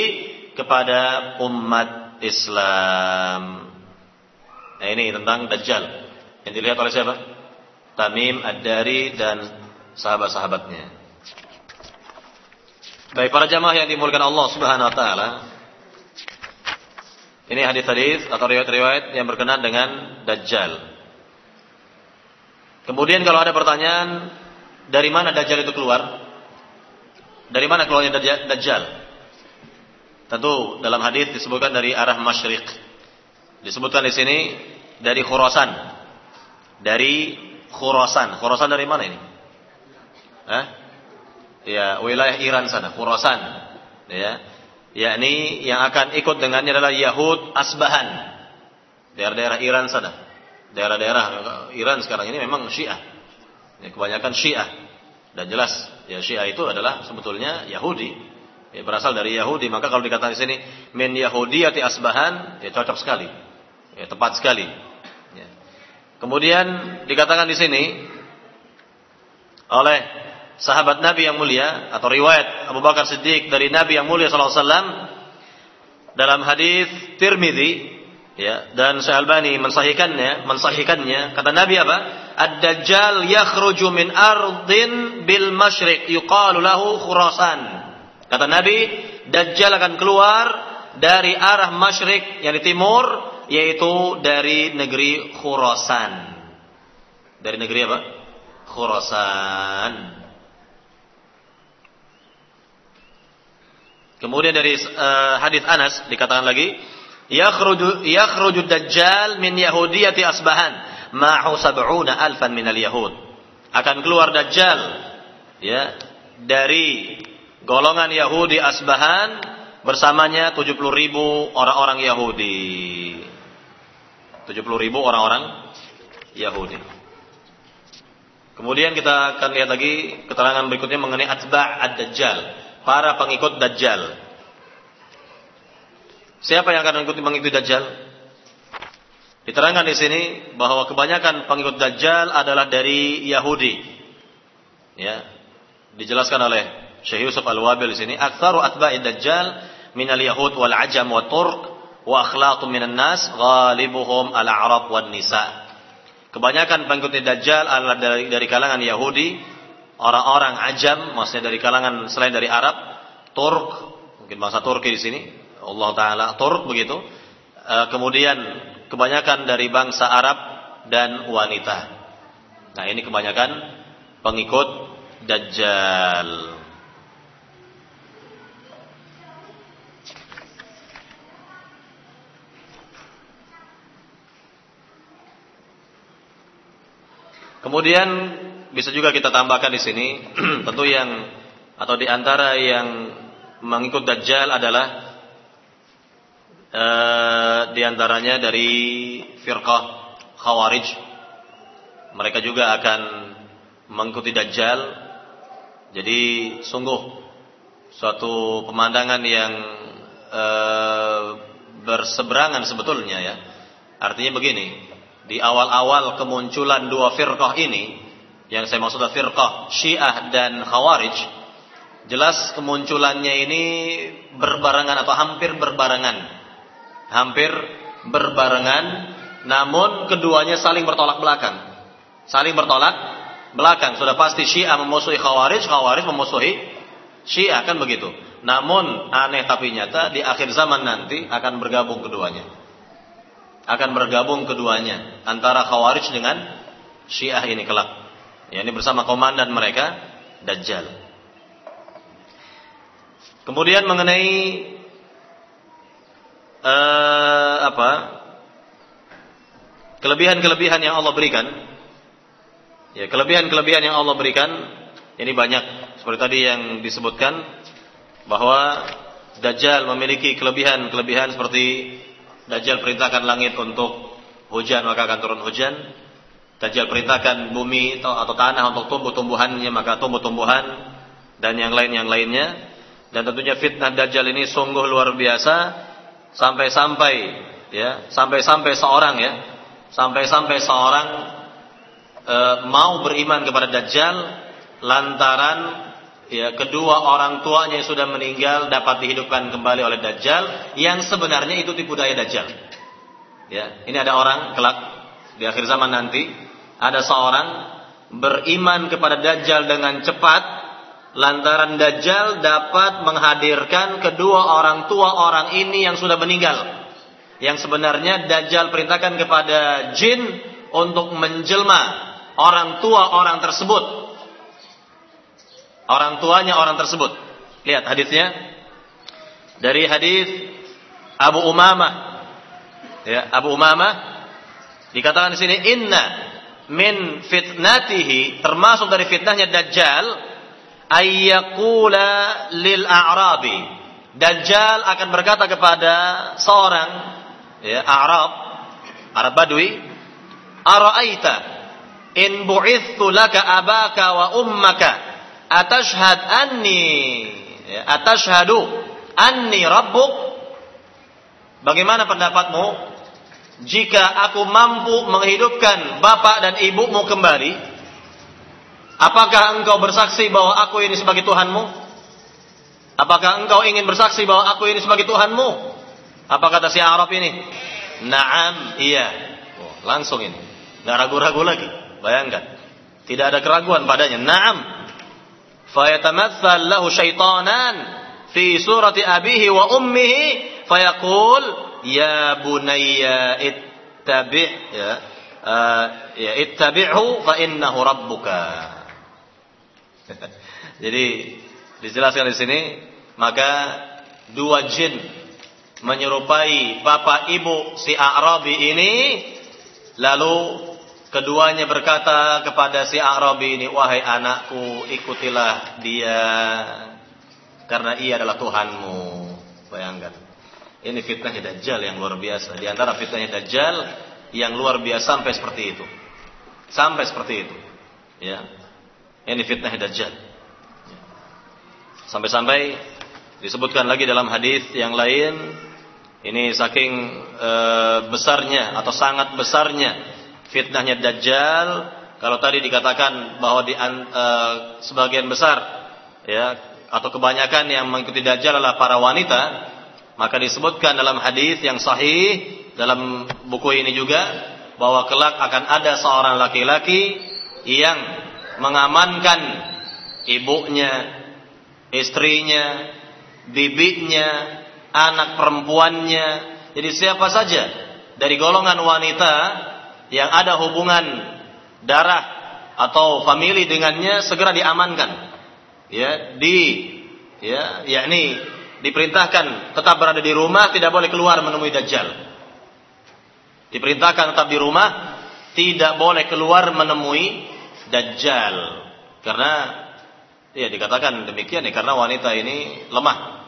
kepada umat Islam. Nah ini tentang Dajjal yang dilihat oleh siapa? Tamim Ad-Dari dan sahabat-sahabatnya. Baik para jamaah yang dimulakan Allah Subhanahu wa taala, ini hadis-hadis atau riwayat-riwayat yang berkenaan dengan Dajjal. Kemudian kalau ada pertanyaan, dari mana Dajjal itu keluar? Dari mana keluarnya Dajjal? Tentu dalam hadis disebutkan dari arah masyriq. Disebutkan di sini dari Khurasan. Dari Khurasan. Khurasan dari mana ini? Hah? Ya, wilayah Iran sana, Khurasan. Ya yakni yang akan ikut dengannya adalah Yahud Asbahan daerah-daerah Iran sana daerah-daerah Iran sekarang ini memang Syiah ya, kebanyakan Syiah dan jelas ya Syiah itu adalah sebetulnya Yahudi. Ya, berasal dari Yahudi. Maka kalau dikatakan di sini min Yahudiyati Asbahan ya cocok sekali. Ya, tepat sekali. Ya. kemudian dikatakan di sini oleh sahabat Nabi yang mulia atau riwayat Abu Bakar Siddiq dari Nabi yang mulia sallallahu alaihi wasallam dalam hadis Tirmizi ya dan Syekh Albani mensahihkannya mensahihkannya. Kata Nabi apa Ad-Dajjal yakhruju min ardin bil masyriq yuqalu lahu Khurasan. Kata Nabi Dajjal akan keluar dari arah masyriq yang di timur yaitu dari negeri Khurasan. Dari negeri apa? Khurasan. Kemudian dari uh, hadis Anas dikatakan lagi, yakhruju yakhruju dajjal min yahudiyati asbahan ma'hu sab'una alfan minal yahud. Akan keluar dajjal ya dari golongan Yahudi Asbahan bersamanya 70 ribu orang-orang Yahudi. 70 ribu orang-orang Yahudi. Kemudian kita akan lihat lagi keterangan berikutnya mengenai atba' ad-dajjal, para pengikut dajjal. Siapa yang akan mengikuti mengikuti dajjal? Diterangkan di sini bahwa kebanyakan pengikut dajjal adalah dari Yahudi. Ya. Dijelaskan oleh Syekh Yusuf Al-Wabil di sini, "Aktsaru atba'i dajjal minal yahud wal ajam wa turk wa akhlaqu minan nas ghalibuhum al-a'rab wan nisa." Kebanyakan pengikut Dajjal adalah dari, dari kalangan Yahudi, orang-orang Ajam, maksudnya dari kalangan selain dari Arab, Turk, mungkin bangsa Turki di sini, Allah Taala Turk begitu. E, kemudian kebanyakan dari bangsa Arab dan wanita. Nah ini kebanyakan pengikut Dajjal. Kemudian bisa juga kita tambahkan di sini tentu yang atau di antara yang mengikut Dajjal adalah uh, di antaranya dari firqah Khawarij. Mereka juga akan mengikuti Dajjal. Jadi sungguh suatu pemandangan yang uh, berseberangan sebetulnya ya. Artinya begini, di awal-awal kemunculan dua firqah ini, yang saya maksud firqah Syiah dan Khawarij, jelas kemunculannya ini berbarengan atau hampir berbarengan. Hampir berbarengan, namun keduanya saling bertolak belakang. Saling bertolak belakang. Sudah pasti Syiah memusuhi Khawarij, Khawarij memusuhi Syiah kan begitu. Namun aneh tapi nyata di akhir zaman nanti akan bergabung keduanya akan bergabung keduanya antara Khawarij dengan Syiah ini kelak. Ya, ini bersama komandan mereka Dajjal. Kemudian mengenai uh, apa? Kelebihan-kelebihan yang Allah berikan. Ya, kelebihan-kelebihan yang Allah berikan ini banyak seperti tadi yang disebutkan bahwa Dajjal memiliki kelebihan-kelebihan seperti Dajjal perintahkan langit untuk hujan maka akan turun hujan. Dajjal perintahkan bumi atau, tanah untuk tumbuh-tumbuhannya maka tumbuh-tumbuhan dan yang lain yang lainnya. Dan tentunya fitnah Dajjal ini sungguh luar biasa sampai-sampai ya sampai-sampai seorang ya sampai-sampai seorang e, mau beriman kepada Dajjal lantaran ya kedua orang tuanya yang sudah meninggal dapat dihidupkan kembali oleh Dajjal yang sebenarnya itu tipu daya Dajjal. Ya, ini ada orang kelak di akhir zaman nanti ada seorang beriman kepada Dajjal dengan cepat lantaran Dajjal dapat menghadirkan kedua orang tua orang ini yang sudah meninggal. Yang sebenarnya Dajjal perintahkan kepada jin untuk menjelma orang tua orang tersebut orang tuanya orang tersebut. Lihat hadisnya dari hadis Abu Umamah. Ya, Abu Umamah dikatakan di sini inna min fitnatihi termasuk dari fitnahnya Dajjal ayyakula lil a'rabi. Dajjal akan berkata kepada seorang ya, Arab, Arab Badui, "Ara'aita in bu'ithtu laka abaka wa ummaka atashhad anni ya, atashhadu anni rabbuk bagaimana pendapatmu jika aku mampu menghidupkan bapak dan ibumu kembali apakah engkau bersaksi bahwa aku ini sebagai Tuhanmu? Apakah engkau ingin bersaksi bahwa aku ini sebagai Tuhanmu? Apa kata si Arab ini? Naam iya. Oh, langsung ini. Nggak ragu-ragu lagi. Bayangkan. Tidak ada keraguan padanya. Naam. Fayatamathal lahu syaitanan fi surati abihi wa ummihi fayaqul ya bunayya ittabi' ya uh, ya ittabi'hu fa innahu rabbuka jadi dijelaskan di sini maka dua jin menyerupai bapak ibu si Arabi ini lalu Keduanya berkata kepada si Arabi ini, wahai anakku, ikutilah dia. karena ia adalah Tuhanmu. Bayangkan. Ini fitnahnya Dajjal yang luar biasa. Di antara fitnahnya Dajjal yang luar biasa sampai seperti itu. Sampai seperti itu. Ya. Ini fitnah Dajjal. Sampai-sampai disebutkan lagi dalam hadis yang lain ini saking e, besarnya atau sangat besarnya fitnahnya Dajjal kalau tadi dikatakan bahwa di e, sebagian besar ya atau kebanyakan yang mengikuti Dajjal adalah para wanita, maka disebutkan dalam hadis yang sahih dalam buku ini juga bahwa kelak akan ada seorang laki-laki yang mengamankan ibunya, istrinya, bibinya, anak perempuannya. Jadi siapa saja dari golongan wanita yang ada hubungan darah atau famili dengannya segera diamankan ya di ya yakni diperintahkan tetap berada di rumah tidak boleh keluar menemui dajjal diperintahkan tetap di rumah tidak boleh keluar menemui dajjal karena ya dikatakan demikian ya karena wanita ini lemah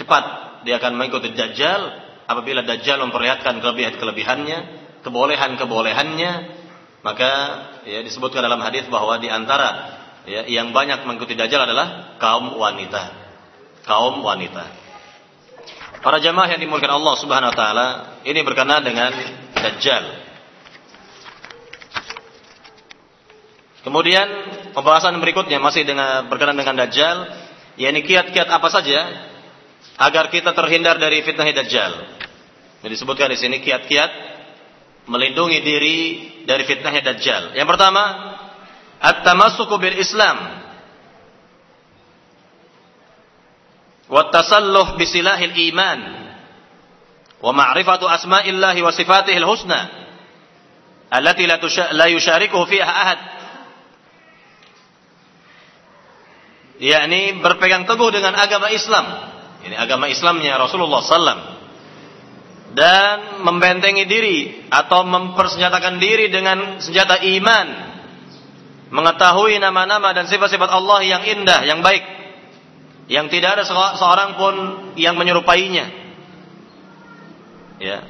cepat dia akan mengikuti dajjal apabila dajjal memperlihatkan kelebihan-kelebihannya kebolehan-kebolehannya maka ya disebutkan dalam hadis bahwa di antara ya, yang banyak mengikuti Dajjal adalah kaum wanita. Kaum wanita. Para jamaah yang dimulakan Allah Subhanahu wa taala, ini berkenaan dengan Dajjal. Kemudian pembahasan berikutnya masih dengan berkenaan dengan Dajjal, yakni kiat-kiat apa saja agar kita terhindar dari fitnah Dajjal. Disebutkan di sini kiat-kiat melindungi diri dari fitnah Dajjal. Yang pertama, at-tamassuku bil Islam wa tasalluh bisilahil iman wa ma'rifatu asma'illahi wa sifatihil husna allati la yusyarikuhu fiha ahad yakni berpegang teguh dengan agama Islam ini agama Islamnya Rasulullah sallam dan membentengi diri atau mempersenjatakan diri dengan senjata iman mengetahui nama-nama dan sifat-sifat Allah yang indah, yang baik, yang tidak ada seorang pun yang menyerupainya. Ya.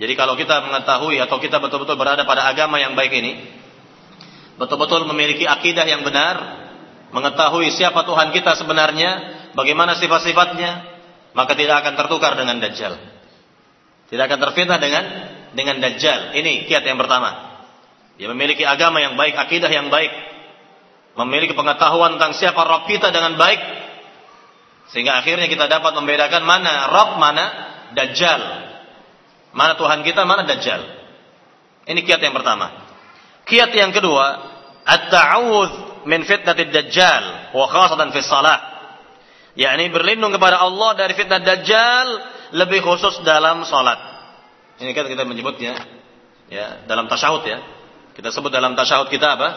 Jadi kalau kita mengetahui atau kita betul-betul berada pada agama yang baik ini, betul-betul memiliki akidah yang benar, mengetahui siapa Tuhan kita sebenarnya, bagaimana sifat-sifatnya, maka tidak akan tertukar dengan dajjal. Tidak akan terfitnah dengan dengan dajjal. Ini kiat yang pertama. Dia memiliki agama yang baik, akidah yang baik. Memiliki pengetahuan tentang siapa Rob kita dengan baik. Sehingga akhirnya kita dapat membedakan mana Rob, mana Dajjal. Mana Tuhan kita, mana Dajjal. Ini kiat yang pertama. Kiat yang kedua, At-ta'awudh min fitnatid Dajjal. Wa khasatan fi salah. yakni berlindung kepada Allah dari fitnah Dajjal lebih khusus dalam salat. Ini kan kita menyebutnya ya dalam tasyahud ya. Kita sebut dalam tasyahud kita apa?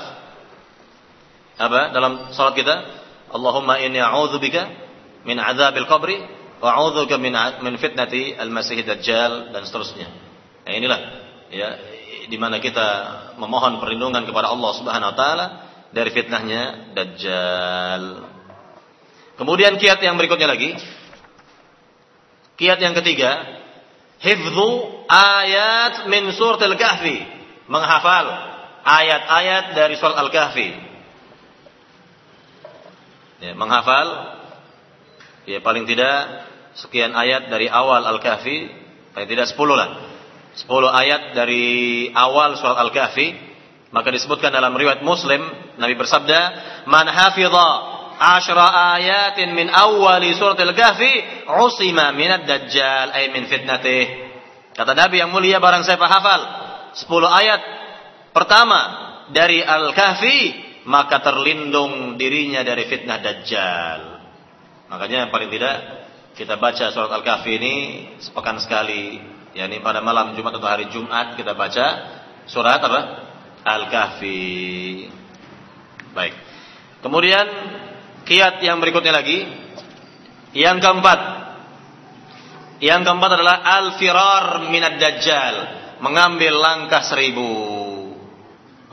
Apa? Dalam salat kita, Allahumma inni a'udzubika min adzabil qabri wa a'udzuka min min fitnati al-masih dajjal dan seterusnya. Nah, inilah ya di mana kita memohon perlindungan kepada Allah Subhanahu wa taala dari fitnahnya dajjal. Kemudian kiat yang berikutnya lagi. Kiat yang ketiga, hifdzu ayat min suratil kahfi, menghafal ayat-ayat dari surat Al-Kahfi. Ya, menghafal ya paling tidak sekian ayat dari awal Al-Kahfi, paling tidak 10 lah. 10 ayat dari awal surat Al-Kahfi, maka disebutkan dalam riwayat Muslim Nabi bersabda, "Man hafidha ashra ayatin min awali surat Al-Kahfi, usima minad dajjal ay min fitnatih." Kata Nabi yang mulia barang siapa hafal 10 ayat pertama dari Al-Kahfi, maka terlindung dirinya dari fitnah Dajjal. Makanya paling tidak kita baca surat Al-Kahfi ini sepekan sekali, yakni pada malam Jumat atau hari Jumat kita baca surat apa? Al-Kahfi. Baik. Kemudian kiat yang berikutnya lagi, yang keempat, yang keempat adalah al-firar minad dajjal, mengambil langkah seribu.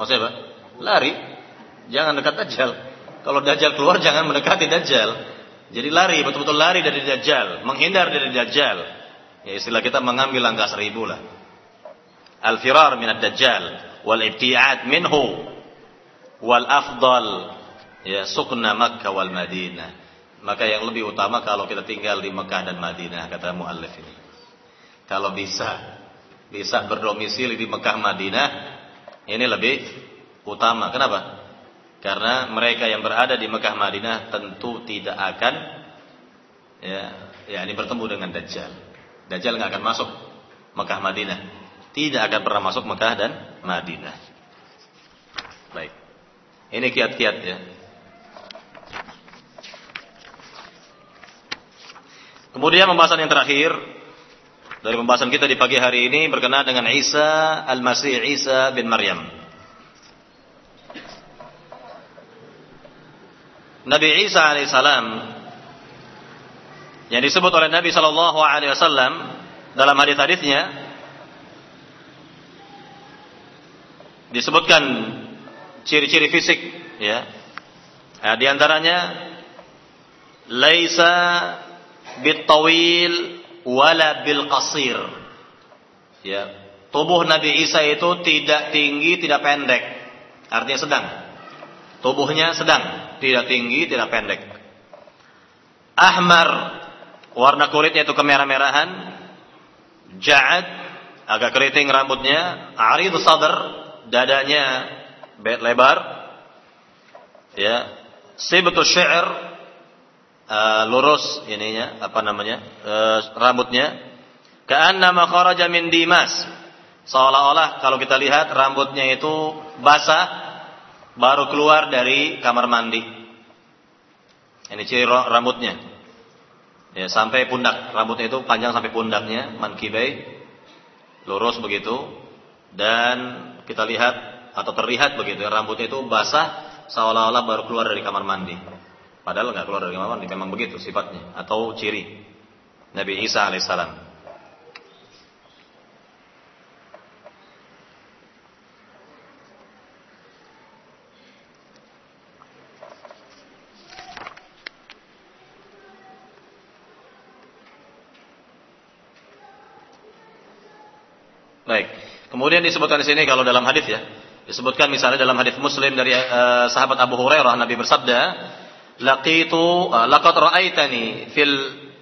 Maksudnya apa? Lari. Jangan dekat Dajjal. Kalau Dajjal keluar jangan mendekati Dajjal. Jadi lari, betul-betul lari dari Dajjal, menghindar dari Dajjal. Ya istilah kita mengambil langkah seribu lah. Al-firar minad Dajjal wal ibti'ad minhu wal afdal ya sukna Makkah wal Madinah. Maka yang lebih utama kalau kita tinggal di Mekah dan Madinah kata muallif ini. Kalau bisa bisa berdomisili di Mekah Madinah ini lebih utama. Kenapa? Karena mereka yang berada di Mekah Madinah tentu tidak akan ya, ya ini bertemu dengan Dajjal. Dajjal nggak akan masuk Mekah Madinah. Tidak akan pernah masuk Mekah dan Madinah. Baik. Ini kiat-kiat ya. Kemudian pembahasan yang terakhir dari pembahasan kita di pagi hari ini berkenaan dengan Isa Al-Masih Isa bin Maryam. Nabi Isa alaihissalam yang disebut oleh Nabi Wasallam dalam hadis-hadisnya disebutkan ciri-ciri fisik ya nah, di antaranya laisa bitawil wala bil qasir ya tubuh Nabi Isa itu tidak tinggi tidak pendek artinya sedang tubuhnya sedang tidak tinggi, tidak pendek. Ahmar, warna kulitnya itu kemerah-merahan. Ja'ad, agak keriting rambutnya. Arid sadar, dadanya lebar. Ya, sibtu syair, uh, lurus ininya, apa namanya, uh, rambutnya. Ka'annama kharaja min dimas. Seolah-olah kalau kita lihat rambutnya itu basah baru keluar dari kamar mandi. Ini ciri rambutnya. Ya, sampai pundak. Rambutnya itu panjang sampai pundaknya, mankibai, lurus begitu. Dan kita lihat atau terlihat begitu, rambutnya itu basah seolah-olah baru keluar dari kamar mandi. Padahal nggak keluar dari kamar mandi, memang begitu sifatnya atau ciri Nabi Isa alaihissalam. Baik. Kemudian disebutkan di sini kalau dalam hadis ya, disebutkan misalnya dalam hadis Muslim dari uh, sahabat Abu Hurairah Nabi bersabda, "Laqitu uh, laqad ra'aitani fil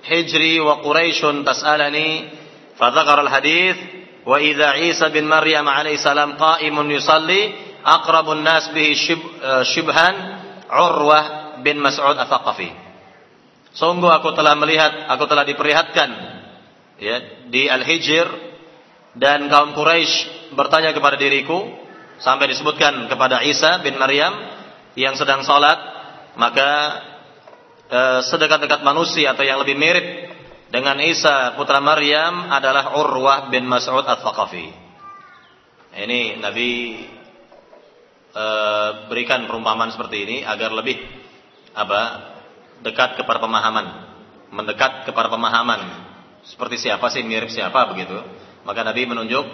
hijri wa Quraisyun tas'alani" fa al-hadis wa idza Isa bin Maryam alaihi salam qa'imun yusalli aqrabun nas bihi shib, uh, shibhan Urwah bin Mas'ud Ats-Tsaqafi. Sungguh aku telah melihat, aku telah diperlihatkan ya di Al-Hijr dan kaum Quraisy bertanya kepada diriku sampai disebutkan kepada Isa bin Maryam yang sedang sholat maka e, sedekat-dekat manusia atau yang lebih mirip dengan Isa putra Maryam adalah Urwah bin Mas'ud Al-Thaqafi. Ini Nabi e, berikan perumpamaan seperti ini agar lebih apa dekat kepada pemahaman, mendekat kepada pemahaman seperti siapa sih mirip siapa begitu maka Nabi menunjuk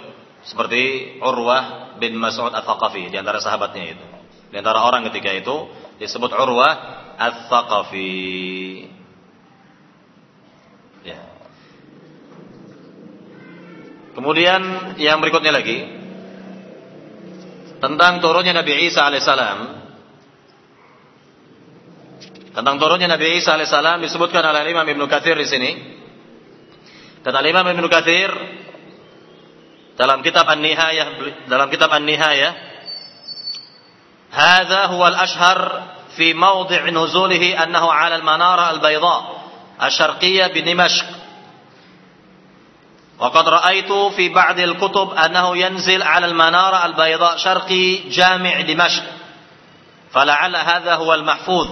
seperti Urwah bin Mas'ud Al-Thaqafi di antara sahabatnya itu. Di antara orang ketika itu disebut Urwah Al-Thaqafi. Ya. Kemudian yang berikutnya lagi tentang turunnya Nabi Isa alaihissalam. Tentang turunnya Nabi Isa alaihissalam disebutkan oleh Imam Ibnu Katsir di sini. Kata Imam Ibnu Katsir dalam kitab An-Nihayah dalam kitab An-Nihayah huwa al-ashhar fi mawdi' nuzulihi annahu 'ala al-manara al-bayda asy-syarqiyyah bi Dimashq وقد رأيت في بعض الكتب أنه ينزل على المنارة البيضاء شرقي جامع دمشق فلعل هذا هو المحفوظ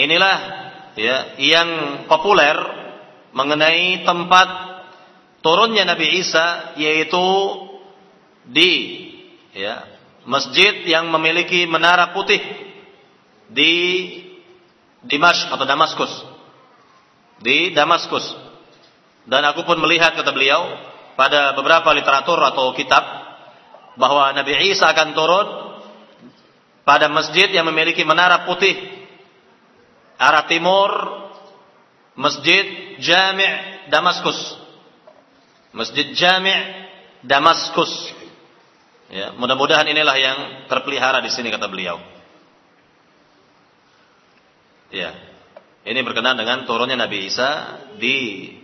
inilah ya yang populer mengenai tempat turunnya Nabi Isa yaitu di ya, masjid yang memiliki menara putih di Dimash atau Damaskus. Di Damaskus. Dan aku pun melihat kata beliau pada beberapa literatur atau kitab bahwa Nabi Isa akan turun pada masjid yang memiliki menara putih arah timur Masjid Jami' Damaskus. Masjid Jami' Damaskus. Ya, mudah-mudahan inilah yang terpelihara di sini kata beliau. Ya. Ini berkenaan dengan turunnya Nabi Isa di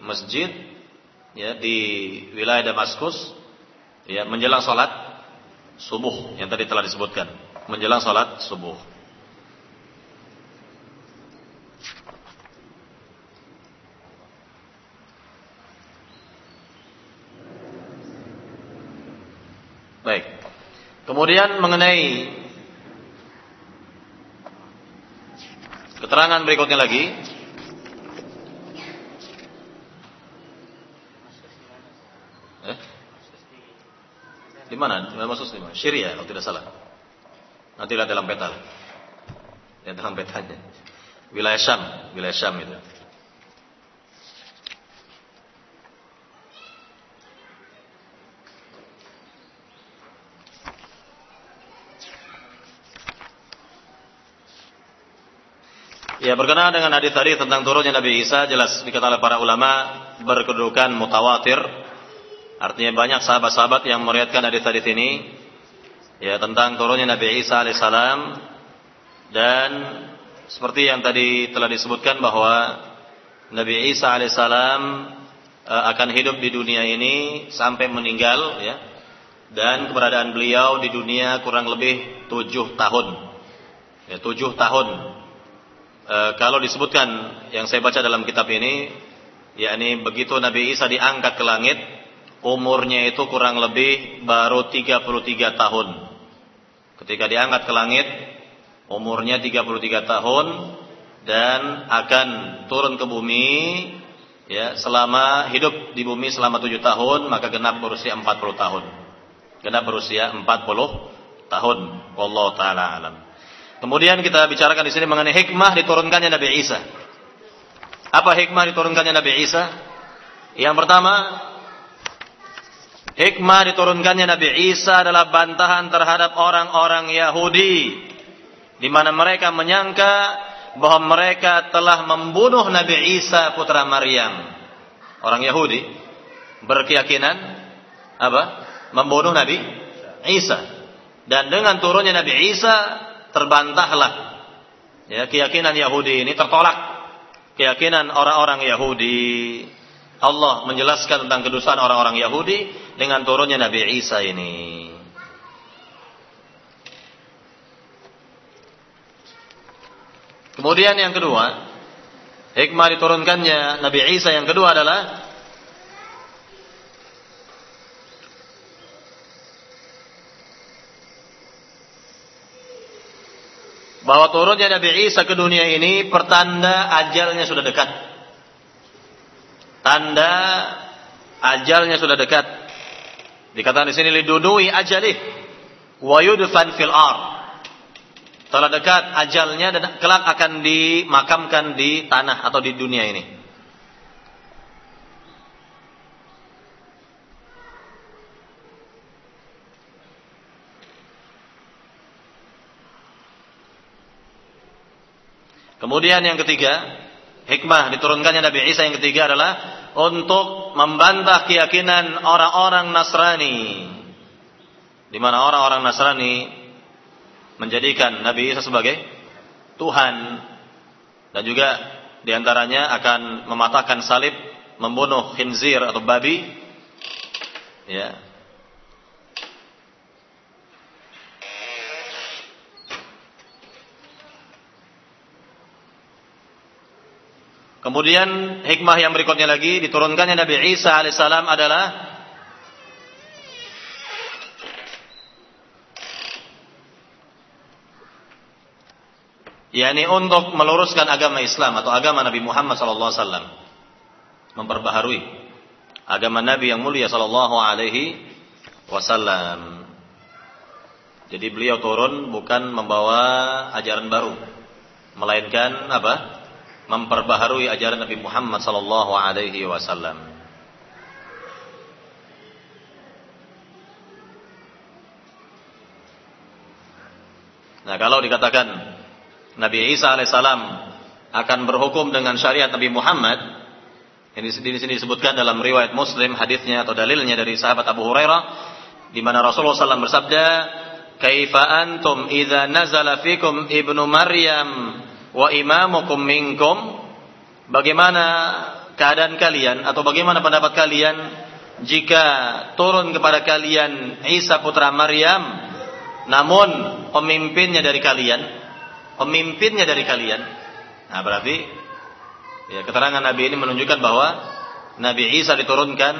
masjid ya di wilayah Damaskus ya menjelang salat subuh yang tadi telah disebutkan, menjelang salat subuh. Baik. Kemudian mengenai keterangan berikutnya lagi. Eh? Di mana? Maksud di mana? Syria kalau tidak salah. Nanti lihat dalam peta. Lihat dalam petanya. Wilayah Syam, wilayah Syam itu. Ya berkenaan dengan hadis tadi tentang turunnya Nabi Isa jelas dikatakan para ulama berkedudukan mutawatir. Artinya banyak sahabat-sahabat yang meriwayatkan hadis-hadis ini ya tentang turunnya Nabi Isa alaihissalam dan seperti yang tadi telah disebutkan bahwa Nabi Isa alaihissalam eh, akan hidup di dunia ini sampai meninggal ya. Dan keberadaan beliau di dunia kurang lebih tujuh tahun. Ya tujuh tahun e, kalau disebutkan yang saya baca dalam kitab ini, yakni begitu Nabi Isa diangkat ke langit, umurnya itu kurang lebih baru 33 tahun. Ketika diangkat ke langit, umurnya 33 tahun dan akan turun ke bumi ya selama hidup di bumi selama 7 tahun maka genap berusia 40 tahun. Genap berusia 40 tahun. Wallahu taala alam. Kemudian kita bicarakan di sini mengenai hikmah diturunkannya Nabi Isa. Apa hikmah diturunkannya Nabi Isa? Yang pertama, hikmah diturunkannya Nabi Isa adalah bantahan terhadap orang-orang Yahudi di mana mereka menyangka bahwa mereka telah membunuh Nabi Isa putra Maryam. Orang Yahudi berkeyakinan apa? Membunuh Nabi Isa. Dan dengan turunnya Nabi Isa terbantahlah. Ya keyakinan Yahudi ini tertolak. Keyakinan orang-orang Yahudi. Allah menjelaskan tentang kedustaan orang-orang Yahudi dengan turunnya Nabi Isa ini. Kemudian yang kedua hikmah diturunkannya Nabi Isa yang kedua adalah bahwa turunnya Nabi Isa ke dunia ini pertanda ajalnya sudah dekat. Tanda ajalnya sudah dekat. Dikatakan di sini lidunui ajalih wa yudfan fil ar. Telah dekat ajalnya dan kelak akan dimakamkan di tanah atau di dunia ini. Kemudian yang ketiga, hikmah diturunkannya Nabi Isa yang ketiga adalah untuk membantah keyakinan orang-orang Nasrani. Di mana orang-orang Nasrani menjadikan Nabi Isa sebagai Tuhan. Dan juga di antaranya akan mematahkan salib, membunuh khinzir atau babi, ya, Kemudian hikmah yang berikutnya lagi diturunkannya Nabi Isa alaihissalam adalah yakni untuk meluruskan agama Islam atau agama Nabi Muhammad sallallahu alaihi wasallam memperbaharui agama Nabi yang mulia sallallahu alaihi wasallam. Jadi beliau turun bukan membawa ajaran baru, melainkan apa? Memperbaharui ajaran Nabi Muhammad sallallahu alaihi wasallam. Nah, kalau dikatakan Nabi Isa alaihissalam akan berhukum dengan syariat Nabi Muhammad ini di sini disebutkan dalam riwayat Muslim hadisnya atau dalilnya dari sahabat Abu Hurairah di mana Rasulullah SAW bersabda, "Kaifa antum idza nazala fikum ibnu Maryam wa imamukum minkum?" Bagaimana keadaan kalian atau bagaimana pendapat kalian jika turun kepada kalian Isa putra Maryam namun pemimpinnya dari kalian, pemimpinnya dari kalian. Nah, berarti ya keterangan Nabi ini menunjukkan bahwa Nabi Isa diturunkan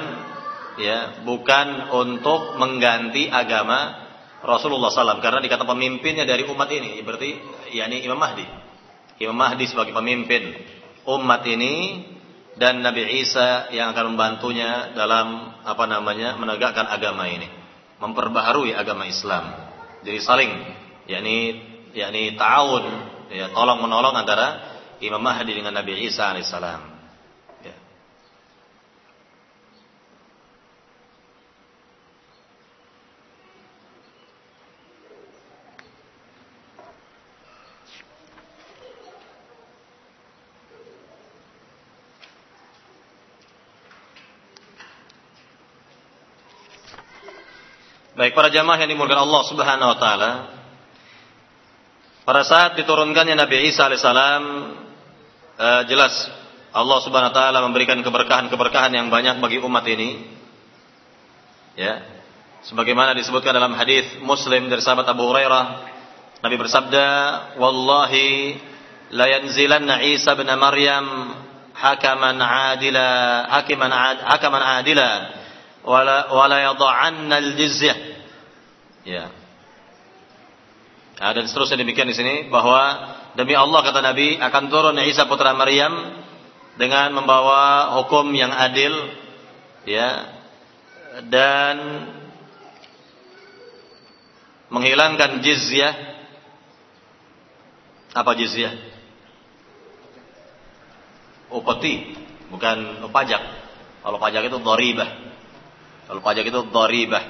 ya bukan untuk mengganti agama Rasulullah SAW karena dikata pemimpinnya dari umat ini berarti yakni Imam Mahdi. Imam Mahdi sebagai pemimpin umat ini dan Nabi Isa yang akan membantunya dalam apa namanya menegakkan agama ini, memperbaharui agama Islam. Jadi saling yakni yakni ta'awun ya tolong menolong antara Imam Mahdi dengan Nabi Isa alaihissalam. Baik para jamaah yang dimulakan Allah Subhanahu wa taala. Pada saat diturunkannya Nabi Isa alaihissalam eh, jelas Allah Subhanahu wa taala memberikan keberkahan-keberkahan yang banyak bagi umat ini. Ya. Sebagaimana disebutkan dalam hadis Muslim dari sahabat Abu Hurairah, Nabi bersabda, "Wallahi la yanzilanna Isa bin Maryam hakaman adila, hakiman ad, hakaman adila." wala wala yadha'anna al-jizyah. Ya. Nah, dan seterusnya demikian di sini bahwa demi Allah kata Nabi akan turun Isa putra Maryam dengan membawa hukum yang adil ya dan menghilangkan jizyah apa jizyah upeti bukan pajak kalau pajak itu dharibah kalau pajak itu dharibah.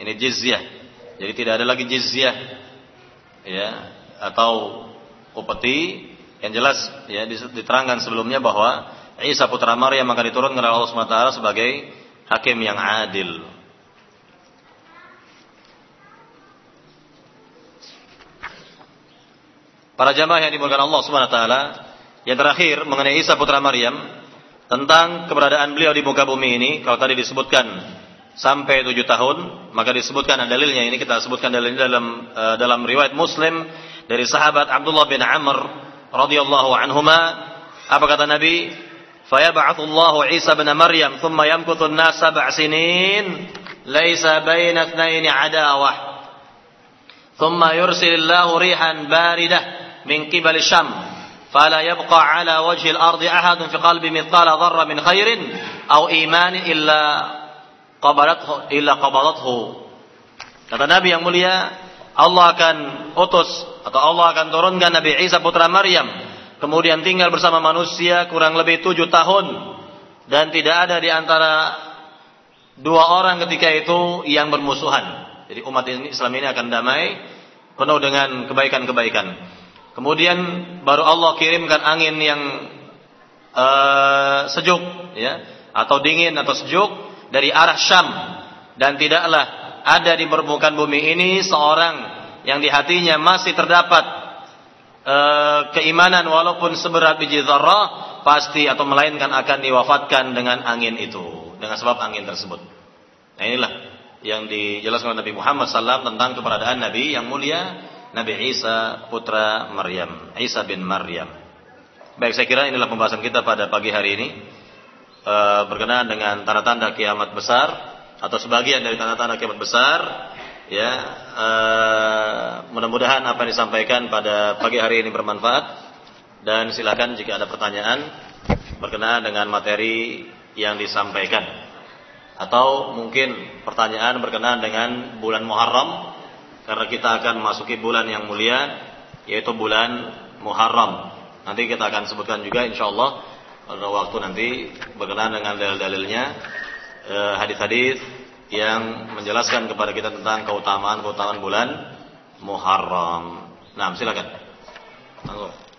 Ini jizyah. Jadi tidak ada lagi jizyah ya atau upeti yang jelas ya diterangkan sebelumnya bahwa Isa putra Maryam akan diturunkan oleh Allah SWT sebagai hakim yang adil. Para jamaah yang dimulakan Allah SWT, yang terakhir mengenai Isa putra Maryam, tentang keberadaan beliau di muka bumi ini kalau tadi disebutkan sampai tujuh tahun maka disebutkan dalilnya. Ini kita sebutkan dalilnya dalam eh, dalam riwayat Muslim dari sahabat Abdullah bin Amr radhiyallahu anhuma. Apa kata Nabi? Fayab'atsullahu Isa bin Maryam thumma yamkutu an-nas sab'a sinin laisa baina ithnaini adawah thumma yursilillahu rihan baridah min qibal syam fala yabqa ala wajhi al-ardi ahadun fi qalbi mithqala dharra min khairin aw imanin qabalathu illa qabalathu. Kata Nabi yang mulia, Allah akan utus atau Allah akan turunkan Nabi Isa putra Maryam, kemudian tinggal bersama manusia kurang lebih tujuh tahun dan tidak ada di antara dua orang ketika itu yang bermusuhan. Jadi umat Islam ini akan damai, penuh dengan kebaikan-kebaikan. Kemudian baru Allah kirimkan angin yang uh, sejuk, ya, atau dingin atau sejuk dari arah Syam dan tidaklah ada di permukaan bumi ini seorang yang di hatinya masih terdapat uh, keimanan walaupun seberat biji zarrah pasti atau melainkan akan diwafatkan dengan angin itu dengan sebab angin tersebut. Nah inilah yang dijelaskan oleh Nabi Muhammad SAW tentang keberadaan Nabi yang mulia Nabi Isa putra Maryam, Isa bin Maryam. Baik, saya kira inilah pembahasan kita pada pagi hari ini e, berkenaan dengan tanda-tanda kiamat besar atau sebagian dari tanda-tanda kiamat besar. Ya, e, mudah-mudahan apa yang disampaikan pada pagi hari ini bermanfaat dan silakan jika ada pertanyaan berkenaan dengan materi yang disampaikan atau mungkin pertanyaan berkenaan dengan bulan Muharram karena kita akan memasuki bulan yang mulia yaitu bulan Muharram. Nanti kita akan sebutkan juga insyaallah pada waktu nanti berkenaan dengan dalil-dalilnya eh, hadis-hadis yang menjelaskan kepada kita tentang keutamaan-keutamaan bulan Muharram. Nah, silakan. Tunggu.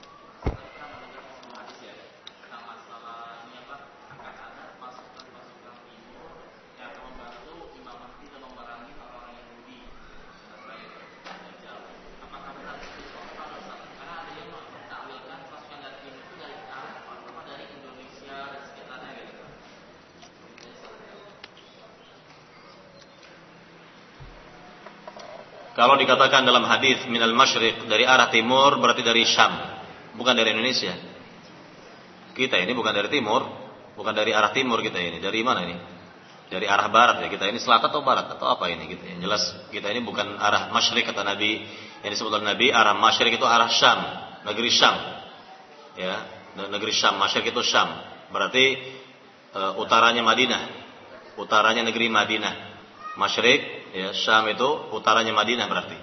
Kalau dikatakan dalam hadis minal masyriq dari arah timur berarti dari Syam, bukan dari Indonesia. Kita ini bukan dari timur, bukan dari arah timur kita ini. Dari mana ini? Dari arah barat ya kita ini selatan atau barat atau apa ini gitu. Yang jelas kita ini bukan arah masyriq kata Nabi yang disebut oleh Nabi arah masyriq itu arah Syam, negeri Syam. Ya, negeri Syam, masyriq itu Syam. Berarti e, utaranya Madinah. Utaranya negeri Madinah. Masyriq ya Syam itu utaranya Madinah berarti.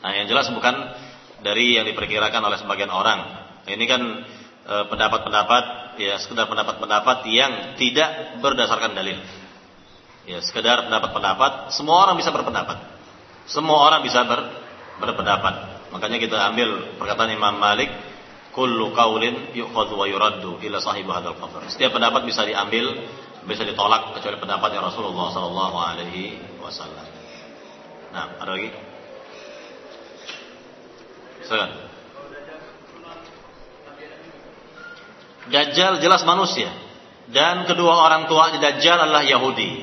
Nah, yang jelas bukan dari yang diperkirakan oleh sebagian orang. Ini kan eh, pendapat-pendapat ya sekedar pendapat-pendapat yang tidak berdasarkan dalil. Ya, sekedar pendapat-pendapat, semua orang bisa berpendapat. Semua orang bisa ber, berpendapat. Makanya kita ambil perkataan Imam Malik, kullu qaulin yu'khadhu wa yuraddu ila sahibi hadzal. Setiap pendapat bisa diambil, bisa ditolak kecuali pendapatnya Rasulullah sallallahu alaihi wasallam. Nah, ada lagi? Silakan. Dajjal jelas manusia dan kedua orang tua Dajjal adalah Yahudi.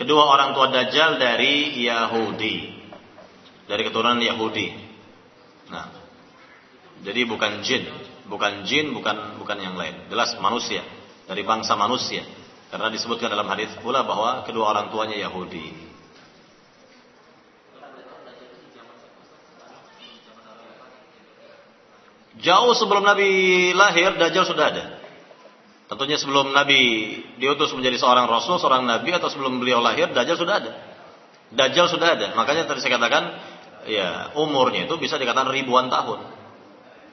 Kedua orang tua Dajjal dari Yahudi. Dari keturunan Yahudi. Nah. Jadi bukan jin, bukan jin, bukan bukan yang lain. Jelas manusia, dari bangsa manusia. Karena disebutkan dalam hadis pula bahwa kedua orang tuanya Yahudi. Jauh sebelum Nabi lahir, Dajjal sudah ada. Tentunya sebelum Nabi diutus menjadi seorang rasul, seorang nabi atau sebelum beliau lahir, Dajjal sudah ada. Dajjal sudah ada. Makanya tadi saya katakan, ya umurnya itu bisa dikatakan ribuan tahun.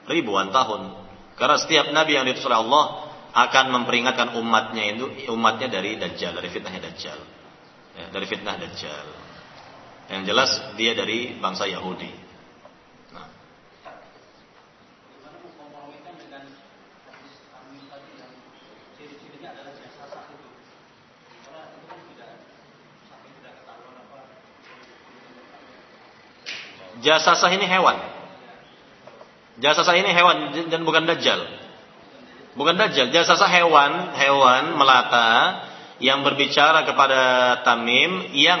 Ribuan tahun. Karena setiap nabi yang diutus oleh Allah akan memperingatkan umatnya itu umatnya dari Dajjal, dari fitnahnya Dajjal. Ya, dari fitnah Dajjal. Yang jelas dia dari bangsa Yahudi. Jasasah ini hewan. Jasasah ini hewan dan bukan dajjal. Bukan dajjal, jasasah hewan, hewan melata yang berbicara kepada Tamim yang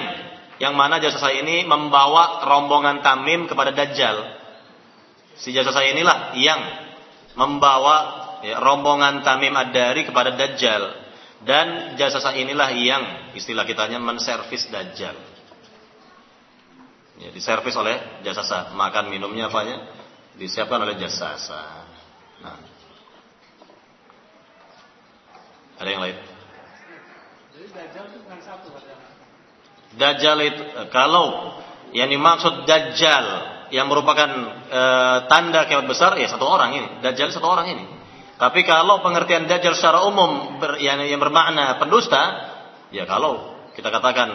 yang mana jasasah ini membawa rombongan Tamim kepada dajjal. Si jasasah inilah yang membawa ya, rombongan Tamim Ad-Dari kepada dajjal. Dan jasasah inilah yang istilah kitanya menservis dajjal. Ya, diservis oleh jasa makan minumnya apanya disiapkan oleh jasa sah nah ada yang lain? Dajjal itu kalau yang dimaksud Dajjal yang merupakan e, tanda kiamat besar ya satu orang ini. Dajjal satu orang ini. Tapi kalau pengertian Dajjal secara umum ber, yang, yang bermakna pendusta ya kalau kita katakan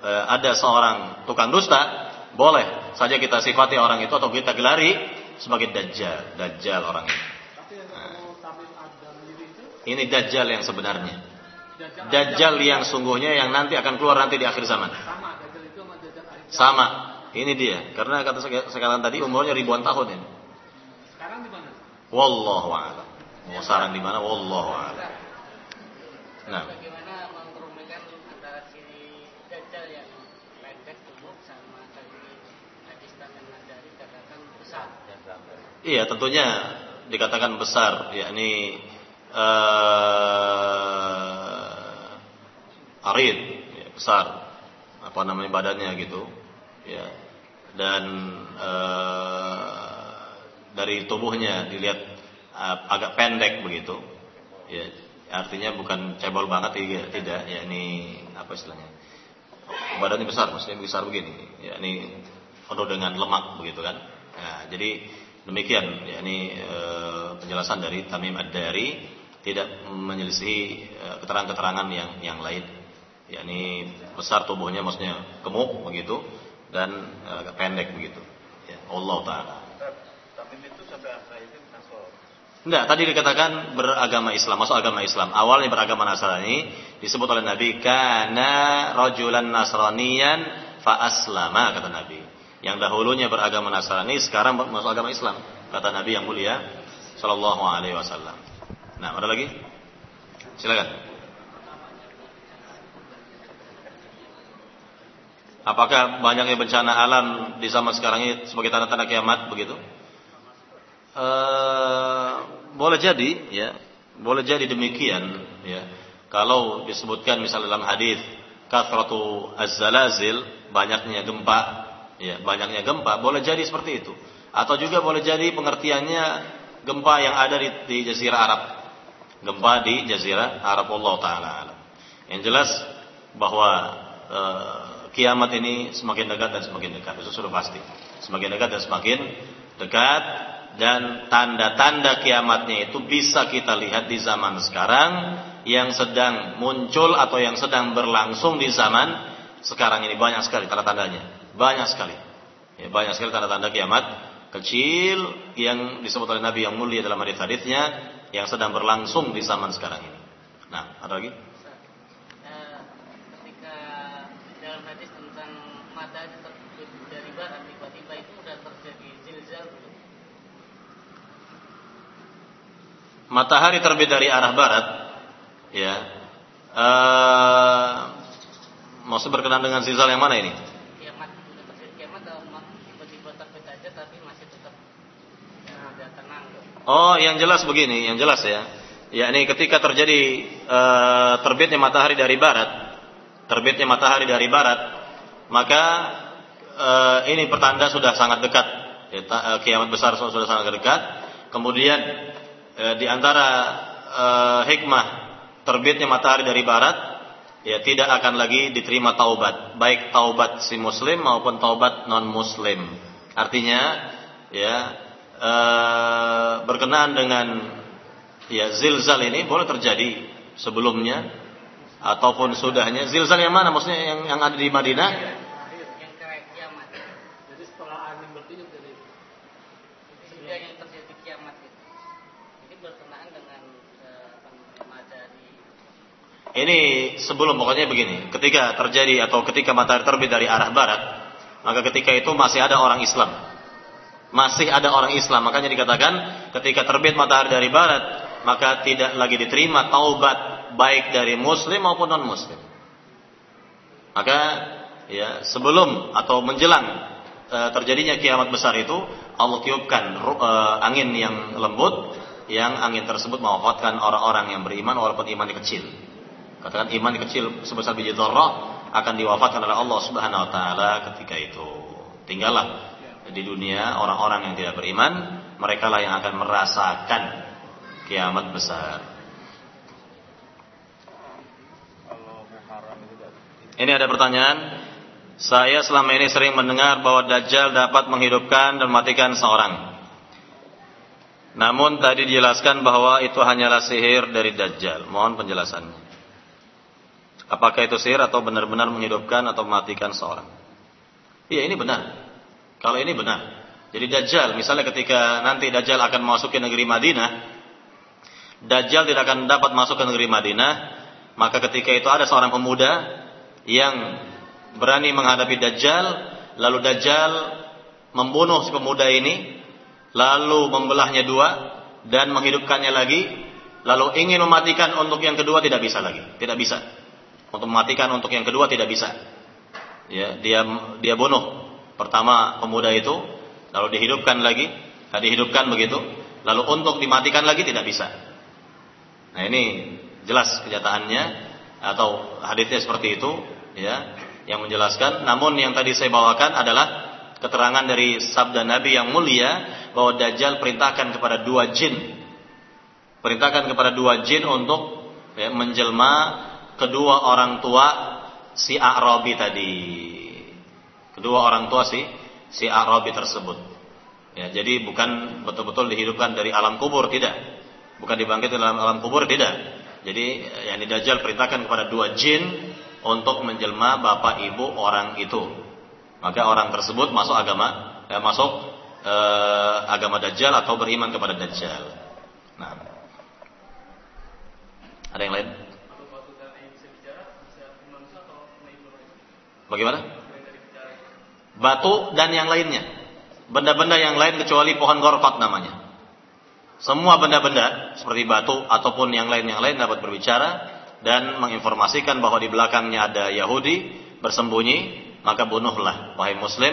e, ada seorang tukang dusta boleh saja kita sifati orang itu atau kita gelari sebagai dajjal, dajjal orang itu. Ini dajjal yang sebenarnya. Dajjal yang sungguhnya yang nanti akan keluar nanti di akhir zaman. Sama. Ini dia. Karena kata sekarang tadi umurnya ribuan tahun ini. Sekarang di mana? Wallahu a'lam. Mau sarang di mana? Wallahu a'lam. Nah. Iya, tentunya dikatakan besar, yakni uh, arid, ya, besar, apa namanya badannya gitu, ya, dan uh, dari tubuhnya dilihat uh, agak pendek begitu, ya, artinya bukan cebol banget tidak, tidak, yakni apa istilahnya, badannya besar, maksudnya besar begini, yakni penuh dengan lemak begitu kan, nah, jadi Demikian yakni e, penjelasan dari Tamim Ad-Dari tidak menyelisihi e, keterangan-keterangan yang yang lain. yakni besar tubuhnya maksudnya gemuk begitu dan e, agak pendek begitu. Ya, Allah taala. Enggak, tadi dikatakan beragama Islam, masuk agama Islam. Awalnya beragama Nasrani, disebut oleh Nabi kana rajulan nasraniyan fa aslama kata Nabi yang dahulunya beragama Nasrani sekarang masuk agama Islam kata Nabi yang mulia sallallahu alaihi wasallam. Nah, ada lagi? Silakan. Apakah banyaknya bencana alam di zaman sekarang ini sebagai tanda-tanda kiamat begitu? Uh, boleh jadi, ya, boleh jadi demikian, ya. Kalau disebutkan misalnya dalam hadis kathratu az-zalazil, banyaknya gempa, ya, banyaknya gempa, boleh jadi seperti itu. Atau juga boleh jadi pengertiannya gempa yang ada di, di Jazirah Arab. Gempa di Jazirah Arab Allah Taala. Yang jelas bahwa uh, kiamat ini semakin dekat dan semakin dekat. Itu sudah pasti. Semakin dekat dan semakin dekat dan tanda-tanda kiamatnya itu bisa kita lihat di zaman sekarang yang sedang muncul atau yang sedang berlangsung di zaman sekarang ini banyak sekali tanda-tandanya. Banyak sekali. Ya, banyak sekali tanda-tanda kiamat kecil yang disebut oleh Nabi yang mulia dalam hadis-hadisnya yang sedang berlangsung di zaman sekarang ini. Nah, ada lagi? matahari terbit dari arah barat, ya, uh, maksud berkenan dengan zilzal yang mana ini? Kiamat, kiamat tiba-tiba terbit aja tapi masih tetap ya, tenang. Oh, yang jelas begini, yang jelas ya. Ya, ini ketika terjadi uh, terbitnya matahari dari barat, terbitnya matahari dari barat, maka uh, ini pertanda sudah sangat dekat. Ya, kiamat besar sudah sangat dekat. Kemudian e, di antara e, hikmah terbitnya matahari dari barat ya tidak akan lagi diterima taubat baik taubat si muslim maupun taubat non muslim artinya ya e, berkenaan dengan ya zilzal ini boleh terjadi sebelumnya ataupun sudahnya. Zilzal yang mana? Maksudnya yang yang ada di Madinah? Ini sebelum pokoknya begini, ketika terjadi atau ketika matahari terbit dari arah barat, maka ketika itu masih ada orang Islam. Masih ada orang Islam, makanya dikatakan ketika terbit matahari dari barat, maka tidak lagi diterima taubat baik dari muslim maupun non muslim. Maka ya sebelum atau menjelang e, terjadinya kiamat besar itu Allah tiupkan e, angin yang lembut yang angin tersebut mewafatkan orang-orang yang beriman walaupun imannya kecil. Katakan iman kecil sebesar biji dzarrah akan diwafatkan oleh Allah Subhanahu wa taala ketika itu. Tinggallah di dunia orang-orang yang tidak beriman, mereka lah yang akan merasakan kiamat besar. Ini ada pertanyaan. Saya selama ini sering mendengar bahwa Dajjal dapat menghidupkan dan mematikan seorang. Namun tadi dijelaskan bahwa itu hanyalah sihir dari Dajjal. Mohon penjelasannya. Apakah itu sihir atau benar-benar menghidupkan atau mematikan seorang? Iya ini benar. Kalau ini benar. Jadi Dajjal, misalnya ketika nanti Dajjal akan masuk ke negeri Madinah, Dajjal tidak akan dapat masuk ke negeri Madinah, maka ketika itu ada seorang pemuda yang berani menghadapi Dajjal, lalu Dajjal membunuh si pemuda ini, lalu membelahnya dua dan menghidupkannya lagi, lalu ingin mematikan untuk yang kedua tidak bisa lagi, tidak bisa. Untuk mematikan untuk yang kedua tidak bisa. Ya, dia dia bunuh pertama pemuda itu, lalu dihidupkan lagi, dihidupkan begitu, lalu untuk dimatikan lagi tidak bisa. Nah ini jelas kenyataannya atau hadisnya seperti itu, ya, yang menjelaskan. Namun yang tadi saya bawakan adalah keterangan dari sabda Nabi yang mulia bahwa Dajjal perintahkan kepada dua jin, perintahkan kepada dua jin untuk ya, menjelma kedua orang tua si Arabi tadi. Kedua orang tua si si Arabi tersebut. Ya, jadi bukan betul-betul dihidupkan dari alam kubur tidak. Bukan dibangkitkan dalam alam kubur tidak. Jadi yang Dajjal perintahkan kepada dua jin untuk menjelma bapak ibu orang itu. Maka orang tersebut masuk agama ya, masuk eh, agama Dajjal atau beriman kepada Dajjal. Nah. Ada yang lain? Bagaimana? Batu dan yang lainnya. Benda-benda yang lain kecuali pohon gorkot namanya. Semua benda-benda seperti batu ataupun yang lain yang lain dapat berbicara dan menginformasikan bahwa di belakangnya ada Yahudi bersembunyi, maka bunuhlah wahai muslim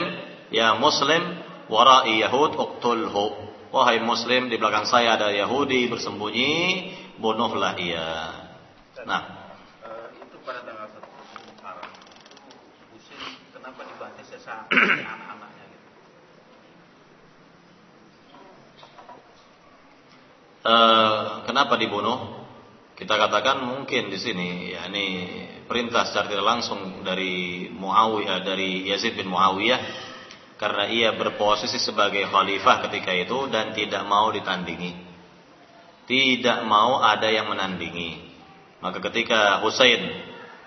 ya muslim warai yahud uqtulhu wahai muslim di belakang saya ada Yahudi bersembunyi bunuhlah ia nah eh, itu pada tanggal satu Muharram Husin kenapa dibantai sesama anak-anaknya gitu uh, kenapa dibunuh kita katakan mungkin di sini ya ini perintah secara tidak langsung dari Muawiyah dari Yazid bin Muawiyah karena ia berposisi sebagai khalifah ketika itu dan tidak mau ditandingi. Tidak mau ada yang menandingi. Maka ketika Husain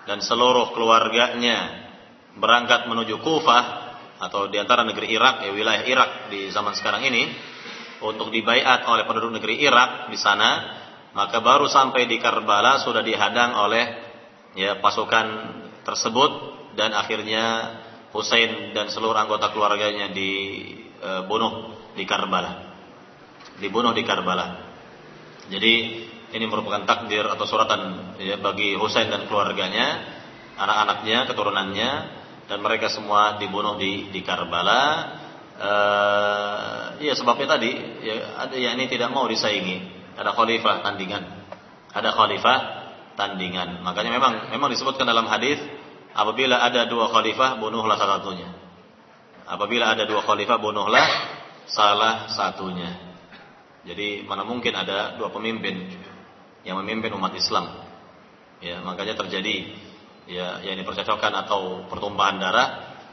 dan seluruh keluarganya berangkat menuju Kufah atau di antara negeri Irak, ya wilayah Irak di zaman sekarang ini untuk dibaiat oleh penduduk negeri Irak di sana, maka baru sampai di Karbala sudah dihadang oleh ya pasukan tersebut dan akhirnya Husain dan seluruh anggota keluarganya dibunuh di Karbala. Dibunuh di Karbala. Jadi ini merupakan takdir atau suratan ya, bagi Husain dan keluarganya, anak-anaknya, keturunannya, dan mereka semua dibunuh di di Karbala. Uh, ya sebabnya tadi ya, ada yang ini tidak mau disaingi. Ada khalifah tandingan. Ada khalifah tandingan. Makanya memang memang disebutkan dalam hadis Apabila ada dua khalifah, bunuhlah salah satunya. Apabila ada dua khalifah, bunuhlah salah satunya. Jadi mana mungkin ada dua pemimpin yang memimpin umat Islam. Ya, makanya terjadi ya yang dipercocokkan atau pertumpahan darah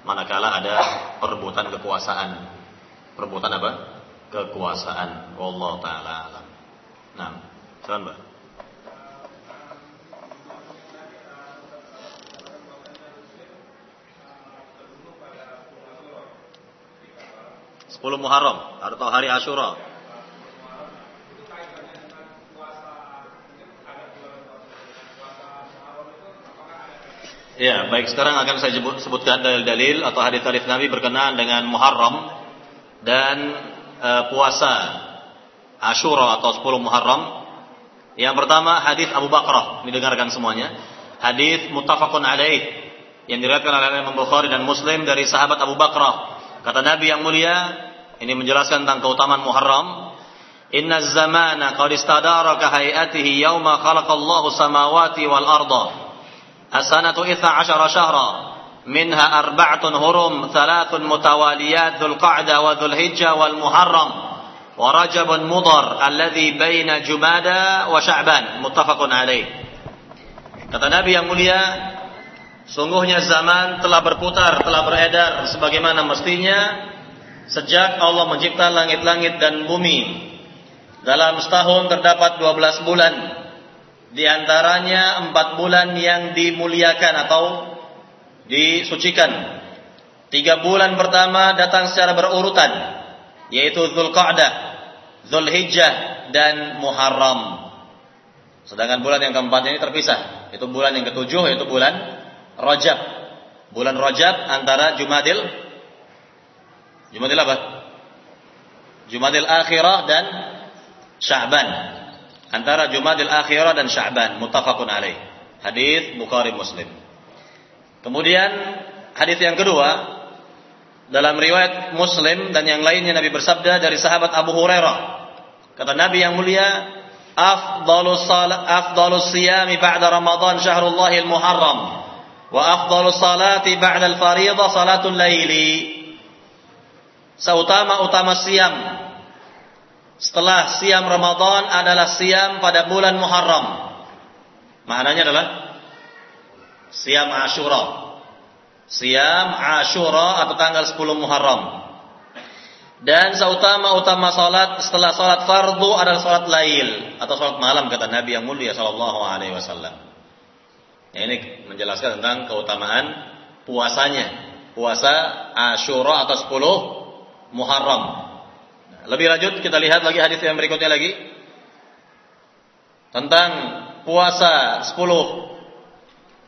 manakala ada perebutan kekuasaan. Perebutan apa? Kekuasaan. Wallahu taala alam. Nah, silakan, Mbak. 10 Muharram atau hari Ashura. Ya, baik sekarang akan saya sebut, sebutkan dalil-dalil atau hadis-hadis Nabi berkenaan dengan Muharram dan e, puasa Ashura atau 10 Muharram. Yang pertama hadis Abu Bakrah, didengarkan semuanya. Hadis muttafaqun alaih yang diriwayatkan oleh Imam Bukhari dan Muslim dari sahabat Abu Bakrah. Kata Nabi yang mulia, ini menjelaskan tentang keutamaan Muharram. Inna zamana qad istadara ka hayatihi yawma khalaqallahu samawati wal arda. As-sanatu 12 syahra. Minha arba'atun hurum, thalathun mutawaliyat, Dhul Qa'dah wa Dhul Hijjah wal Muharram. Wa Rajabun Mudar alladhi baina Jumada wa Sya'ban. Alaih. Kata Nabi yang mulia, sungguhnya zaman telah berputar, telah beredar sebagaimana mestinya Sejak Allah mencipta langit-langit dan bumi Dalam setahun terdapat 12 bulan Di antaranya 4 bulan yang dimuliakan atau disucikan Tiga bulan pertama datang secara berurutan Yaitu Zulqa'dah, Zulhijjah dan Muharram Sedangkan bulan yang keempat ini terpisah Itu bulan yang ketujuh yaitu bulan Rajab Bulan Rajab antara Jumadil Jumadil apa? Jumadil akhirah dan Sya'ban. Antara Jumadil akhirah dan Sya'ban muttafaqun alaih. Hadis Bukhari Muslim. Kemudian hadis yang kedua dalam riwayat Muslim dan yang lainnya Nabi bersabda dari sahabat Abu Hurairah. Kata Nabi yang mulia, "Afdhalus salat afdhalus siyami ba'da Ramadan syahrullahil muharram wa afdhalus salati ba'da al-fariidhah salatul laili." seutama-utama siam setelah siam Ramadan adalah siam pada bulan Muharram. Maknanya adalah siam Ashura. Siam Ashura atau tanggal 10 Muharram. Dan seutama-utama salat setelah salat fardu adalah salat lail atau salat malam kata Nabi yang mulia sallallahu alaihi wasallam. Ini menjelaskan tentang keutamaan puasanya. Puasa Ashura atau 10 Muharram. Lebih lanjut kita lihat lagi hadis yang berikutnya lagi tentang puasa 10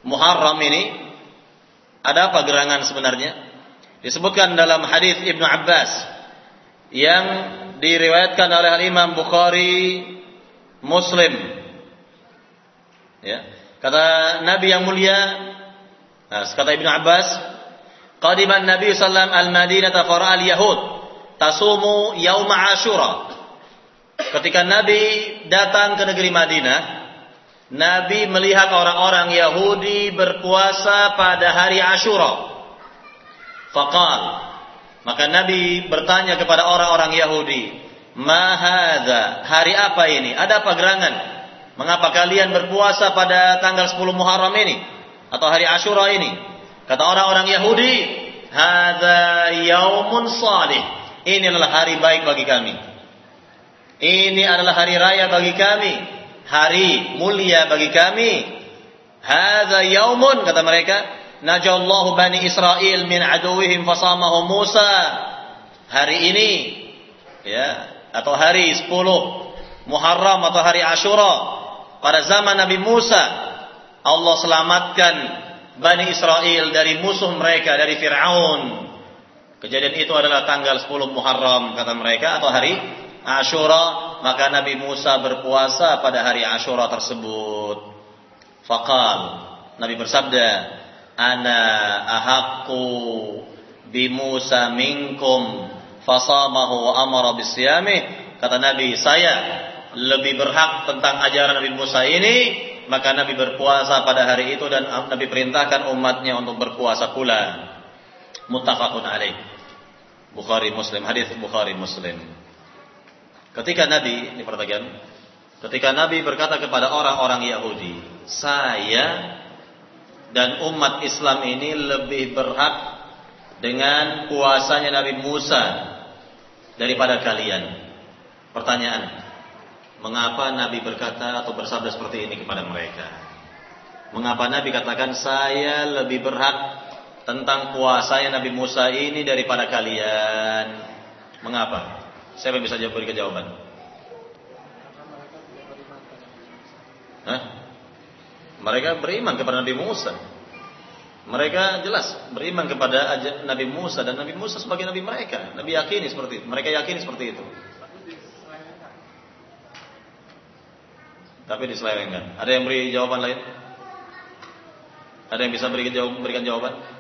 Muharram ini ada apa gerangan sebenarnya? Disebutkan dalam hadis Ibnu Abbas yang diriwayatkan oleh Imam Bukhari Muslim. Ya. Kata Nabi yang mulia, nah, kata Ibnu Abbas, Qadiman Nabi sallam al-Madinata fara al-Yahud tasumu yauma Ashura. Ketika Nabi datang ke negeri Madinah, Nabi melihat orang-orang Yahudi berpuasa pada hari Ashura. Faqal. Maka Nabi bertanya kepada orang-orang Yahudi, "Ma Hari apa ini? Ada apa gerangan? Mengapa kalian berpuasa pada tanggal 10 Muharram ini atau hari Ashura ini?" Kata orang-orang Yahudi, "Hadza yaumun salih." Ini adalah hari baik bagi kami. Ini adalah hari raya bagi kami, hari mulia bagi kami. Hadza yaumun kata mereka, najallahu bani Israel min aduwihim fasamahu Musa. Hari ini ya atau hari 10 Muharram atau hari Ashura pada zaman Nabi Musa Allah selamatkan Bani Israel dari musuh mereka dari Fir'aun. Kejadian itu adalah tanggal 10 Muharram kata mereka atau hari Ashura, maka Nabi Musa berpuasa pada hari Ashura tersebut. Faqal, Nabi bersabda, "Ana ahaqqu bi Musa minkum fasamahu wa amara bisyamih." Kata Nabi, saya lebih berhak tentang ajaran Nabi Musa ini maka Nabi berpuasa pada hari itu dan Nabi perintahkan umatnya untuk berpuasa pula. Muttafaqun alaih. Bukhari Muslim, hadis Bukhari Muslim. Ketika Nabi, ini pertanyaan, ketika Nabi berkata kepada orang-orang Yahudi, saya dan umat Islam ini lebih berhak dengan puasanya Nabi Musa daripada kalian. Pertanyaan, Mengapa Nabi berkata atau bersabda seperti ini kepada mereka? Mengapa Nabi katakan saya lebih berhak tentang puasanya Nabi Musa ini daripada kalian? Mengapa? Siapa yang bisa jawab berikan jawaban? Hah? Mereka beriman kepada Nabi Musa. Mereka jelas beriman kepada Nabi Musa dan Nabi Musa sebagai Nabi mereka. Nabi yakini seperti itu. Mereka yakini seperti itu. Tapi diselewengkan. Ada yang beri jawaban lain? Ada yang bisa berikan? Berikan jawaban?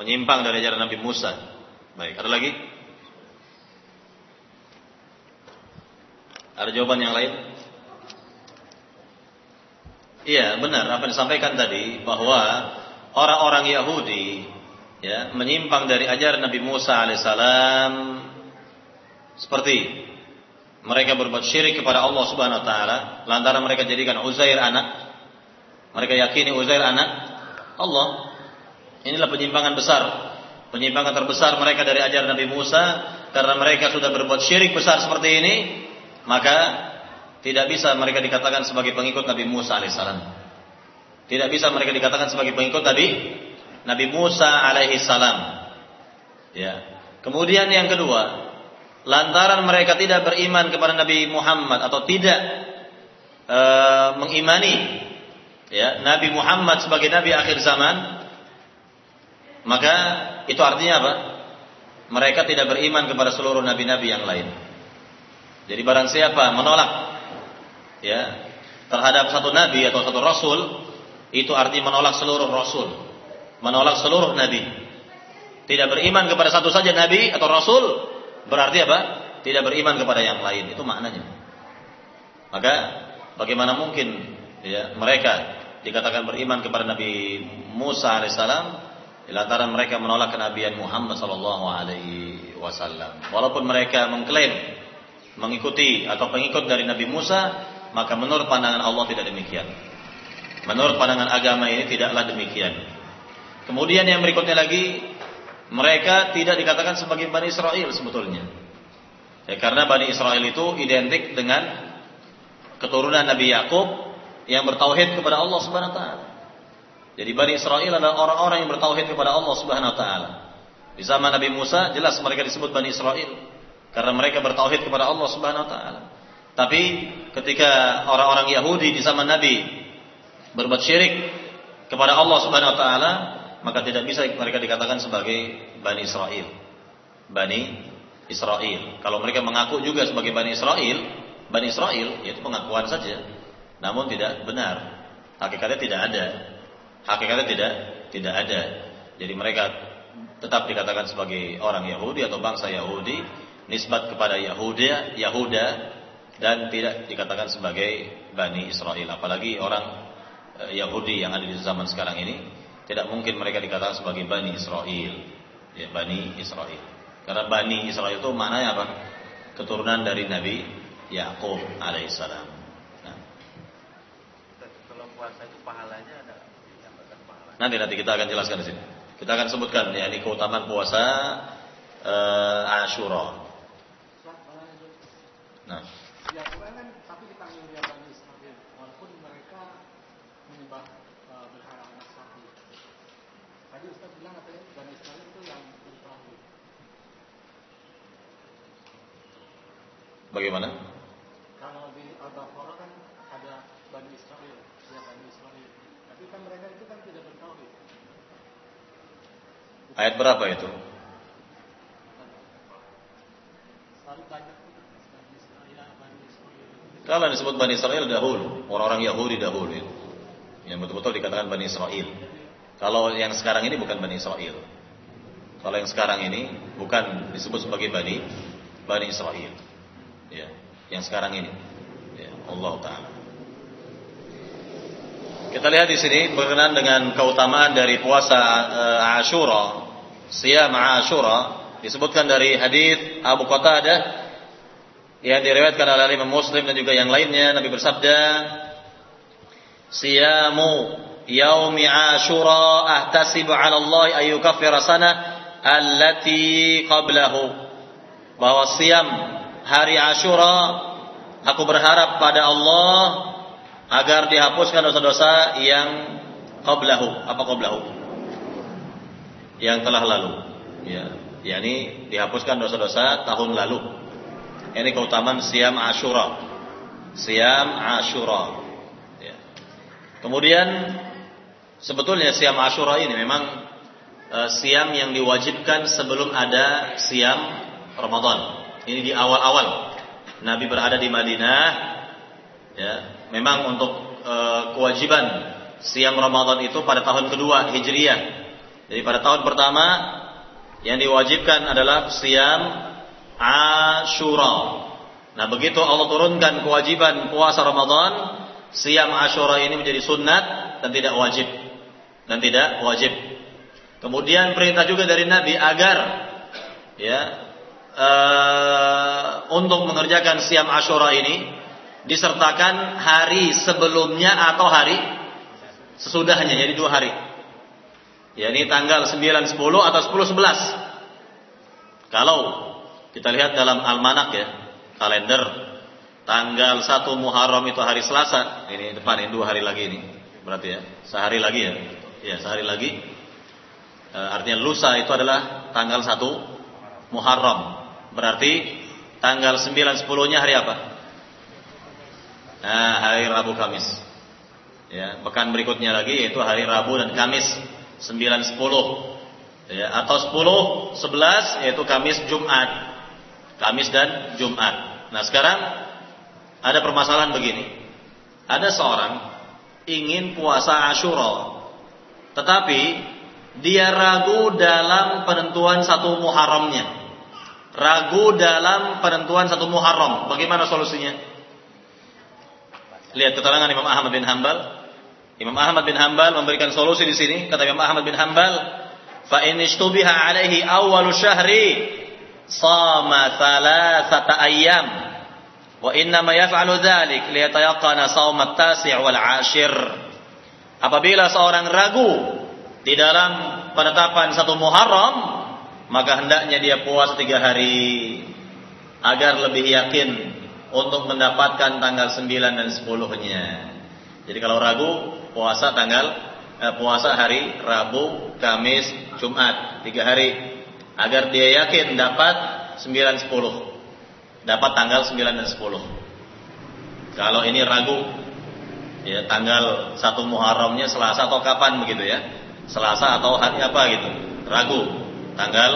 Menyimpang dari ajaran Nabi Musa. Baik, ada lagi? Ada jawaban yang lain? Iya, benar apa yang disampaikan tadi bahwa orang-orang Yahudi ya menyimpang dari ajaran Nabi Musa alaihissalam seperti mereka berbuat syirik kepada Allah Subhanahu wa taala lantaran mereka jadikan Uzair anak mereka yakini Uzair anak Allah inilah penyimpangan besar penyimpangan terbesar mereka dari ajaran Nabi Musa karena mereka sudah berbuat syirik besar seperti ini maka tidak bisa mereka dikatakan sebagai pengikut Nabi Musa alaihissalam tidak bisa mereka dikatakan sebagai pengikut Nabi Nabi Musa alaihi salam. Ya. Kemudian yang kedua, lantaran mereka tidak beriman kepada Nabi Muhammad atau tidak e, mengimani ya Nabi Muhammad sebagai nabi akhir zaman, maka itu artinya apa? Mereka tidak beriman kepada seluruh nabi-nabi yang lain. Jadi barang siapa menolak ya terhadap satu nabi atau satu rasul, itu artinya menolak seluruh rasul menolak seluruh nabi. Tidak beriman kepada satu saja nabi atau rasul berarti apa? Tidak beriman kepada yang lain. Itu maknanya. Maka bagaimana mungkin ya mereka dikatakan beriman kepada Nabi Musa alaihissalam lantaran mereka menolak kenabian Muhammad sallallahu alaihi wasallam. Walaupun mereka mengklaim mengikuti atau pengikut dari Nabi Musa, maka menurut pandangan Allah tidak demikian. Menurut pandangan agama ini tidaklah demikian. Kemudian yang berikutnya lagi, mereka tidak dikatakan sebagai Bani Israel sebetulnya. Ya, karena Bani Israel itu identik dengan keturunan Nabi Yakub yang bertauhid kepada Allah Subhanahu wa taala. Jadi Bani Israel adalah orang-orang yang bertauhid kepada Allah Subhanahu wa taala. Di zaman Nabi Musa jelas mereka disebut Bani Israel karena mereka bertauhid kepada Allah Subhanahu wa taala. Tapi ketika orang-orang Yahudi di zaman Nabi berbuat syirik kepada Allah Subhanahu wa taala, maka tidak bisa mereka dikatakan sebagai Bani Israel. Bani Israel. Kalau mereka mengaku juga sebagai Bani Israel, Bani Israel, yaitu pengakuan saja. namun tidak benar. Hakikatnya tidak ada. Hakikatnya tidak tidak ada. Jadi mereka tetap dikatakan sebagai orang Yahudi atau bangsa Yahudi, nisbat kepada Yahuda, Yahuda dan tidak dikatakan sebagai Bani Israel. Apalagi orang eh, Yahudi yang ada di zaman sekarang ini, tidak mungkin mereka dikatakan sebagai Bani Israel. Ya, Bani Israel. Karena Bani Israel itu maknanya apa? Keturunan dari Nabi Yakub alaihissalam. Nah. Kalau puasa itu pahalanya ada pahala. Nanti nanti kita akan jelaskan di sini. Kita akan sebutkan ya ini keutamaan puasa uh, Ashura. Nah. Ya, kan tapi dipanggil dia Bani Israel, walaupun mereka menyembah uh, berhala anak sapi. Tadi Ustaz bilang katanya Bani Israel itu yang bertauhid. Bagaimana? Kalau di Al-Baqarah kan ada Bani Israel, ya Bani Israel. Tapi kan mereka itu kan tidak bertauhid. Ayat berapa itu? Kalau disebut Bani Israel dahulu, orang-orang Yahudi dahulu itu. Yang betul-betul dikatakan Bani Israel. Kalau yang sekarang ini bukan Bani Israel. Kalau yang sekarang ini bukan disebut sebagai Bani Bani Israel. Ya, yang sekarang ini. Ya, Allah taala. Kita lihat di sini berkenaan dengan keutamaan dari puasa uh, Ashura, siam Ashura disebutkan dari hadis Abu Qatadah yang diriwayatkan oleh Imam Muslim dan juga yang lainnya Nabi bersabda Siyamu yaumi Ashura ahtasibu 'ala Allah ay yukaffira sanah allati qablahu. Bahwa siam hari Ashura aku berharap pada Allah agar dihapuskan dosa-dosa yang qablahu. Apa qablahu yang telah lalu. Ya yakni dihapuskan dosa-dosa tahun lalu. Ini keutamaan siam Ashura. Siam Ashura. Ya. kemudian sebetulnya siam Ashura ini memang uh, siam yang diwajibkan sebelum ada siam Ramadan. Ini di awal-awal Nabi berada di Madinah. Ya memang untuk e, kewajiban siam Ramadan itu pada tahun kedua Hijriyah. Jadi pada tahun pertama yang diwajibkan adalah siam Ashura. Nah, begitu Allah turunkan kewajiban puasa Ramadan, siam Ashura ini menjadi sunat dan tidak wajib. Dan tidak wajib. Kemudian perintah juga dari Nabi agar ya uh, untuk mengerjakan siam Ashura ini disertakan hari sebelumnya atau hari sesudahnya jadi dua hari yakni tanggal 9 10 atau 10 11 kalau kita lihat dalam almanak ya kalender tanggal 1 Muharram itu hari Selasa ini depan ini dua hari lagi ini berarti ya sehari lagi ya ya sehari lagi. E, artinya lusa itu adalah tanggal 1 Muharram. Berarti tanggal 9 10 nya hari apa? Nah, hari Rabu Kamis. Ya, pekan berikutnya lagi yaitu hari Rabu dan Kamis 9 10. Ya, atau 10 11 yaitu Kamis Jumat. Kamis dan Jumat. Nah, sekarang ada permasalahan begini. Ada seorang ingin puasa Ashura, tetapi dia ragu dalam penentuan satu Muharramnya. Ragu dalam penentuan satu Muharram. Bagaimana solusinya? Lihat keterangan Imam Ahmad bin Hambal. Imam Ahmad bin Hambal memberikan solusi di sini. Kata Imam Ahmad bin Hambal, "Fa in ishtubiha alaihi awwalu syahri sama thalathata ayyam." Wa inna ma yaf'alu dzalik liyatayaqqana shaum at-tasi' wal 'ashir. Apabila seorang ragu di dalam penetapan satu Muharram, maka hendaknya dia puasa tiga hari agar lebih yakin untuk mendapatkan tanggal 9 dan 10-nya. Jadi kalau ragu, puasa tanggal eh, puasa hari Rabu, Kamis, Jumat, tiga hari agar dia yakin dapat 9 10. Dapat tanggal 9 dan 10. Kalau ini ragu ya tanggal 1 Muharramnya Selasa atau kapan begitu ya? Selasa atau hari apa gitu. Ragu tanggal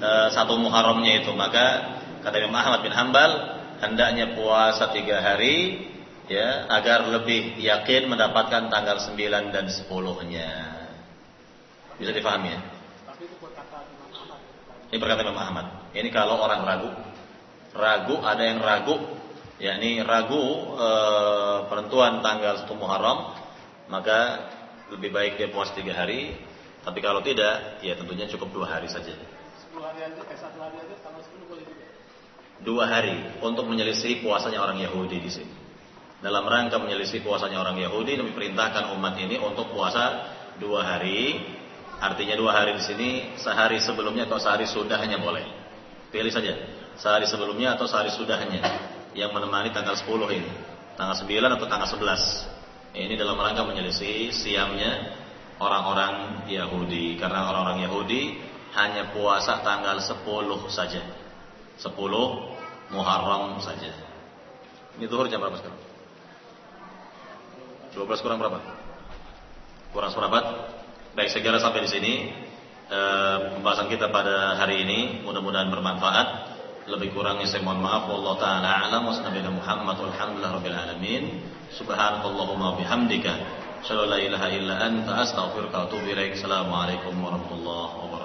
eh, 1 Muharramnya itu maka kata Imam Ahmad bin Hambal hendaknya puasa tiga hari ya agar lebih yakin mendapatkan tanggal 9 dan 10-nya. Bisa difahami ya? Ini berkata Imam Ahmad. Ini kalau orang ragu, ragu ada yang ragu, yakni ragu e, penentuan tanggal 1 Muharram, maka lebih baik dia puas tiga hari. Tapi kalau tidak, ya tentunya cukup dua hari saja. 10 hari aja, eh satu hari aja tanggal 10 boleh juga. Dua hari untuk menyelisih puasanya orang Yahudi di sini. Dalam rangka menyelisih puasanya orang Yahudi, Nabi perintahkan umat ini untuk puasa dua hari. Artinya dua hari di sini, sehari sebelumnya atau sehari sudahnya boleh. Pilih saja, sehari sebelumnya atau sehari sudahnya yang menemani tanggal 10 ini. Tanggal 9 atau tanggal 11. Ini dalam rangka menyelisih siamnya orang-orang Yahudi. Karena orang-orang Yahudi hanya puasa tanggal 10 saja. 10 Muharram saja. Ini zuhur jam berapa sekarang? 12 kurang berapa? Kurang seperempat. Baik, kira sampai di sini e, pembahasan kita pada hari ini. Mudah-mudahan bermanfaat. Lebih kurangnya saya mohon maaf. Allah taala alam wa Muhammad walhamdulillah rabbil alamin. Subhanakallahumma bihamdika. Asyhadu la ilaha illa anta astaghfiruka wa atubu ilaik. Assalamualaikum warahmatullahi wabarakatuh.